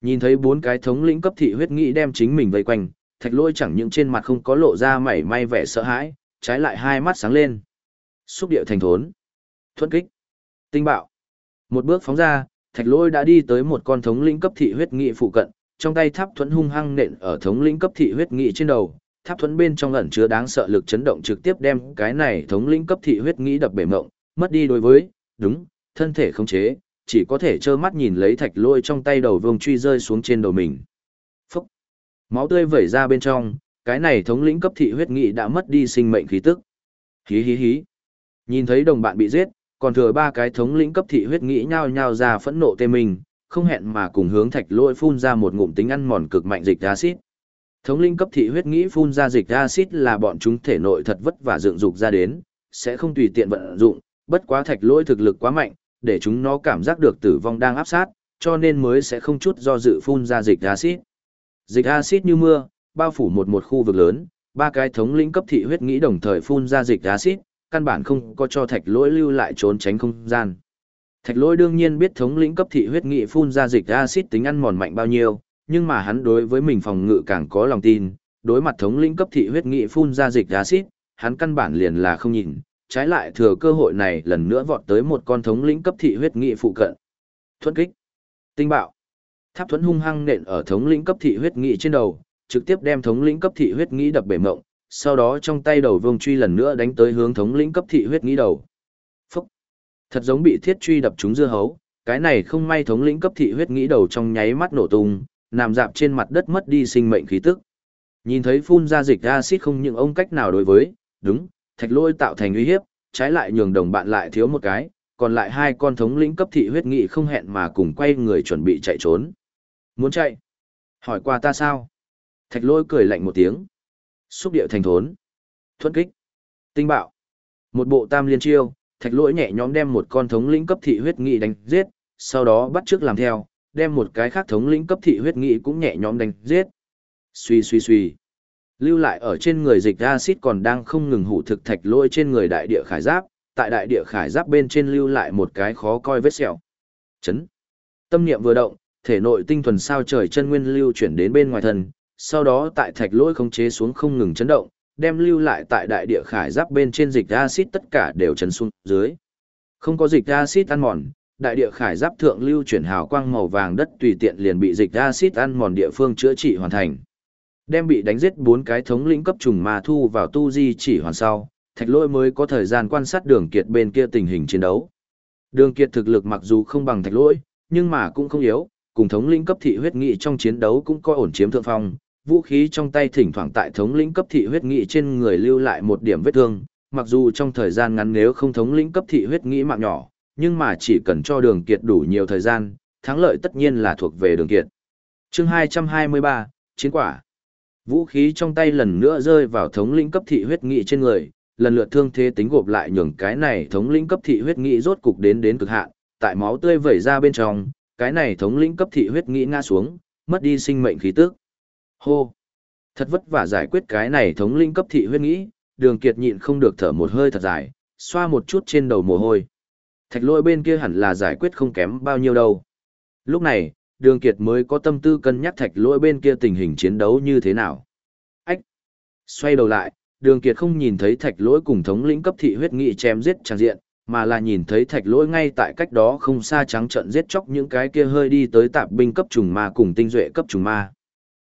Nhìn thấy bốn cái thống lĩnh cấp thị huyết nghị đem chính mình vây quanh, thạch lôi chẳng những trên mặt không có lộ ra mảy may vẻ sợ hãi, trái lại hai mắt sáng lên. Xúc điệu thành thốn. Thuận kích. Tinh bạo. Một bước phóng ra, thạch lôi đã đi tới một con thống lĩnh cấp thị huyết nghị phụ cận, trong tay tháp thuẫn hung hăng nện ở thống lĩnh cấp thị huyết nghị trên đầu. Tháp thuẫn bên trong ẩn chứa đáng sợ lực chấn động trực tiếp đem cái này thống lĩnh cấp thị huyết nghĩ đập bể mộng, mất đi đối với, đúng, thân thể không chế, chỉ có thể trơ mắt nhìn lấy thạch lôi trong tay đầu vương truy rơi xuống trên đầu mình. Phúc! Máu tươi vẩy ra bên trong, cái này thống lĩnh cấp thị huyết nghị đã mất đi sinh mệnh khí tức. Hí hí hí! Nhìn thấy đồng bạn bị giết, còn thừa ba cái thống lĩnh cấp thị huyết nghị nhao nhao ra phẫn nộ tê mình, không hẹn mà cùng hướng thạch lôi phun ra một ngụm tính ăn mòn cực mạnh dịch acid. Thống linh cấp thị huyết nghĩ phun ra dịch acid là bọn chúng thể nội thật vất vả dựng dục ra đến, sẽ không tùy tiện vận dụng, bất quá thạch lôi thực lực quá mạnh, để chúng nó cảm giác được tử vong đang áp sát, cho nên mới sẽ không chút do dự phun ra dịch axit. Dịch axit như mưa, bao phủ một một khu vực lớn, ba cái thống lĩnh cấp thị huyết nghĩ đồng thời phun ra dịch axit, căn bản không có cho thạch lỗi lưu lại trốn tránh không gian. Thạch lỗi đương nhiên biết thống lĩnh cấp thị huyết nghị phun ra dịch axit tính ăn mòn mạnh bao nhiêu, nhưng mà hắn đối với mình phòng ngự càng có lòng tin, đối mặt thống lĩnh cấp thị huyết nghị phun ra dịch axit, hắn căn bản liền là không nhìn, trái lại thừa cơ hội này lần nữa vọt tới một con thống lĩnh cấp thị huyết nghị phụ cận. Thuấn kích. Tinh bạo. Tháp thuẫn hung hăng nện ở thống lĩnh cấp thị huyết nghị trên đầu, trực tiếp đem thống lĩnh cấp thị huyết nghị đập bể mộng, sau đó trong tay đầu vương truy lần nữa đánh tới hướng thống lĩnh cấp thị huyết nghị đầu. Phúc. Thật giống bị thiết truy đập trúng dưa hấu, cái này không may thống lĩnh cấp thị huyết nghị đầu trong nháy mắt nổ tung, nằm dạp trên mặt đất mất đi sinh mệnh khí tức. Nhìn thấy phun ra dịch acid không những ông cách nào đối với, đúng, thạch lôi tạo thành uy hiếp, trái lại nhường đồng bạn lại thiếu một cái, còn lại hai con thống lĩnh cấp thị huyết nghị không hẹn mà cùng quay người chuẩn bị chạy trốn. Muốn chạy? Hỏi qua ta sao? Thạch lôi cười lạnh một tiếng. Xúc điệu thành thốn. Thuận kích. Tinh bạo. Một bộ tam liên chiêu, thạch lỗi nhẹ nhõm đem một con thống lĩnh cấp thị huyết nghị đánh giết, sau đó bắt trước làm theo, đem một cái khác thống lĩnh cấp thị huyết nghị cũng nhẹ nhõm đánh giết. Suy suy suy. Lưu lại ở trên người dịch acid còn đang không ngừng hủ thực thạch lôi trên người đại địa khải giáp, tại đại địa khải giáp bên trên lưu lại một cái khó coi vết sẹo. Chấn. Tâm niệm vừa động, thể nội tinh thuần sao trời chân nguyên lưu chuyển đến bên ngoài thân, sau đó tại thạch lôi không chế xuống không ngừng chấn động, đem lưu lại tại đại địa khải giáp bên trên dịch acid tất cả đều chấn xuống dưới. Không có dịch acid ăn mòn, đại địa khải giáp thượng lưu chuyển hào quang màu vàng đất tùy tiện liền bị dịch acid ăn mòn địa phương chữa trị hoàn thành. Đem bị đánh giết bốn cái thống lĩnh cấp trùng ma thu vào tu di chỉ hoàn sau, thạch lôi mới có thời gian quan sát đường kiệt bên kia tình hình chiến đấu. Đường kiệt thực lực mặc dù không bằng thạch lôi, nhưng mà cũng không yếu, cùng thống lĩnh cấp thị huyết nghị trong chiến đấu cũng có ổn chiếm thượng phong, vũ khí trong tay thỉnh thoảng tại thống lĩnh cấp thị huyết nghị trên người lưu lại một điểm vết thương, mặc dù trong thời gian ngắn nếu không thống lĩnh cấp thị huyết nghị mạng nhỏ, nhưng mà chỉ cần cho đường kiệt đủ nhiều thời gian, thắng lợi tất nhiên là thuộc về đường kiệt. Chương 223, Chiến quả Vũ khí trong tay lần nữa rơi vào thống lĩnh cấp thị huyết nghị trên người, lần lượt thương thế tính gộp lại nhường cái này thống lĩnh cấp thị huyết nghị rốt cục đến đến cực hạn, tại máu tươi vẩy ra bên trong, cái này thống lĩnh cấp thị huyết nghị ngã xuống, mất đi sinh mệnh khí tức. Hô! Thật vất vả giải quyết cái này thống lĩnh cấp thị huyết nghị, đường kiệt nhịn không được thở một hơi thật dài, xoa một chút trên đầu mồ hôi. Thạch lôi bên kia hẳn là giải quyết không kém bao nhiêu đâu. Lúc này, đường kiệt mới có tâm tư cân nhắc thạch lỗi bên kia tình hình chiến đấu như thế nào. Ách! Xoay đầu lại, đường kiệt không nhìn thấy thạch lỗi cùng thống lĩnh cấp thị huyết nghị chém giết trang diện, mà là nhìn thấy thạch lỗi ngay tại cách đó không xa trắng trận giết chóc những cái kia hơi đi tới tạp binh cấp trùng ma cùng tinh duệ cấp trùng ma.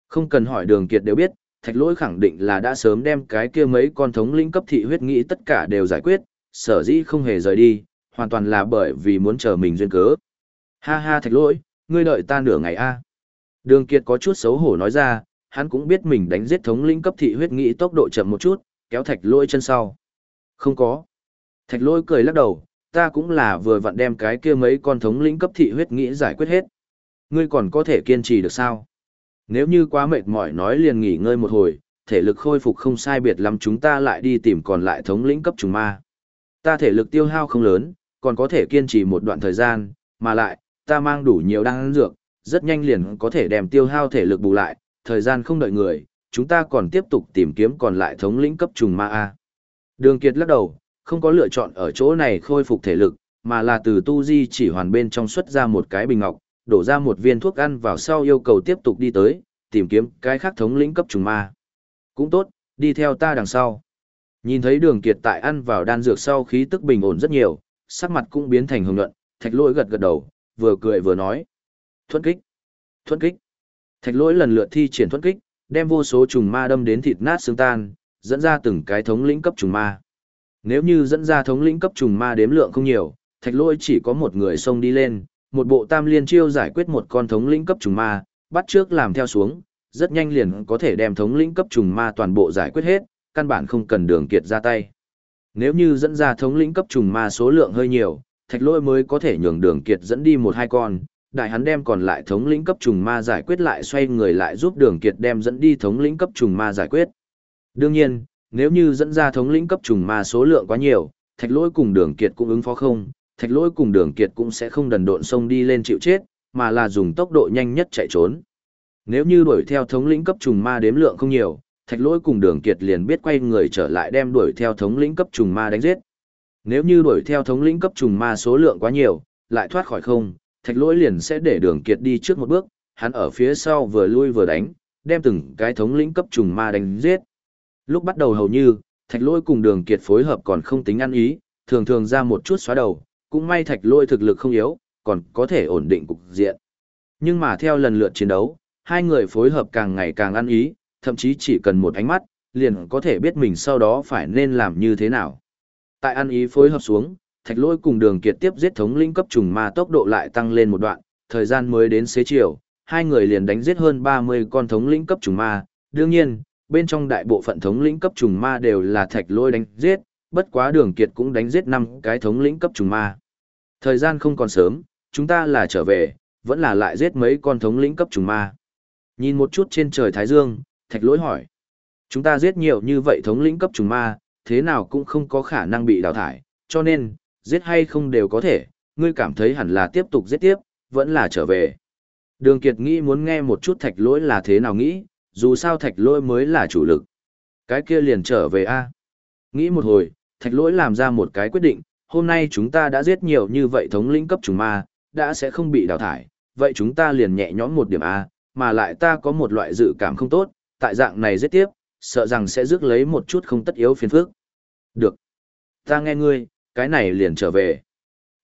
Không cần hỏi đường kiệt đều biết, thạch lỗi khẳng định là đã sớm đem cái kia mấy con thống lĩnh cấp thị huyết nghị tất cả đều giải quyết, sở dĩ không hề rời đi, hoàn toàn là bởi vì muốn chờ mình duyên cớ. Ha ha thạch lỗi, ngươi đợi ta nửa ngày a Đường Kiệt có chút xấu hổ nói ra, hắn cũng biết mình đánh giết thống lĩnh cấp thị huyết nghĩ tốc độ chậm một chút, kéo thạch lôi chân sau. Không có. Thạch lôi cười lắc đầu, ta cũng là vừa vặn đem cái kia mấy con thống lĩnh cấp thị huyết nghĩ giải quyết hết. Ngươi còn có thể kiên trì được sao? Nếu như quá mệt mỏi nói liền nghỉ ngơi một hồi, thể lực khôi phục không sai biệt lắm chúng ta lại đi tìm còn lại thống lĩnh cấp trùng ma. Ta thể lực tiêu hao không lớn, còn có thể kiên trì một đoạn thời gian, mà lại, ta mang đủ nhiều đan dược, rất nhanh liền có thể đem tiêu hao thể lực bù lại, thời gian không đợi người, chúng ta còn tiếp tục tìm kiếm còn lại thống lĩnh cấp trùng ma A. Đường Kiệt lắc đầu, không có lựa chọn ở chỗ này khôi phục thể lực, mà là từ tu di chỉ hoàn bên trong xuất ra một cái bình ngọc, đổ ra một viên thuốc ăn vào sau yêu cầu tiếp tục đi tới, tìm kiếm cái khác thống lĩnh cấp trùng ma. Cũng tốt, đi theo ta đằng sau. Nhìn thấy đường kiệt tại ăn vào đan dược sau khí tức bình ổn rất nhiều, sắc mặt cũng biến thành hồng nhuận, thạch lỗi gật gật đầu, vừa cười vừa nói. Thuẫn kích! Thuẫn kích! Thạch lỗi lần lượt thi triển thuẫn kích, đem vô số trùng ma đâm đến thịt nát xương tan, dẫn ra từng cái thống lĩnh cấp trùng ma. Nếu như dẫn ra thống lĩnh cấp trùng ma đếm lượng không nhiều, thạch lỗi chỉ có một người xông đi lên, một bộ tam liên chiêu giải quyết một con thống lĩnh cấp trùng ma, bắt trước làm theo xuống, rất nhanh liền có thể đem thống lĩnh cấp trùng ma toàn bộ giải quyết hết, căn bản không cần đường kiệt ra tay. Nếu như dẫn ra thống lĩnh cấp trùng ma số lượng hơi nhiều, thạch lôi mới có thể nhường đường kiệt dẫn đi một hai con, đại hắn đem còn lại thống lĩnh cấp trùng ma giải quyết lại xoay người lại giúp đường kiệt đem dẫn đi thống lĩnh cấp trùng ma giải quyết. Đương nhiên, nếu như dẫn ra thống lĩnh cấp trùng ma số lượng quá nhiều, thạch lôi cùng đường kiệt cũng ứng phó không, thạch lôi cùng đường kiệt cũng sẽ không đần độn sông đi lên chịu chết, mà là dùng tốc độ nhanh nhất chạy trốn. Nếu như đuổi theo thống lĩnh cấp trùng ma đếm lượng không nhiều, thạch lỗi cùng đường kiệt liền biết quay người trở lại đem đuổi theo thống lĩnh cấp trùng ma đánh giết. Nếu như đuổi theo thống lĩnh cấp trùng ma số lượng quá nhiều, lại thoát khỏi không, thạch lỗi liền sẽ để đường kiệt đi trước một bước, hắn ở phía sau vừa lui vừa đánh, đem từng cái thống lĩnh cấp trùng ma đánh giết. Lúc bắt đầu hầu như, thạch lỗi cùng đường kiệt phối hợp còn không tính ăn ý, thường thường ra một chút xóa đầu, cũng may thạch lỗi thực lực không yếu, còn có thể ổn định cục diện. Nhưng mà theo lần lượt chiến đấu, hai người phối hợp càng ngày càng ăn ý, thậm chí chỉ cần một ánh mắt, liền có thể biết mình sau đó phải nên làm như thế nào. Tại ăn ý phối hợp xuống, thạch lôi cùng đường kiệt tiếp giết thống linh cấp trùng ma tốc độ lại tăng lên một đoạn, thời gian mới đến xế chiều, hai người liền đánh giết hơn 30 con thống lĩnh cấp trùng ma. Đương nhiên, bên trong đại bộ phận thống lĩnh cấp trùng ma đều là thạch lôi đánh giết, bất quá đường kiệt cũng đánh giết 5 cái thống lĩnh cấp trùng ma. Thời gian không còn sớm, chúng ta là trở về, vẫn là lại giết mấy con thống lĩnh cấp trùng ma. Nhìn một chút trên trời Thái Dương, thạch lỗi hỏi. Chúng ta giết nhiều như vậy thống lĩnh cấp trùng ma, thế nào cũng không có khả năng bị đào thải, cho nên, giết hay không đều có thể, ngươi cảm thấy hẳn là tiếp tục giết tiếp, vẫn là trở về. Đường Kiệt nghĩ muốn nghe một chút thạch lỗi là thế nào nghĩ, dù sao thạch lỗi mới là chủ lực. Cái kia liền trở về a Nghĩ một hồi, thạch lỗi làm ra một cái quyết định, hôm nay chúng ta đã giết nhiều như vậy thống lĩnh cấp trùng ma, đã sẽ không bị đào thải, vậy chúng ta liền nhẹ nhõm một điểm A, mà lại ta có một loại dự cảm không tốt, tại dạng này giết tiếp, sợ rằng sẽ rước lấy một chút không tất yếu phiền phức. Được. Ta nghe ngươi, cái này liền trở về.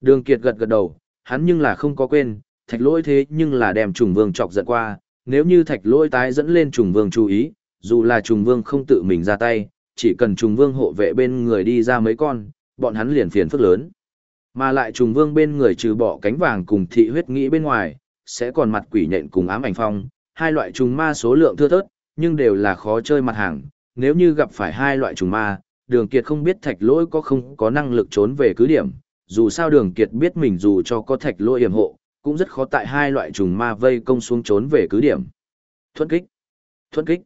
Đường Kiệt gật gật đầu, hắn nhưng là không có quên, thạch lỗi thế nhưng là đem trùng vương chọc giận qua, nếu như thạch lỗi tái dẫn lên trùng vương chú ý, dù là trùng vương không tự mình ra tay, chỉ cần trùng vương hộ vệ bên người đi ra mấy con, bọn hắn liền phiền phức lớn. Mà lại trùng vương bên người trừ bỏ cánh vàng cùng thị huyết nghĩ bên ngoài, sẽ còn mặt quỷ nhện cùng ám ảnh phong, hai loại trùng ma số lượng thưa thớt, nhưng đều là khó chơi mặt hàng. Nếu như gặp phải hai loại trùng ma, đường kiệt không biết thạch lỗi có không có năng lực trốn về cứ điểm. Dù sao đường kiệt biết mình dù cho có thạch lỗi hiểm hộ, cũng rất khó tại hai loại trùng ma vây công xuống trốn về cứ điểm. Thuận kích. Thuận kích.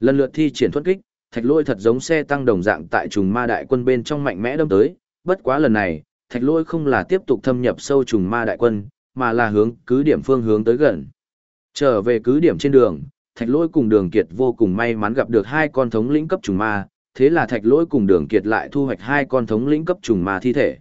Lần lượt thi triển thuận kích, thạch lỗi thật giống xe tăng đồng dạng tại trùng ma đại quân bên trong mạnh mẽ đâm tới. Bất quá lần này, thạch lỗi không là tiếp tục thâm nhập sâu trùng ma đại quân, mà là hướng cứ điểm phương hướng tới gần. Trở về cứ điểm trên đường, Thạch Lỗi cùng Đường Kiệt vô cùng may mắn gặp được hai con thống lĩnh cấp trùng ma, thế là Thạch Lỗi cùng Đường Kiệt lại thu hoạch hai con thống lĩnh cấp trùng ma thi thể.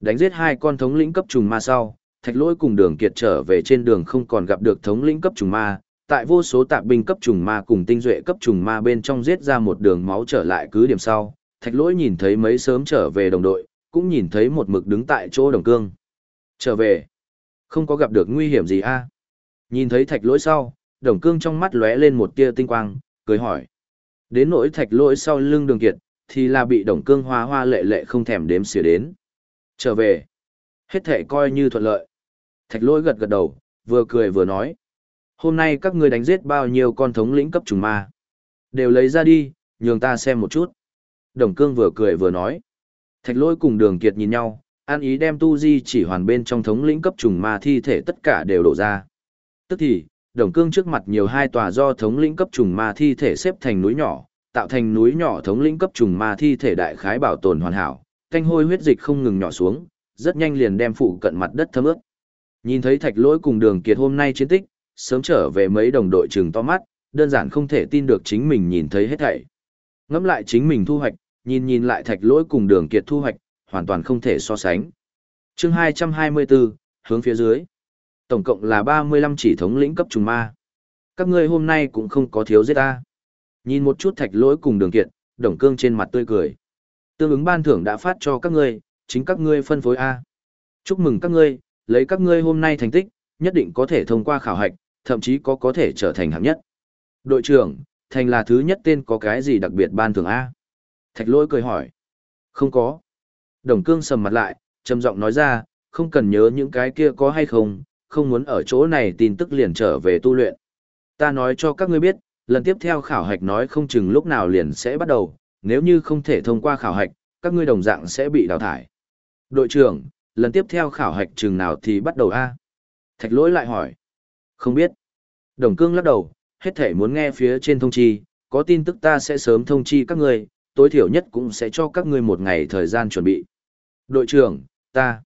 Đánh giết hai con thống lĩnh cấp trùng ma sau, Thạch Lỗi cùng Đường Kiệt trở về trên đường không còn gặp được thống lĩnh cấp trùng ma, tại vô số tạp binh cấp trùng ma cùng tinh duệ cấp trùng ma bên trong giết ra một đường máu trở lại cứ điểm sau, Thạch Lỗi nhìn thấy mấy sớm trở về đồng đội, cũng nhìn thấy một mực đứng tại chỗ đồng cương. Trở về, không có gặp được nguy hiểm gì a Nhìn thấy thạch lỗi sau, đồng cương trong mắt lóe lên một tia tinh quang, cười hỏi. Đến nỗi thạch lỗi sau lưng đường kiệt, thì là bị đồng cương hoa hoa lệ lệ không thèm đếm xỉa đến. Trở về. Hết thể coi như thuận lợi. Thạch lỗi gật gật đầu, vừa cười vừa nói. Hôm nay các ngươi đánh giết bao nhiêu con thống lĩnh cấp trùng ma. Đều lấy ra đi, nhường ta xem một chút. Đồng cương vừa cười vừa nói. Thạch lỗi cùng đường kiệt nhìn nhau, an ý đem tu di chỉ hoàn bên trong thống lĩnh cấp trùng ma thi thể tất cả đều đổ ra. Tức thì, đồng cương trước mặt nhiều hai tòa do thống lĩnh cấp trùng ma thi thể xếp thành núi nhỏ, tạo thành núi nhỏ thống lĩnh cấp trùng ma thi thể đại khái bảo tồn hoàn hảo, canh hôi huyết dịch không ngừng nhỏ xuống, rất nhanh liền đem phụ cận mặt đất thấm ướt. Nhìn thấy thạch lỗi cùng đường kiệt hôm nay chiến tích, sớm trở về mấy đồng đội trừng to mắt, đơn giản không thể tin được chính mình nhìn thấy hết thảy. Ngẫm lại chính mình thu hoạch, nhìn nhìn lại thạch lỗi cùng đường kiệt thu hoạch, hoàn toàn không thể so sánh. chương 224, hướng phía dưới. Tổng cộng là 35 chỉ thống lĩnh cấp trùng ma. Các ngươi hôm nay cũng không có thiếu giết ta. Nhìn một chút thạch lỗi cùng đường kiện, đồng cương trên mặt tươi cười. Tương ứng ban thưởng đã phát cho các ngươi, chính các ngươi phân phối A. Chúc mừng các ngươi, lấy các ngươi hôm nay thành tích, nhất định có thể thông qua khảo hạch, thậm chí có có thể trở thành hạng nhất. Đội trưởng, thành là thứ nhất tên có cái gì đặc biệt ban thưởng A? Thạch lỗi cười hỏi. Không có. Đồng cương sầm mặt lại, trầm giọng nói ra, không cần nhớ những cái kia có hay không, không muốn ở chỗ này tin tức liền trở về tu luyện. Ta nói cho các ngươi biết, lần tiếp theo khảo hạch nói không chừng lúc nào liền sẽ bắt đầu, nếu như không thể thông qua khảo hạch, các ngươi đồng dạng sẽ bị đào thải. Đội trưởng, lần tiếp theo khảo hạch chừng nào thì bắt đầu a? Thạch lỗi lại hỏi. Không biết. Đồng cương lắc đầu, hết thể muốn nghe phía trên thông chi, có tin tức ta sẽ sớm thông chi các ngươi, tối thiểu nhất cũng sẽ cho các ngươi một ngày thời gian chuẩn bị. Đội trưởng, ta.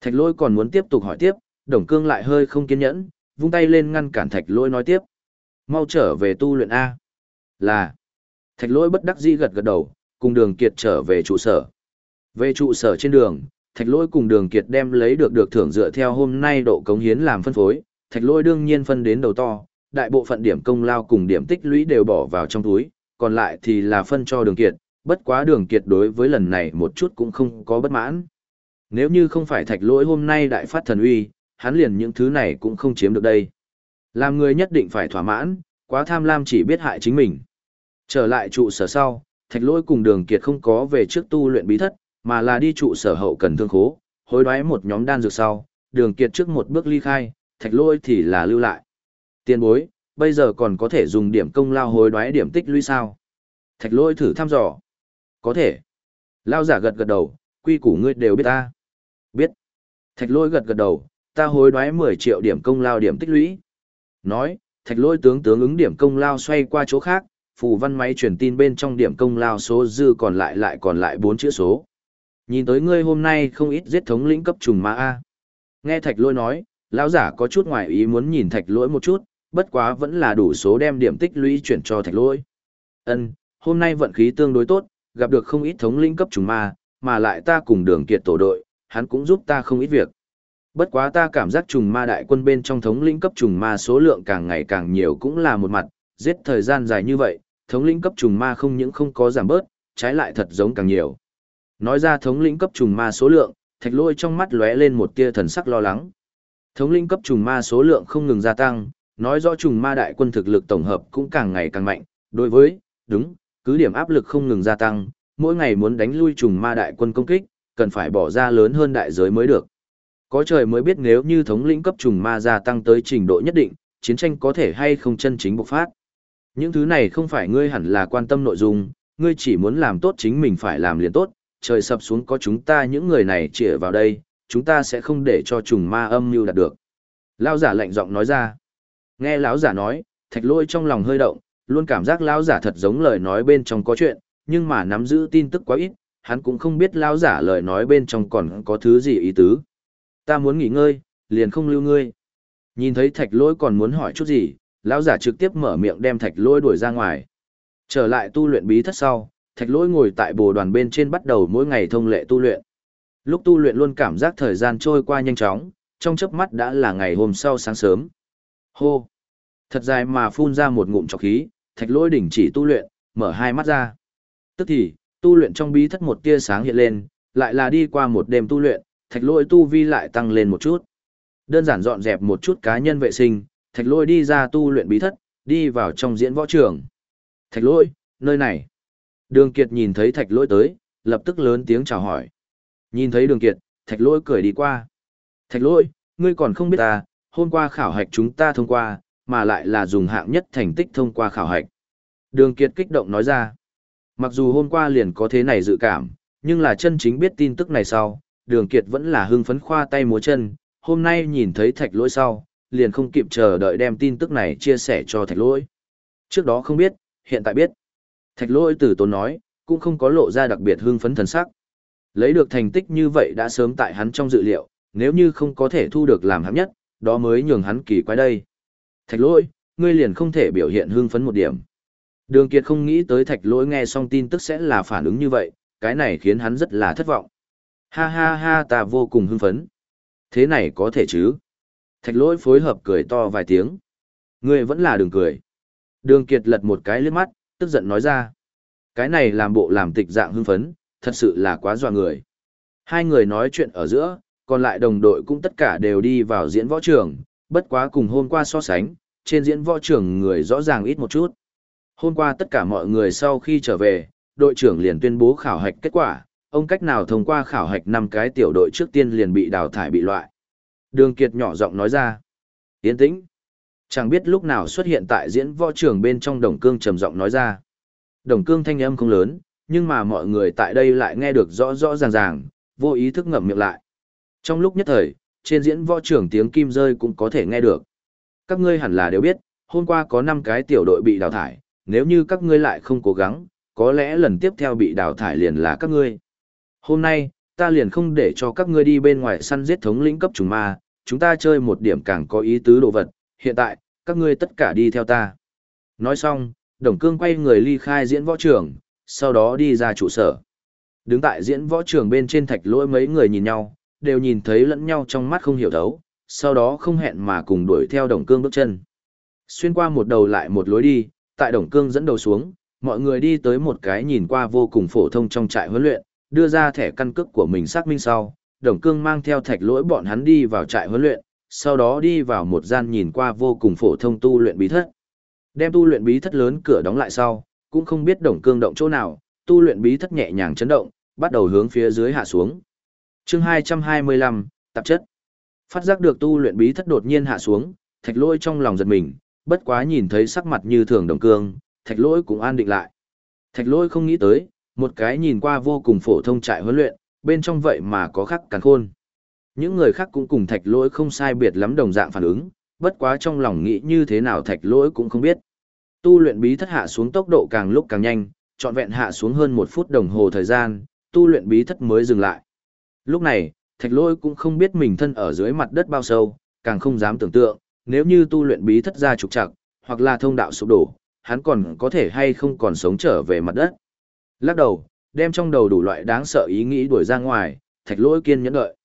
Thạch lỗi còn muốn tiếp tục hỏi tiếp, đồng cương lại hơi không kiên nhẫn, vung tay lên ngăn cản thạch lỗi nói tiếp. Mau trở về tu luyện A. Là. Thạch lỗi bất đắc dĩ gật gật đầu, cùng đường kiệt trở về trụ sở. Về trụ sở trên đường, thạch lỗi cùng đường kiệt đem lấy được được thưởng dựa theo hôm nay độ cống hiến làm phân phối, thạch lỗi đương nhiên phân đến đầu to, đại bộ phận điểm công lao cùng điểm tích lũy đều bỏ vào trong túi, còn lại thì là phân cho đường kiệt, bất quá đường kiệt đối với lần này một chút cũng không có bất mãn. Nếu như không phải thạch lỗi hôm nay đại phát thần uy, hắn liền những thứ này cũng không chiếm được đây. Làm người nhất định phải thỏa mãn, quá tham lam chỉ biết hại chính mình. Trở lại trụ sở sau, thạch lỗi cùng đường kiệt không có về trước tu luyện bí thất, mà là đi trụ sở hậu cần thương khố, hối đoái một nhóm đan dược sau, đường kiệt trước một bước ly khai, thạch lỗi thì là lưu lại. Tiền bối, bây giờ còn có thể dùng điểm công lao hối đoái điểm tích lũy sao? Thạch lỗi thử thăm dò. Có thể. Lao giả gật gật đầu, quy củ ngươi đều biết ta. Biết. Thạch lỗi gật gật đầu, ta hối đoái 10 triệu điểm công lao điểm tích lũy. Nói, thạch lôi tướng tướng ứng điểm công lao xoay qua chỗ khác, phù văn máy truyền tin bên trong điểm công lao số dư còn lại lại còn lại 4 chữ số. Nhìn tới ngươi hôm nay không ít giết thống lĩnh cấp trùng ma A. Nghe thạch lôi nói, lão giả có chút ngoài ý muốn nhìn thạch lỗi một chút, bất quá vẫn là đủ số đem điểm tích lũy chuyển cho thạch lỗi. Ân, hôm nay vận khí tương đối tốt, gặp được không ít thống lĩnh cấp trùng ma, mà lại ta cùng đường kiệt tổ đội, hắn cũng giúp ta không ít việc. Bất quá ta cảm giác trùng ma đại quân bên trong thống lĩnh cấp trùng ma số lượng càng ngày càng nhiều cũng là một mặt, giết thời gian dài như vậy, thống lĩnh cấp trùng ma không những không có giảm bớt, trái lại thật giống càng nhiều. Nói ra thống lĩnh cấp trùng ma số lượng, thạch lôi trong mắt lóe lên một tia thần sắc lo lắng. Thống lĩnh cấp trùng ma số lượng không ngừng gia tăng, nói rõ trùng ma đại quân thực lực tổng hợp cũng càng ngày càng mạnh, đối với, đúng, cứ điểm áp lực không ngừng gia tăng, mỗi ngày muốn đánh lui trùng ma đại quân công kích, cần phải bỏ ra lớn hơn đại giới mới được. Có trời mới biết nếu như thống lĩnh cấp trùng ma gia tăng tới trình độ nhất định, chiến tranh có thể hay không chân chính bộc phát. Những thứ này không phải ngươi hẳn là quan tâm nội dung, ngươi chỉ muốn làm tốt chính mình phải làm liền tốt, trời sập xuống có chúng ta những người này chĩa vào đây, chúng ta sẽ không để cho trùng ma âm mưu đạt được. Lão giả lạnh giọng nói ra. Nghe lão giả nói, thạch lôi trong lòng hơi động, luôn cảm giác lão giả thật giống lời nói bên trong có chuyện, nhưng mà nắm giữ tin tức quá ít, hắn cũng không biết lão giả lời nói bên trong còn có thứ gì ý tứ. Ta muốn nghỉ ngơi, liền không lưu ngươi. Nhìn thấy thạch Lỗi còn muốn hỏi chút gì, lão giả trực tiếp mở miệng đem thạch Lỗi đuổi ra ngoài. Trở lại tu luyện bí thất sau, thạch Lỗi ngồi tại bồ đoàn bên trên bắt đầu mỗi ngày thông lệ tu luyện. Lúc tu luyện luôn cảm giác thời gian trôi qua nhanh chóng, trong chớp mắt đã là ngày hôm sau sáng sớm. Hô! Thật dài mà phun ra một ngụm trọc khí, thạch Lỗi đỉnh chỉ tu luyện, mở hai mắt ra. Tức thì, tu luyện trong bí thất một tia sáng hiện lên, lại là đi qua một đêm tu luyện, thạch lôi tu vi lại tăng lên một chút. Đơn giản dọn dẹp một chút cá nhân vệ sinh, thạch lôi đi ra tu luyện bí thất, đi vào trong diễn võ trường. Thạch lôi, nơi này. Đường Kiệt nhìn thấy thạch lôi tới, lập tức lớn tiếng chào hỏi. Nhìn thấy đường Kiệt, thạch lôi cười đi qua. Thạch lôi, ngươi còn không biết ta, hôm qua khảo hạch chúng ta thông qua, mà lại là dùng hạng nhất thành tích thông qua khảo hạch. Đường Kiệt kích động nói ra. Mặc dù hôm qua liền có thế này dự cảm, nhưng là chân chính biết tin tức này sau, đường Kiệt vẫn là hưng phấn khoa tay múa chân, hôm nay nhìn thấy thạch lỗi sau, liền không kịp chờ đợi đem tin tức này chia sẻ cho thạch lỗi. Trước đó không biết, hiện tại biết. Thạch lỗi từ tốn nói, cũng không có lộ ra đặc biệt hưng phấn thần sắc. Lấy được thành tích như vậy đã sớm tại hắn trong dự liệu, nếu như không có thể thu được làm hạng nhất, đó mới nhường hắn kỳ quái đây. Thạch lỗi, ngươi liền không thể biểu hiện hưng phấn một điểm. Đường Kiệt không nghĩ tới thạch lỗi nghe xong tin tức sẽ là phản ứng như vậy, cái này khiến hắn rất là thất vọng. Ha ha ha ta vô cùng hưng phấn. Thế này có thể chứ? Thạch lỗi phối hợp cười to vài tiếng. Ngươi vẫn là đường cười. Đường Kiệt lật một cái liếc mắt, tức giận nói ra. Cái này làm bộ làm tịch dạng hưng phấn, thật sự là quá dọa người. Hai người nói chuyện ở giữa, còn lại đồng đội cũng tất cả đều đi vào diễn võ trường, bất quá cùng hôm qua so sánh, trên diễn võ trường người rõ ràng ít một chút. Hôm qua tất cả mọi người sau khi trở về, đội trưởng liền tuyên bố khảo hạch kết quả, ông cách nào thông qua khảo hạch năm cái tiểu đội trước tiên liền bị đào thải bị loại. Đường Kiệt nhỏ giọng nói ra. Yên tĩnh. Chẳng biết lúc nào xuất hiện tại diễn võ trường bên trong đồng cương trầm giọng nói ra. Đồng cương thanh âm không lớn, nhưng mà mọi người tại đây lại nghe được rõ rõ ràng ràng, vô ý thức ngậm miệng lại. Trong lúc nhất thời, trên diễn võ trường tiếng kim rơi cũng có thể nghe được. Các ngươi hẳn là đều biết, hôm qua có 5 cái tiểu đội bị đào thải, nếu như các ngươi lại không cố gắng, có lẽ lần tiếp theo bị đào thải liền là các ngươi. Hôm nay, ta liền không để cho các ngươi đi bên ngoài săn giết thống lĩnh cấp trùng ma, chúng ta chơi một điểm càng có ý tứ đồ vật, hiện tại, các ngươi tất cả đi theo ta. Nói xong, Đồng Cương quay người ly khai diễn võ trường, sau đó đi ra trụ sở. Đứng tại diễn võ trường bên trên thạch lỗi mấy người nhìn nhau, đều nhìn thấy lẫn nhau trong mắt không hiểu thấu, sau đó không hẹn mà cùng đuổi theo Đồng Cương bước chân. Xuyên qua một đầu lại một lối đi, tại Đồng Cương dẫn đầu xuống, mọi người đi tới một cái nhìn qua vô cùng phổ thông trong trại huấn luyện, đưa ra thẻ căn cước của mình xác minh sau, Đồng Cương mang theo thạch lỗi bọn hắn đi vào trại huấn luyện, sau đó đi vào một gian nhìn qua vô cùng phổ thông tu luyện bí thất. Đem tu luyện bí thất lớn cửa đóng lại sau, cũng không biết Đồng Cương động chỗ nào, tu luyện bí thất nhẹ nhàng chấn động, bắt đầu hướng phía dưới hạ xuống. Chương 225, tạp chất. Phát giác được tu luyện bí thất đột nhiên hạ xuống, Thạch Lỗi trong lòng giật mình, bất quá nhìn thấy sắc mặt như thường Đồng Cương, Thạch Lỗi cũng an định lại. Thạch Lỗi không nghĩ tới, một cái nhìn qua vô cùng phổ thông trại huấn luyện, bên trong vậy mà có khắc càn khôn. Những người khác cũng cùng thạch lỗi không sai biệt lắm đồng dạng phản ứng, bất quá trong lòng nghĩ như thế nào thạch lỗi cũng không biết. Tu luyện bí thất hạ xuống tốc độ càng lúc càng nhanh, trọn vẹn hạ xuống hơn một phút đồng hồ thời gian, tu luyện bí thất mới dừng lại. Lúc này, thạch lỗi cũng không biết mình thân ở dưới mặt đất bao sâu, càng không dám tưởng tượng, nếu như tu luyện bí thất ra trục trặc, hoặc là thông đạo sụp đổ, hắn còn có thể hay không còn sống trở về mặt đất. Lắc đầu, đem trong đầu đủ loại đáng sợ ý nghĩ đuổi ra ngoài, thạch lỗi kiên nhẫn đợi.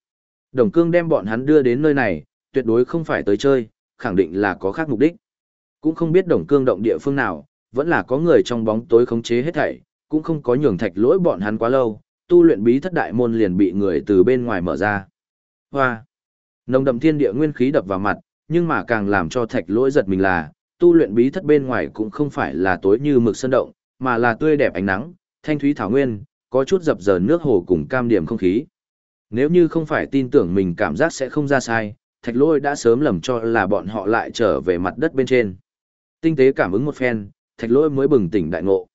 Đồng cương đem bọn hắn đưa đến nơi này, tuyệt đối không phải tới chơi, khẳng định là có khác mục đích. Cũng không biết đồng cương động địa phương nào, vẫn là có người trong bóng tối khống chế hết thảy, cũng không có nhường thạch lỗi bọn hắn quá lâu, tu luyện bí thất đại môn liền bị người từ bên ngoài mở ra. Hoa! Nồng đậm thiên địa nguyên khí đập vào mặt, nhưng mà càng làm cho thạch lỗi giật mình là, tu luyện bí thất bên ngoài cũng không phải là tối như mực sơn động, mà là tươi đẹp ánh nắng, thanh thúy thảo nguyên, có chút dập dờn nước hồ cùng cam điểm không khí. Nếu như không phải tin tưởng mình cảm giác sẽ không ra sai, thạch lôi đã sớm lầm cho là bọn họ lại trở về mặt đất bên trên. Tinh tế cảm ứng một phen, thạch lôi mới bừng tỉnh đại ngộ.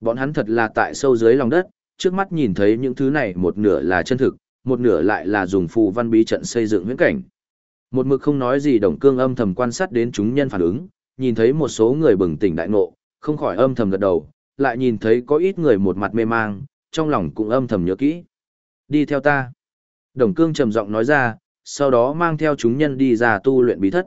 Bọn hắn thật là tại sâu dưới lòng đất, trước mắt nhìn thấy những thứ này một nửa là chân thực, một nửa lại là dùng phù văn bí trận xây dựng huyễn cảnh. Một mực không nói gì đồng cương âm thầm quan sát đến chúng nhân phản ứng, nhìn thấy một số người bừng tỉnh đại ngộ, không khỏi âm thầm gật đầu, lại nhìn thấy có ít người một mặt mê mang, trong lòng cũng âm thầm nhớ kỹ. Đi theo ta. Đồng cương trầm giọng nói ra, sau đó mang theo chúng nhân đi ra tu luyện bí thất.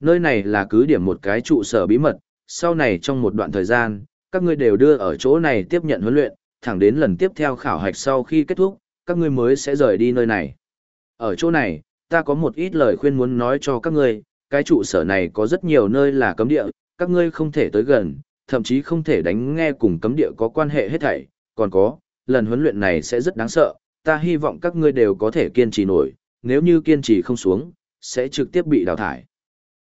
Nơi này là cứ điểm một cái trụ sở bí mật, sau này trong một đoạn thời gian, các ngươi đều đưa ở chỗ này tiếp nhận huấn luyện, thẳng đến lần tiếp theo khảo hạch sau khi kết thúc, các ngươi mới sẽ rời đi nơi này. Ở chỗ này, ta có một ít lời khuyên muốn nói cho các ngươi, cái trụ sở này có rất nhiều nơi là cấm địa, các ngươi không thể tới gần, thậm chí không thể đánh nghe cùng cấm địa có quan hệ hết thảy, còn có, lần huấn luyện này sẽ rất đáng sợ, ta hy vọng các ngươi đều có thể kiên trì nổi, nếu như kiên trì không xuống, sẽ trực tiếp bị đào thải.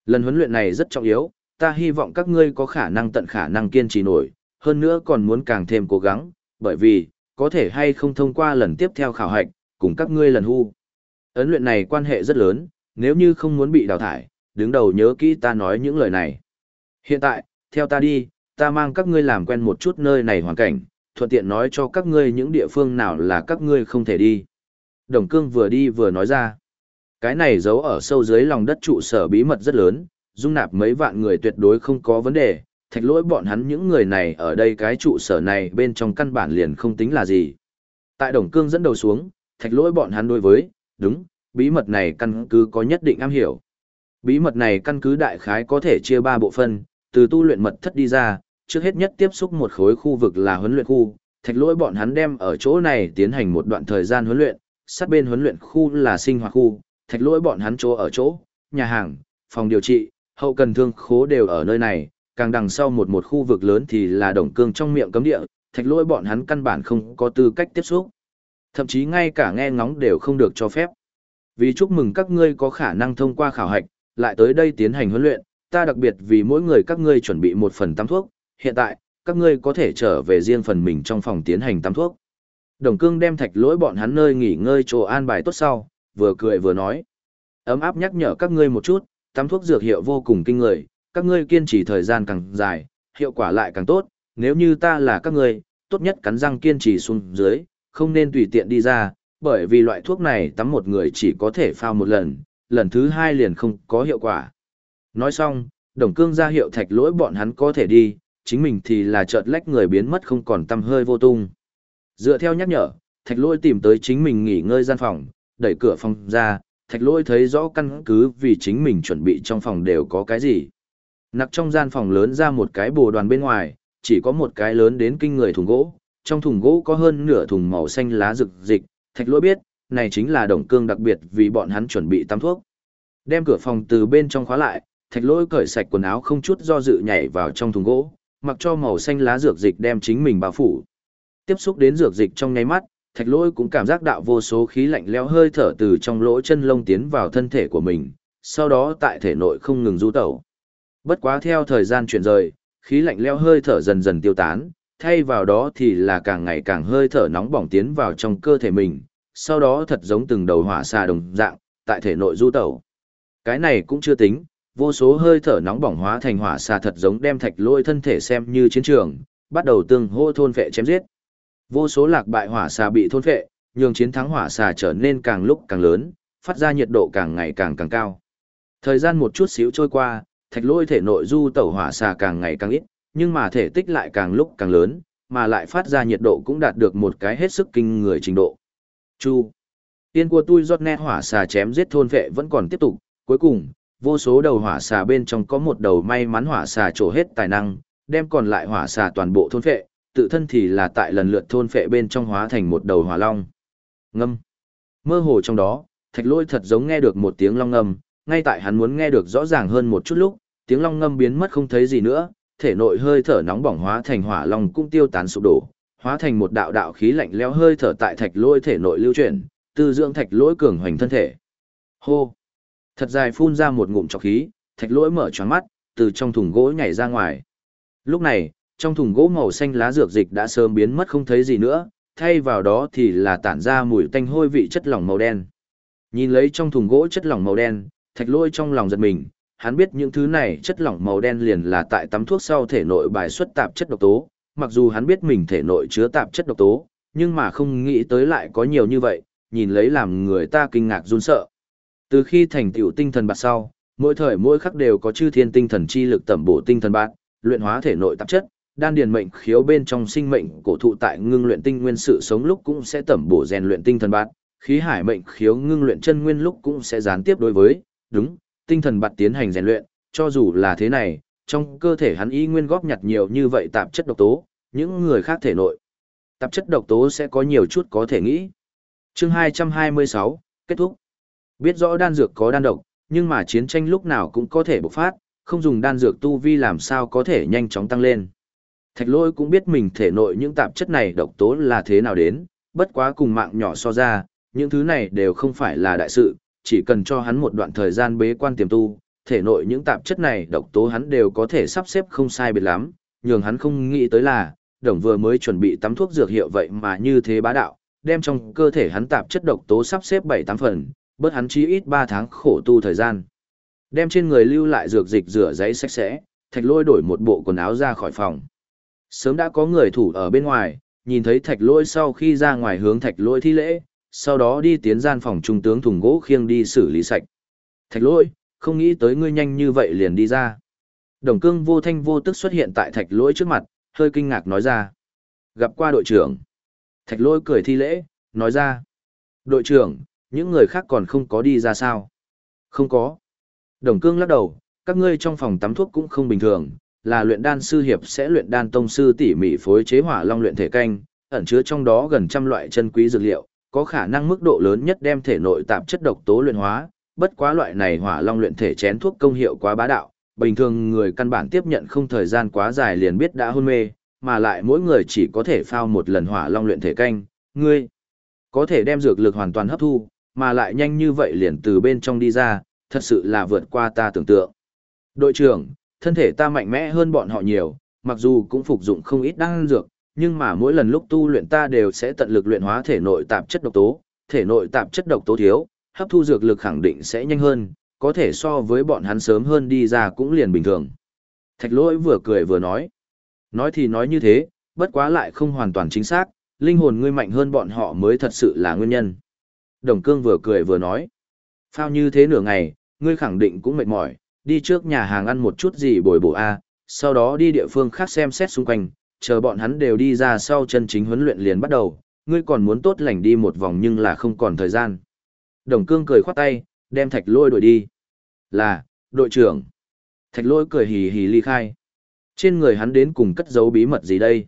Lần huấn luyện này rất trọng yếu, ta hy vọng các ngươi có khả năng tận khả năng kiên trì nổi, hơn nữa còn muốn càng thêm cố gắng, bởi vì, có thể hay không thông qua lần tiếp theo khảo hạch, cùng các ngươi lần hu. Ấn luyện này quan hệ rất lớn, nếu như không muốn bị đào thải, đứng đầu nhớ kỹ ta nói những lời này. Hiện tại, theo ta đi, ta mang các ngươi làm quen một chút nơi này hoàn cảnh, thuận tiện nói cho các ngươi những địa phương nào là các ngươi không thể đi. Đồng cương vừa đi vừa nói ra. Cái này giấu ở sâu dưới lòng đất trụ sở bí mật rất lớn, dung nạp mấy vạn người tuyệt đối không có vấn đề, thạch lỗi bọn hắn những người này ở đây cái trụ sở này bên trong căn bản liền không tính là gì. Tại Đồng Cương dẫn đầu xuống, thạch lỗi bọn hắn đối với, đúng, bí mật này căn cứ có nhất định am hiểu. Bí mật này căn cứ đại khái có thể chia ba bộ phân, từ tu luyện mật thất đi ra, trước hết nhất tiếp xúc một khối khu vực là huấn luyện khu, thạch lỗi bọn hắn đem ở chỗ này tiến hành một đoạn thời gian huấn luyện, sát bên huấn luyện khu là sinh hoạt khu, thạch lỗi bọn hắn chỗ ở chỗ, nhà hàng, phòng điều trị, hậu cần thương khố đều ở nơi này, càng đằng sau một một khu vực lớn thì là đồng cương trong miệng cấm địa, thạch lỗi bọn hắn căn bản không có tư cách tiếp xúc. Thậm chí ngay cả nghe ngóng đều không được cho phép. Vì chúc mừng các ngươi có khả năng thông qua khảo hạch, lại tới đây tiến hành huấn luyện, ta đặc biệt vì mỗi người các ngươi chuẩn bị một phần tắm thuốc, hiện tại, các ngươi có thể trở về riêng phần mình trong phòng tiến hành tắm thuốc. Đồng cương đem thạch lỗi bọn hắn nơi nghỉ ngơi chỗ an bài tốt sau, vừa cười vừa nói. Ấm áp nhắc nhở các ngươi một chút, tắm thuốc dược hiệu vô cùng kinh người, các ngươi kiên trì thời gian càng dài, hiệu quả lại càng tốt, nếu như ta là các ngươi, tốt nhất cắn răng kiên trì xuống dưới, không nên tùy tiện đi ra, bởi vì loại thuốc này tắm một người chỉ có thể phao một lần, lần thứ hai liền không có hiệu quả. Nói xong, đồng cương ra hiệu thạch lỗi bọn hắn có thể đi, chính mình thì là chợt lách người biến mất không còn tâm hơi vô tung. Dựa theo nhắc nhở, thạch lôi tìm tới chính mình nghỉ ngơi gian phòng, đẩy cửa phòng ra, thạch lôi thấy rõ căn cứ vì chính mình chuẩn bị trong phòng đều có cái gì. Nặc trong gian phòng lớn ra một cái bồ đoàn bên ngoài, chỉ có một cái lớn đến kinh người thùng gỗ, trong thùng gỗ có hơn nửa thùng màu xanh lá rực dịch, thạch lôi biết, này chính là đồng cương đặc biệt vì bọn hắn chuẩn bị tắm thuốc. Đem cửa phòng từ bên trong khóa lại, thạch lôi cởi sạch quần áo không chút do dự nhảy vào trong thùng gỗ, mặc cho màu xanh lá dược dịch đem chính mình bao phủ. Tiếp xúc đến dược dịch trong nháy mắt, thạch lỗi cũng cảm giác đạo vô số khí lạnh leo hơi thở từ trong lỗ chân lông tiến vào thân thể của mình, sau đó tại thể nội không ngừng du tẩu. Bất quá theo thời gian chuyển rời, khí lạnh leo hơi thở dần dần tiêu tán, thay vào đó thì là càng ngày càng hơi thở nóng bỏng tiến vào trong cơ thể mình, sau đó thật giống từng đầu hỏa xà đồng dạng, tại thể nội du tẩu. Cái này cũng chưa tính, vô số hơi thở nóng bỏng hóa thành hỏa xà thật giống đem thạch lôi thân thể xem như chiến trường, bắt đầu tương hô thôn vệ chém giết. Vô số lạc bại hỏa xà bị thôn vệ, nhường chiến thắng hỏa xà trở nên càng lúc càng lớn, phát ra nhiệt độ càng ngày càng càng cao. Thời gian một chút xíu trôi qua, thạch lôi thể nội du tẩu hỏa xà càng ngày càng ít, nhưng mà thể tích lại càng lúc càng lớn, mà lại phát ra nhiệt độ cũng đạt được một cái hết sức kinh người trình độ. Chu. Tiên của tôi giọt nét hỏa xà chém giết thôn vệ vẫn còn tiếp tục, cuối cùng, vô số đầu hỏa xà bên trong có một đầu may mắn hỏa xà trổ hết tài năng, đem còn lại hỏa xà toàn bộ thôn phệ. tự thân thì là tại lần lượt thôn phệ bên trong hóa thành một đầu hỏa long. Ngâm. Mơ hồ trong đó, thạch lôi thật giống nghe được một tiếng long ngâm, ngay tại hắn muốn nghe được rõ ràng hơn một chút lúc, tiếng long ngâm biến mất không thấy gì nữa, thể nội hơi thở nóng bỏng hóa thành hỏa long cũng tiêu tán sụp đổ, hóa thành một đạo đạo khí lạnh lẽo hơi thở tại thạch lôi thể nội lưu chuyển, tư dưỡng thạch lôi cường hoành thân thể. Hô! Thật dài phun ra một ngụm trọc khí, thạch lỗi mở choáng mắt, từ trong thùng gỗ nhảy ra ngoài. Lúc này, trong thùng gỗ màu xanh lá dược dịch đã sớm biến mất không thấy gì nữa, thay vào đó thì là tản ra mùi tanh hôi vị chất lỏng màu đen. Nhìn lấy trong thùng gỗ chất lỏng màu đen, thạch Lỗi trong lòng giật mình, hắn biết những thứ này chất lỏng màu đen liền là tại tắm thuốc sau thể nội bài xuất tạp chất độc tố, mặc dù hắn biết mình thể nội chứa tạp chất độc tố, nhưng mà không nghĩ tới lại có nhiều như vậy, nhìn lấy làm người ta kinh ngạc run sợ. Từ khi thành tựu tinh thần bạt sau, mỗi thời mỗi khắc đều có chư thiên tinh thần chi lực tẩm bổ tinh thần bạt, luyện hóa thể nội tạp chất, đan điền mệnh khiếu bên trong sinh mệnh cổ thụ tại ngưng luyện tinh nguyên sự sống lúc cũng sẽ tẩm bổ rèn luyện tinh thần bạt, khí hải mệnh khiếu ngưng luyện chân nguyên lúc cũng sẽ gián tiếp đối với, đúng, tinh thần bạt tiến hành rèn luyện, cho dù là thế này, trong cơ thể hắn y nguyên góp nhặt nhiều như vậy tạp chất độc tố, những người khác thể nội. Tạp chất độc tố sẽ có nhiều chút có thể nghĩ. Chương 226, kết thúc. Biết rõ đan dược có đan độc, nhưng mà chiến tranh lúc nào cũng có thể bộc phát, không dùng đan dược tu vi làm sao có thể nhanh chóng tăng lên. Thạch lôi cũng biết mình thể nội những tạp chất này độc tố là thế nào đến, bất quá cùng mạng nhỏ so ra, những thứ này đều không phải là đại sự, chỉ cần cho hắn một đoạn thời gian bế quan tiềm tu, thể nội những tạp chất này độc tố hắn đều có thể sắp xếp không sai biệt lắm, nhường hắn không nghĩ tới là, đồng vừa mới chuẩn bị tắm thuốc dược hiệu vậy mà như thế bá đạo, đem trong cơ thể hắn tạp chất độc tố sắp xếp 7-8 phần, bớt hắn chí ít 3 tháng khổ tu thời gian. Đem trên người lưu lại dược dịch rửa giấy sạch sẽ, thạch lôi đổi một bộ quần áo ra khỏi phòng. Sớm đã có người thủ ở bên ngoài, nhìn thấy thạch lôi sau khi ra ngoài hướng thạch lôi thi lễ, sau đó đi tiến gian phòng trung tướng thùng gỗ khiêng đi xử lý sạch. Thạch lôi, không nghĩ tới ngươi nhanh như vậy liền đi ra. Đồng cương vô thanh vô tức xuất hiện tại thạch lôi trước mặt, hơi kinh ngạc nói ra. Gặp qua đội trưởng. Thạch lôi cười thi lễ, nói ra. Đội trưởng, những người khác còn không có đi ra sao? Không có. Đồng cương lắc đầu, các ngươi trong phòng tắm thuốc cũng không bình thường, là luyện đan sư hiệp sẽ luyện đan tông sư tỉ mỉ phối chế hỏa long luyện thể canh, ẩn chứa trong đó gần trăm loại chân quý dược liệu, có khả năng mức độ lớn nhất đem thể nội tạp chất độc tố luyện hóa, bất quá loại này hỏa long luyện thể chén thuốc công hiệu quá bá đạo, bình thường người căn bản tiếp nhận không thời gian quá dài liền biết đã hôn mê, mà lại mỗi người chỉ có thể phao một lần hỏa long luyện thể canh, ngươi có thể đem dược lực hoàn toàn hấp thu, mà lại nhanh như vậy liền từ bên trong đi ra, thật sự là vượt qua ta tưởng tượng. Đội trưởng, thân thể ta mạnh mẽ hơn bọn họ nhiều, mặc dù cũng phục dụng không ít đan dược, nhưng mà mỗi lần lúc tu luyện ta đều sẽ tận lực luyện hóa thể nội tạp chất độc tố, thể nội tạp chất độc tố thiếu, hấp thu dược lực khẳng định sẽ nhanh hơn, có thể so với bọn hắn sớm hơn đi ra cũng liền bình thường. Thạch lỗi vừa cười vừa nói. Nói thì nói như thế, bất quá lại không hoàn toàn chính xác, linh hồn ngươi mạnh hơn bọn họ mới thật sự là nguyên nhân. Đồng cương vừa cười vừa nói. Phao như thế nửa ngày, ngươi khẳng định cũng mệt mỏi, đi trước nhà hàng ăn một chút gì bồi bổ a, sau đó đi địa phương khác xem xét xung quanh, chờ bọn hắn đều đi ra sau chân chính huấn luyện liền bắt đầu, ngươi còn muốn tốt lành đi một vòng nhưng là không còn thời gian. Đồng cương cười khoát tay, đem thạch lôi đuổi đi. Là, đội trưởng. Thạch lôi cười hì hì ly khai. Trên người hắn đến cùng cất giấu bí mật gì đây?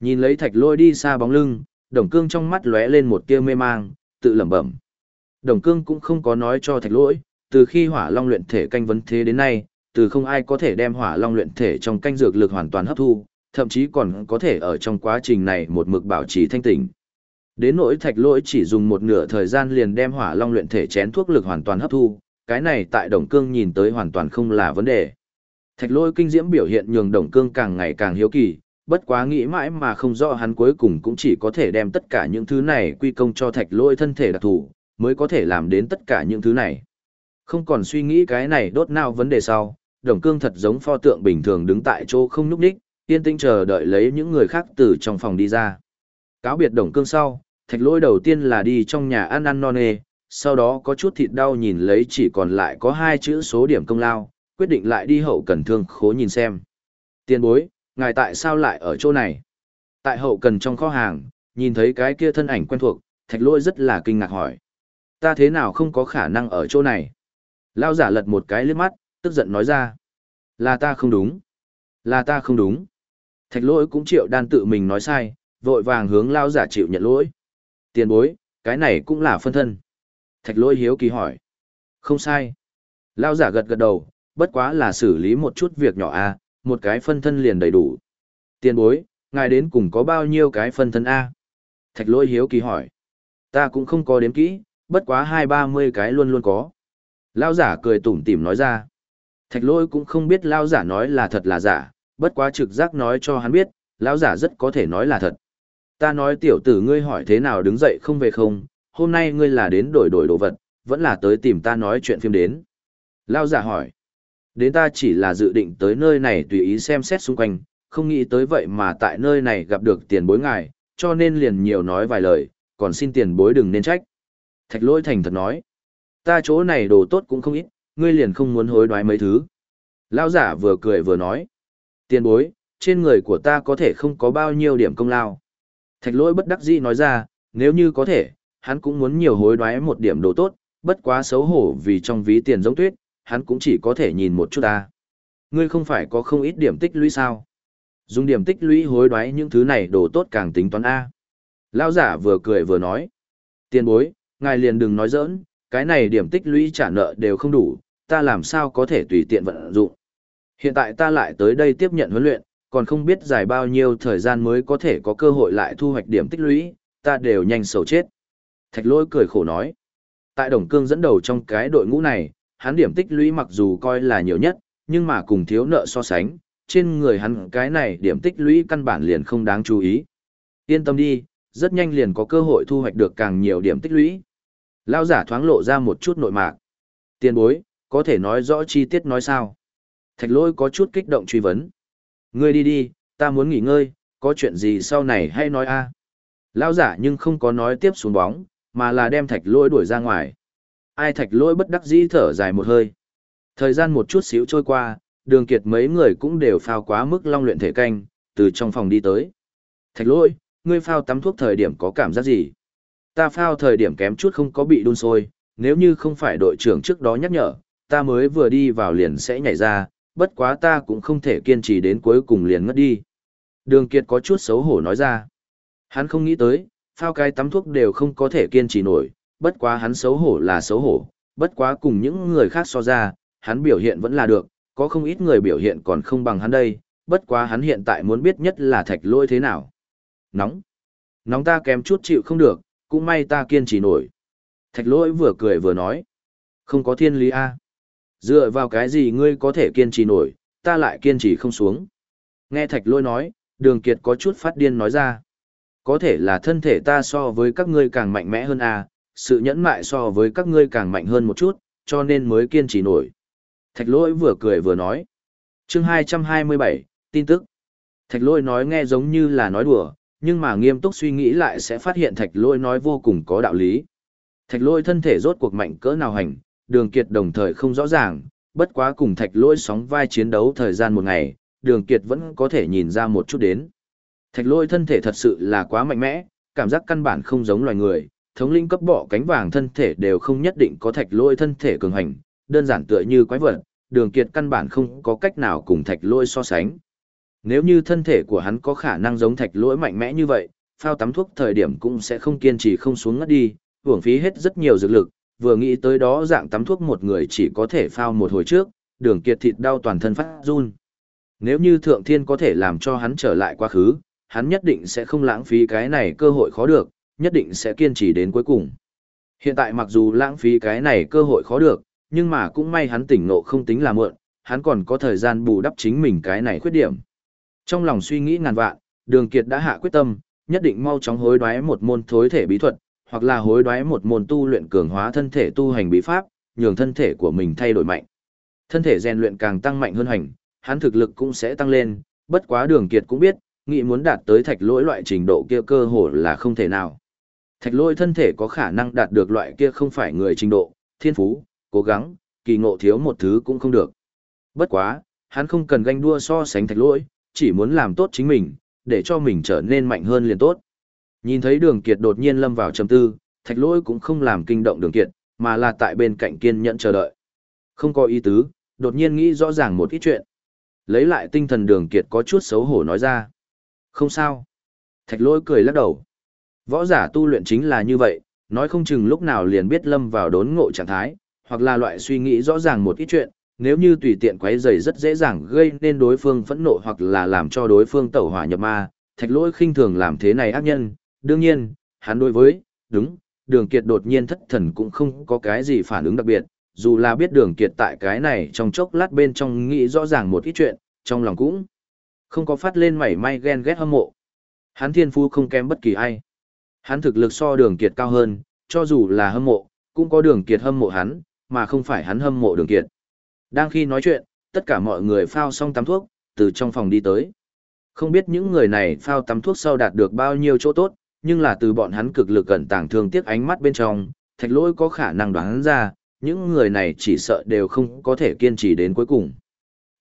Nhìn lấy thạch lôi đi xa bóng lưng, đồng cương trong mắt lóe lên một tia mê mang, tự lẩm bẩm. Đồng cương cũng không có nói cho thạch lỗi, từ khi hỏa long luyện thể canh vấn thế đến nay, từ không ai có thể đem hỏa long luyện thể trong canh dược lực hoàn toàn hấp thu, thậm chí còn có thể ở trong quá trình này một mực bảo trì thanh tỉnh. Đến nỗi thạch lỗi chỉ dùng một nửa thời gian liền đem hỏa long luyện thể chén thuốc lực hoàn toàn hấp thu, cái này tại đồng cương nhìn tới hoàn toàn không là vấn đề. Thạch lỗi kinh diễm biểu hiện nhường đồng cương càng ngày càng hiếu kỳ, bất quá nghĩ mãi mà không rõ hắn cuối cùng cũng chỉ có thể đem tất cả những thứ này quy công cho thạch lôi thân thể đặc thù, mới có thể làm đến tất cả những thứ này. Không còn suy nghĩ cái này đốt nào vấn đề sau, đồng cương thật giống pho tượng bình thường đứng tại chỗ không núp đích, yên tĩnh chờ đợi lấy những người khác từ trong phòng đi ra. Cáo biệt đồng cương sau, thạch lôi đầu tiên là đi trong nhà ăn ăn non nê, sau đó có chút thịt đau nhìn lấy chỉ còn lại có hai chữ số điểm công lao, quyết định lại đi hậu cần thương khố nhìn xem. Tiên bối, ngài tại sao lại ở chỗ này? Tại hậu cần trong kho hàng, nhìn thấy cái kia thân ảnh quen thuộc, thạch lôi rất là kinh ngạc hỏi. Ta thế nào không có khả năng ở chỗ này? Lao giả lật một cái liếc mắt, tức giận nói ra. Là ta không đúng. Là ta không đúng. Thạch lỗi cũng chịu đan tự mình nói sai, vội vàng hướng lao giả chịu nhận lỗi. Tiền bối, cái này cũng là phân thân. Thạch lỗi hiếu kỳ hỏi. Không sai. Lao giả gật gật đầu, bất quá là xử lý một chút việc nhỏ à một cái phân thân liền đầy đủ. Tiền bối, ngài đến cùng có bao nhiêu cái phân thân a? Thạch Lôi hiếu kỳ hỏi. Ta cũng không có đếm kỹ, bất quá hai ba mươi cái luôn luôn có. Lao giả cười tủm tỉm nói ra. Thạch Lôi cũng không biết lao giả nói là thật là giả, bất quá trực giác nói cho hắn biết, lao giả rất có thể nói là thật. Ta nói tiểu tử ngươi hỏi thế nào đứng dậy không về không, hôm nay ngươi là đến đổi đổi đồ vật, vẫn là tới tìm ta nói chuyện phim đến. Lao giả hỏi. Đến ta chỉ là dự định tới nơi này tùy ý xem xét xung quanh, không nghĩ tới vậy mà tại nơi này gặp được tiền bối ngài, cho nên liền nhiều nói vài lời, còn xin tiền bối đừng nên trách. Thạch lỗi thành thật nói. Ta chỗ này đồ tốt cũng không ít, ngươi liền không muốn hối đoái mấy thứ. Lao giả vừa cười vừa nói. Tiền bối, trên người của ta có thể không có bao nhiêu điểm công lao. Thạch lỗi bất đắc dĩ nói ra, nếu như có thể, hắn cũng muốn nhiều hối đoái một điểm đồ tốt, bất quá xấu hổ vì trong ví tiền giống tuyết, hắn cũng chỉ có thể nhìn một chút ta. Ngươi không phải có không ít điểm tích lũy sao? Dùng điểm tích lũy hối đoái những thứ này đồ tốt càng tính toán A. Lao giả vừa cười vừa nói. Tiền bối, ngài liền đừng nói giỡn, cái này điểm tích lũy trả nợ đều không đủ, ta làm sao có thể tùy tiện vận dụng. Hiện tại ta lại tới đây tiếp nhận huấn luyện, còn không biết dài bao nhiêu thời gian mới có thể có cơ hội lại thu hoạch điểm tích lũy, ta đều nhanh sầu chết. Thạch lỗi cười khổ nói. Tại Đồng Cương dẫn đầu trong cái đội ngũ này, hắn điểm tích lũy mặc dù coi là nhiều nhất, nhưng mà cùng thiếu nợ so sánh, trên người hắn cái này điểm tích lũy căn bản liền không đáng chú ý. Yên tâm đi, rất nhanh liền có cơ hội thu hoạch được càng nhiều điểm tích lũy. Lao giả thoáng lộ ra một chút nội mạc. Tiền bối, có thể nói rõ chi tiết nói sao? Thạch lôi có chút kích động truy vấn. Ngươi đi đi, ta muốn nghỉ ngơi, có chuyện gì sau này hay nói a Lao giả nhưng không có nói tiếp xuống bóng, mà là đem thạch lôi đuổi ra ngoài. Ai thạch Lỗi bất đắc dĩ thở dài một hơi. Thời gian một chút xíu trôi qua, đường kiệt mấy người cũng đều phao quá mức long luyện thể canh, từ trong phòng đi tới. Thạch Lỗi, ngươi phao tắm thuốc thời điểm có cảm giác gì? Ta phao thời điểm kém chút không có bị đun sôi, nếu như không phải đội trưởng trước đó nhắc nhở, ta mới vừa đi vào liền sẽ nhảy ra, bất quá ta cũng không thể kiên trì đến cuối cùng liền ngất đi. Đường Kiệt có chút xấu hổ nói ra. Hắn không nghĩ tới, phao cái tắm thuốc đều không có thể kiên trì nổi, bất quá hắn xấu hổ là xấu hổ, bất quá cùng những người khác so ra, hắn biểu hiện vẫn là được, có không ít người biểu hiện còn không bằng hắn đây, bất quá hắn hiện tại muốn biết nhất là thạch lôi thế nào. Nóng. Nóng ta kém chút chịu không được, cũng may ta kiên trì nổi. Thạch lôi vừa cười vừa nói. Không có thiên lý a Dựa vào cái gì ngươi có thể kiên trì nổi, ta lại kiên trì không xuống. Nghe thạch lôi nói, đường kiệt có chút phát điên nói ra. Có thể là thân thể ta so với các ngươi càng mạnh mẽ hơn a sự nhẫn mại so với các ngươi càng mạnh hơn một chút, cho nên mới kiên trì nổi. Thạch lỗi vừa cười vừa nói. chương 227, tin tức. Thạch lỗi nói nghe giống như là nói đùa, nhưng mà nghiêm túc suy nghĩ lại sẽ phát hiện thạch lỗi nói vô cùng có đạo lý. Thạch lỗi thân thể rốt cuộc mạnh cỡ nào hành, đường kiệt đồng thời không rõ ràng, bất quá cùng thạch lỗi sóng vai chiến đấu thời gian một ngày, đường kiệt vẫn có thể nhìn ra một chút đến. Thạch lỗi thân thể thật sự là quá mạnh mẽ, cảm giác căn bản không giống loài người, thống linh cấp bọ cánh vàng thân thể đều không nhất định có thạch lôi thân thể cường hành, đơn giản tựa như quái vật, đường kiệt căn bản không có cách nào cùng thạch lôi so sánh. Nếu như thân thể của hắn có khả năng giống thạch lỗi mạnh mẽ như vậy, phao tắm thuốc thời điểm cũng sẽ không kiên trì không xuống ngất đi, hưởng phí hết rất nhiều dược lực, vừa nghĩ tới đó dạng tắm thuốc một người chỉ có thể phao một hồi trước, đường kiệt thịt đau toàn thân phát run. Nếu như thượng thiên có thể làm cho hắn trở lại quá khứ, hắn nhất định sẽ không lãng phí cái này cơ hội khó được, nhất định sẽ kiên trì đến cuối cùng. Hiện tại mặc dù lãng phí cái này cơ hội khó được, nhưng mà cũng may hắn tỉnh ngộ không tính là muộn, hắn còn có thời gian bù đắp chính mình cái này khuyết điểm. Trong lòng suy nghĩ ngàn vạn, Đường Kiệt đã hạ quyết tâm, nhất định mau chóng hối đoái một môn thối thể bí thuật, hoặc là hối đoái một môn tu luyện cường hóa thân thể tu hành bí pháp, nhường thân thể của mình thay đổi mạnh. Thân thể rèn luyện càng tăng mạnh hơn hành, hắn thực lực cũng sẽ tăng lên, bất quá Đường Kiệt cũng biết, nghĩ muốn đạt tới thạch lỗi loại trình độ kia cơ hội là không thể nào. Thạch lôi thân thể có khả năng đạt được loại kia không phải người trình độ, thiên phú, cố gắng, kỳ ngộ thiếu một thứ cũng không được. Bất quá, hắn không cần ganh đua so sánh thạch lôi, chỉ muốn làm tốt chính mình, để cho mình trở nên mạnh hơn liền tốt. Nhìn thấy đường kiệt đột nhiên lâm vào trầm tư, thạch lôi cũng không làm kinh động đường kiệt, mà là tại bên cạnh kiên nhẫn chờ đợi. Không có ý tứ, đột nhiên nghĩ rõ ràng một ít chuyện. Lấy lại tinh thần đường kiệt có chút xấu hổ nói ra. Không sao. Thạch lôi cười lắc đầu. Võ giả tu luyện chính là như vậy, nói không chừng lúc nào liền biết lâm vào đốn ngộ trạng thái, hoặc là loại suy nghĩ rõ ràng một ít chuyện, nếu như tùy tiện quấy rầy rất dễ dàng gây nên đối phương phẫn nộ hoặc là làm cho đối phương tẩu hỏa nhập ma, thạch lỗi khinh thường làm thế này ác nhân, đương nhiên, hắn đối với, đúng, đường kiệt đột nhiên thất thần cũng không có cái gì phản ứng đặc biệt, dù là biết đường kiệt tại cái này trong chốc lát bên trong nghĩ rõ ràng một ít chuyện, trong lòng cũng không có phát lên mảy may ghen ghét hâm mộ. Hắn thiên phu không kém bất kỳ ai. Hắn thực lực so đường kiệt cao hơn, cho dù là hâm mộ, cũng có đường kiệt hâm mộ hắn, mà không phải hắn hâm mộ đường kiệt. Đang khi nói chuyện, tất cả mọi người phao xong tắm thuốc, từ trong phòng đi tới. Không biết những người này phao tắm thuốc sau đạt được bao nhiêu chỗ tốt, nhưng là từ bọn hắn cực lực cẩn tàng thương tiếc ánh mắt bên trong, thạch lỗi có khả năng đoán ra, những người này chỉ sợ đều không có thể kiên trì đến cuối cùng.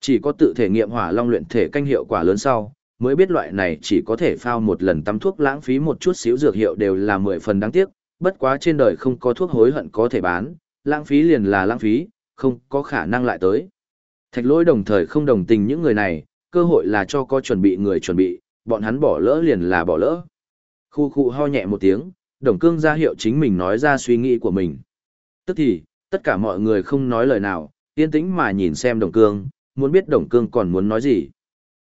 Chỉ có tự thể nghiệm hỏa long luyện thể canh hiệu quả lớn sau, mới biết loại này chỉ có thể phao một lần tắm thuốc lãng phí một chút xíu dược hiệu đều là mười phần đáng tiếc, bất quá trên đời không có thuốc hối hận có thể bán, lãng phí liền là lãng phí, không có khả năng lại tới. Thạch lỗi đồng thời không đồng tình những người này, cơ hội là cho có chuẩn bị người chuẩn bị, bọn hắn bỏ lỡ liền là bỏ lỡ. Khu khu ho nhẹ một tiếng, đồng cương ra hiệu chính mình nói ra suy nghĩ của mình. Tức thì, tất cả mọi người không nói lời nào, yên tĩnh mà nhìn xem đồng cương, muốn biết đồng cương còn muốn nói gì.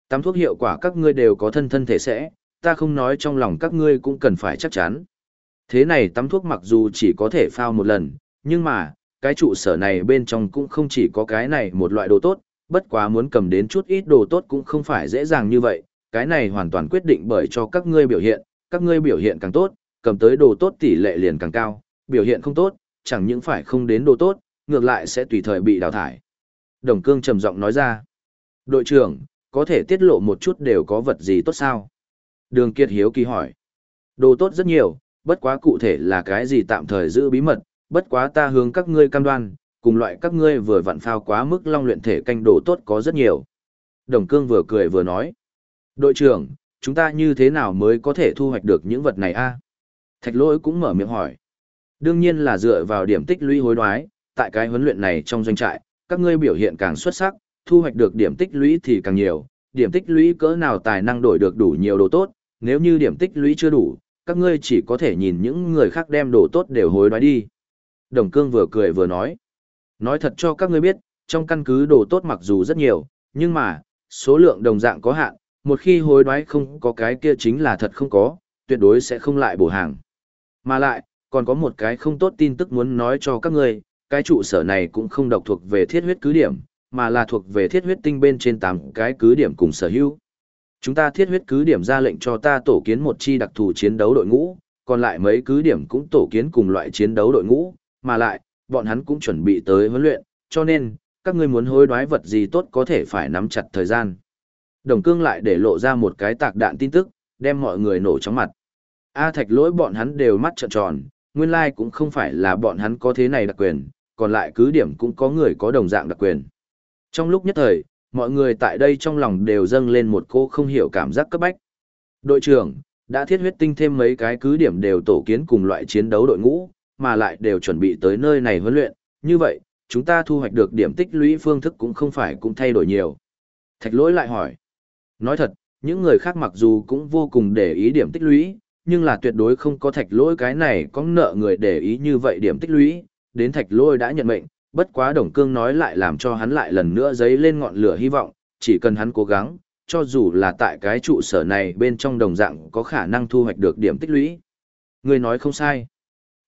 Tắm thuốc hiệu quả các ngươi đều có thân thân thể sẽ, ta không nói trong lòng các ngươi cũng cần phải chắc chắn. Thế này tắm thuốc mặc dù chỉ có thể phao một lần, nhưng mà, cái trụ sở này bên trong cũng không chỉ có cái này một loại đồ tốt, bất quá muốn cầm đến chút ít đồ tốt cũng không phải dễ dàng như vậy, cái này hoàn toàn quyết định bởi cho các ngươi biểu hiện, các ngươi biểu hiện càng tốt, cầm tới đồ tốt tỷ lệ liền càng cao, biểu hiện không tốt, chẳng những phải không đến đồ tốt, ngược lại sẽ tùy thời bị đào thải. Đồng cương trầm giọng nói ra, đội trưởng, có thể tiết lộ một chút đều có vật gì tốt sao? Đường Kiệt hiếu kỳ hỏi. Đồ tốt rất nhiều, bất quá cụ thể là cái gì tạm thời giữ bí mật, bất quá ta hướng các ngươi cam đoan, cùng loại các ngươi vừa vặn phao quá mức long luyện thể canh đồ tốt có rất nhiều. Đồng Cương vừa cười vừa nói. Đội trưởng, chúng ta như thế nào mới có thể thu hoạch được những vật này a Thạch lỗi cũng mở miệng hỏi. Đương nhiên là dựa vào điểm tích lũy hối đoái, tại cái huấn luyện này trong doanh trại, các ngươi biểu hiện càng xuất sắc, thu hoạch được điểm tích lũy thì càng nhiều, điểm tích lũy cỡ nào tài năng đổi được đủ nhiều đồ tốt, nếu như điểm tích lũy chưa đủ, các ngươi chỉ có thể nhìn những người khác đem đồ tốt đều hối đoái đi. Đồng cương vừa cười vừa nói. Nói thật cho các ngươi biết, trong căn cứ đồ tốt mặc dù rất nhiều, nhưng mà, số lượng đồng dạng có hạn, một khi hối đoái không có cái kia chính là thật không có, tuyệt đối sẽ không lại bổ hàng. Mà lại, còn có một cái không tốt tin tức muốn nói cho các ngươi, cái trụ sở này cũng không độc thuộc về thiết huyết cứ điểm, mà là thuộc về thiết huyết tinh bên trên 8 cái cứ điểm cùng sở hữu. Chúng ta thiết huyết cứ điểm ra lệnh cho ta tổ kiến một chi đặc thù chiến đấu đội ngũ, còn lại mấy cứ điểm cũng tổ kiến cùng loại chiến đấu đội ngũ, mà lại, bọn hắn cũng chuẩn bị tới huấn luyện, cho nên, các ngươi muốn hối đoái vật gì tốt có thể phải nắm chặt thời gian. Đồng cương lại để lộ ra một cái tạc đạn tin tức, đem mọi người nổ chóng mặt. A thạch lỗi bọn hắn đều mắt trợn tròn, nguyên lai like cũng không phải là bọn hắn có thế này đặc quyền, còn lại cứ điểm cũng có người có đồng dạng đặc quyền. Trong lúc nhất thời, mọi người tại đây trong lòng đều dâng lên một cô không hiểu cảm giác cấp bách. Đội trưởng, đã thiết huyết tinh thêm mấy cái cứ điểm đều tổ kiến cùng loại chiến đấu đội ngũ, mà lại đều chuẩn bị tới nơi này huấn luyện, như vậy, chúng ta thu hoạch được điểm tích lũy phương thức cũng không phải cũng thay đổi nhiều. Thạch lỗi lại hỏi. Nói thật, những người khác mặc dù cũng vô cùng để ý điểm tích lũy, nhưng là tuyệt đối không có thạch lỗi cái này có nợ người để ý như vậy điểm tích lũy, đến thạch lỗi đã nhận mệnh, bất quá đồng cương nói lại làm cho hắn lại lần nữa dấy lên ngọn lửa hy vọng, chỉ cần hắn cố gắng, cho dù là tại cái trụ sở này bên trong đồng dạng có khả năng thu hoạch được điểm tích lũy. Người nói không sai.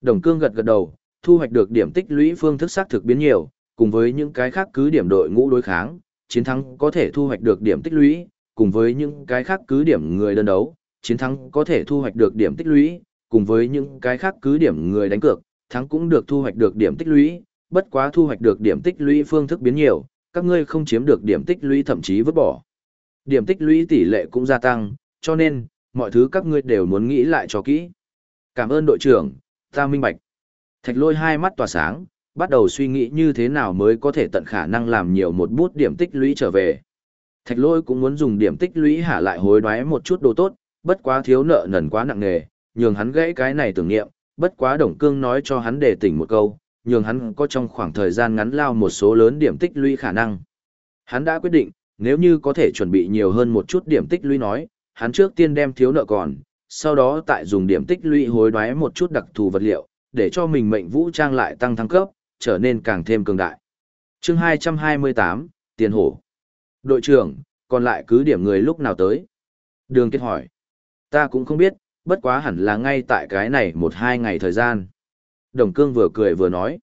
Đồng cương gật gật đầu, thu hoạch được điểm tích lũy phương thức xác thực biến nhiều, cùng với những cái khác cứ điểm đội ngũ đối kháng, chiến thắng có thể thu hoạch được điểm tích lũy, cùng với những cái khác cứ điểm người đơn đấu, chiến thắng có thể thu hoạch được điểm tích lũy, cùng với những cái khác cứ điểm người đánh cược, thắng cũng được thu hoạch được điểm tích lũy, bất quá thu hoạch được điểm tích lũy phương thức biến nhiều, các ngươi không chiếm được điểm tích lũy thậm chí vứt bỏ. Điểm tích lũy tỷ lệ cũng gia tăng, cho nên, mọi thứ các ngươi đều muốn nghĩ lại cho kỹ. Cảm ơn đội trưởng, ta minh bạch. Thạch lôi hai mắt tỏa sáng, bắt đầu suy nghĩ như thế nào mới có thể tận khả năng làm nhiều một bút điểm tích lũy trở về. Thạch lôi cũng muốn dùng điểm tích lũy hạ lại hối đoái một chút đồ tốt, bất quá thiếu nợ nần quá nặng nề, nhường hắn gãy cái này tưởng niệm, bất quá đồng cương nói cho hắn để tỉnh một câu, nhường hắn có trong khoảng thời gian ngắn lao một số lớn điểm tích lũy khả năng. Hắn đã quyết định, nếu như có thể chuẩn bị nhiều hơn một chút điểm tích lũy nói, hắn trước tiên đem thiếu nợ còn, sau đó tại dùng điểm tích lũy hối đoái một chút đặc thù vật liệu, để cho mình mệnh vũ trang lại tăng thăng cấp, trở nên càng thêm cường đại. chương 228, Tiền Hổ. Đội trưởng, còn lại cứ điểm người lúc nào tới? Đường Kiệt hỏi. Ta cũng không biết, bất quá hẳn là ngay tại cái này một hai ngày thời gian. Đồng cương vừa cười vừa nói.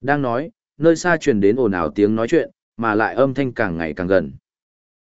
Đang nói, nơi xa truyền đến ồn ào tiếng nói chuyện, mà lại âm thanh càng ngày càng gần.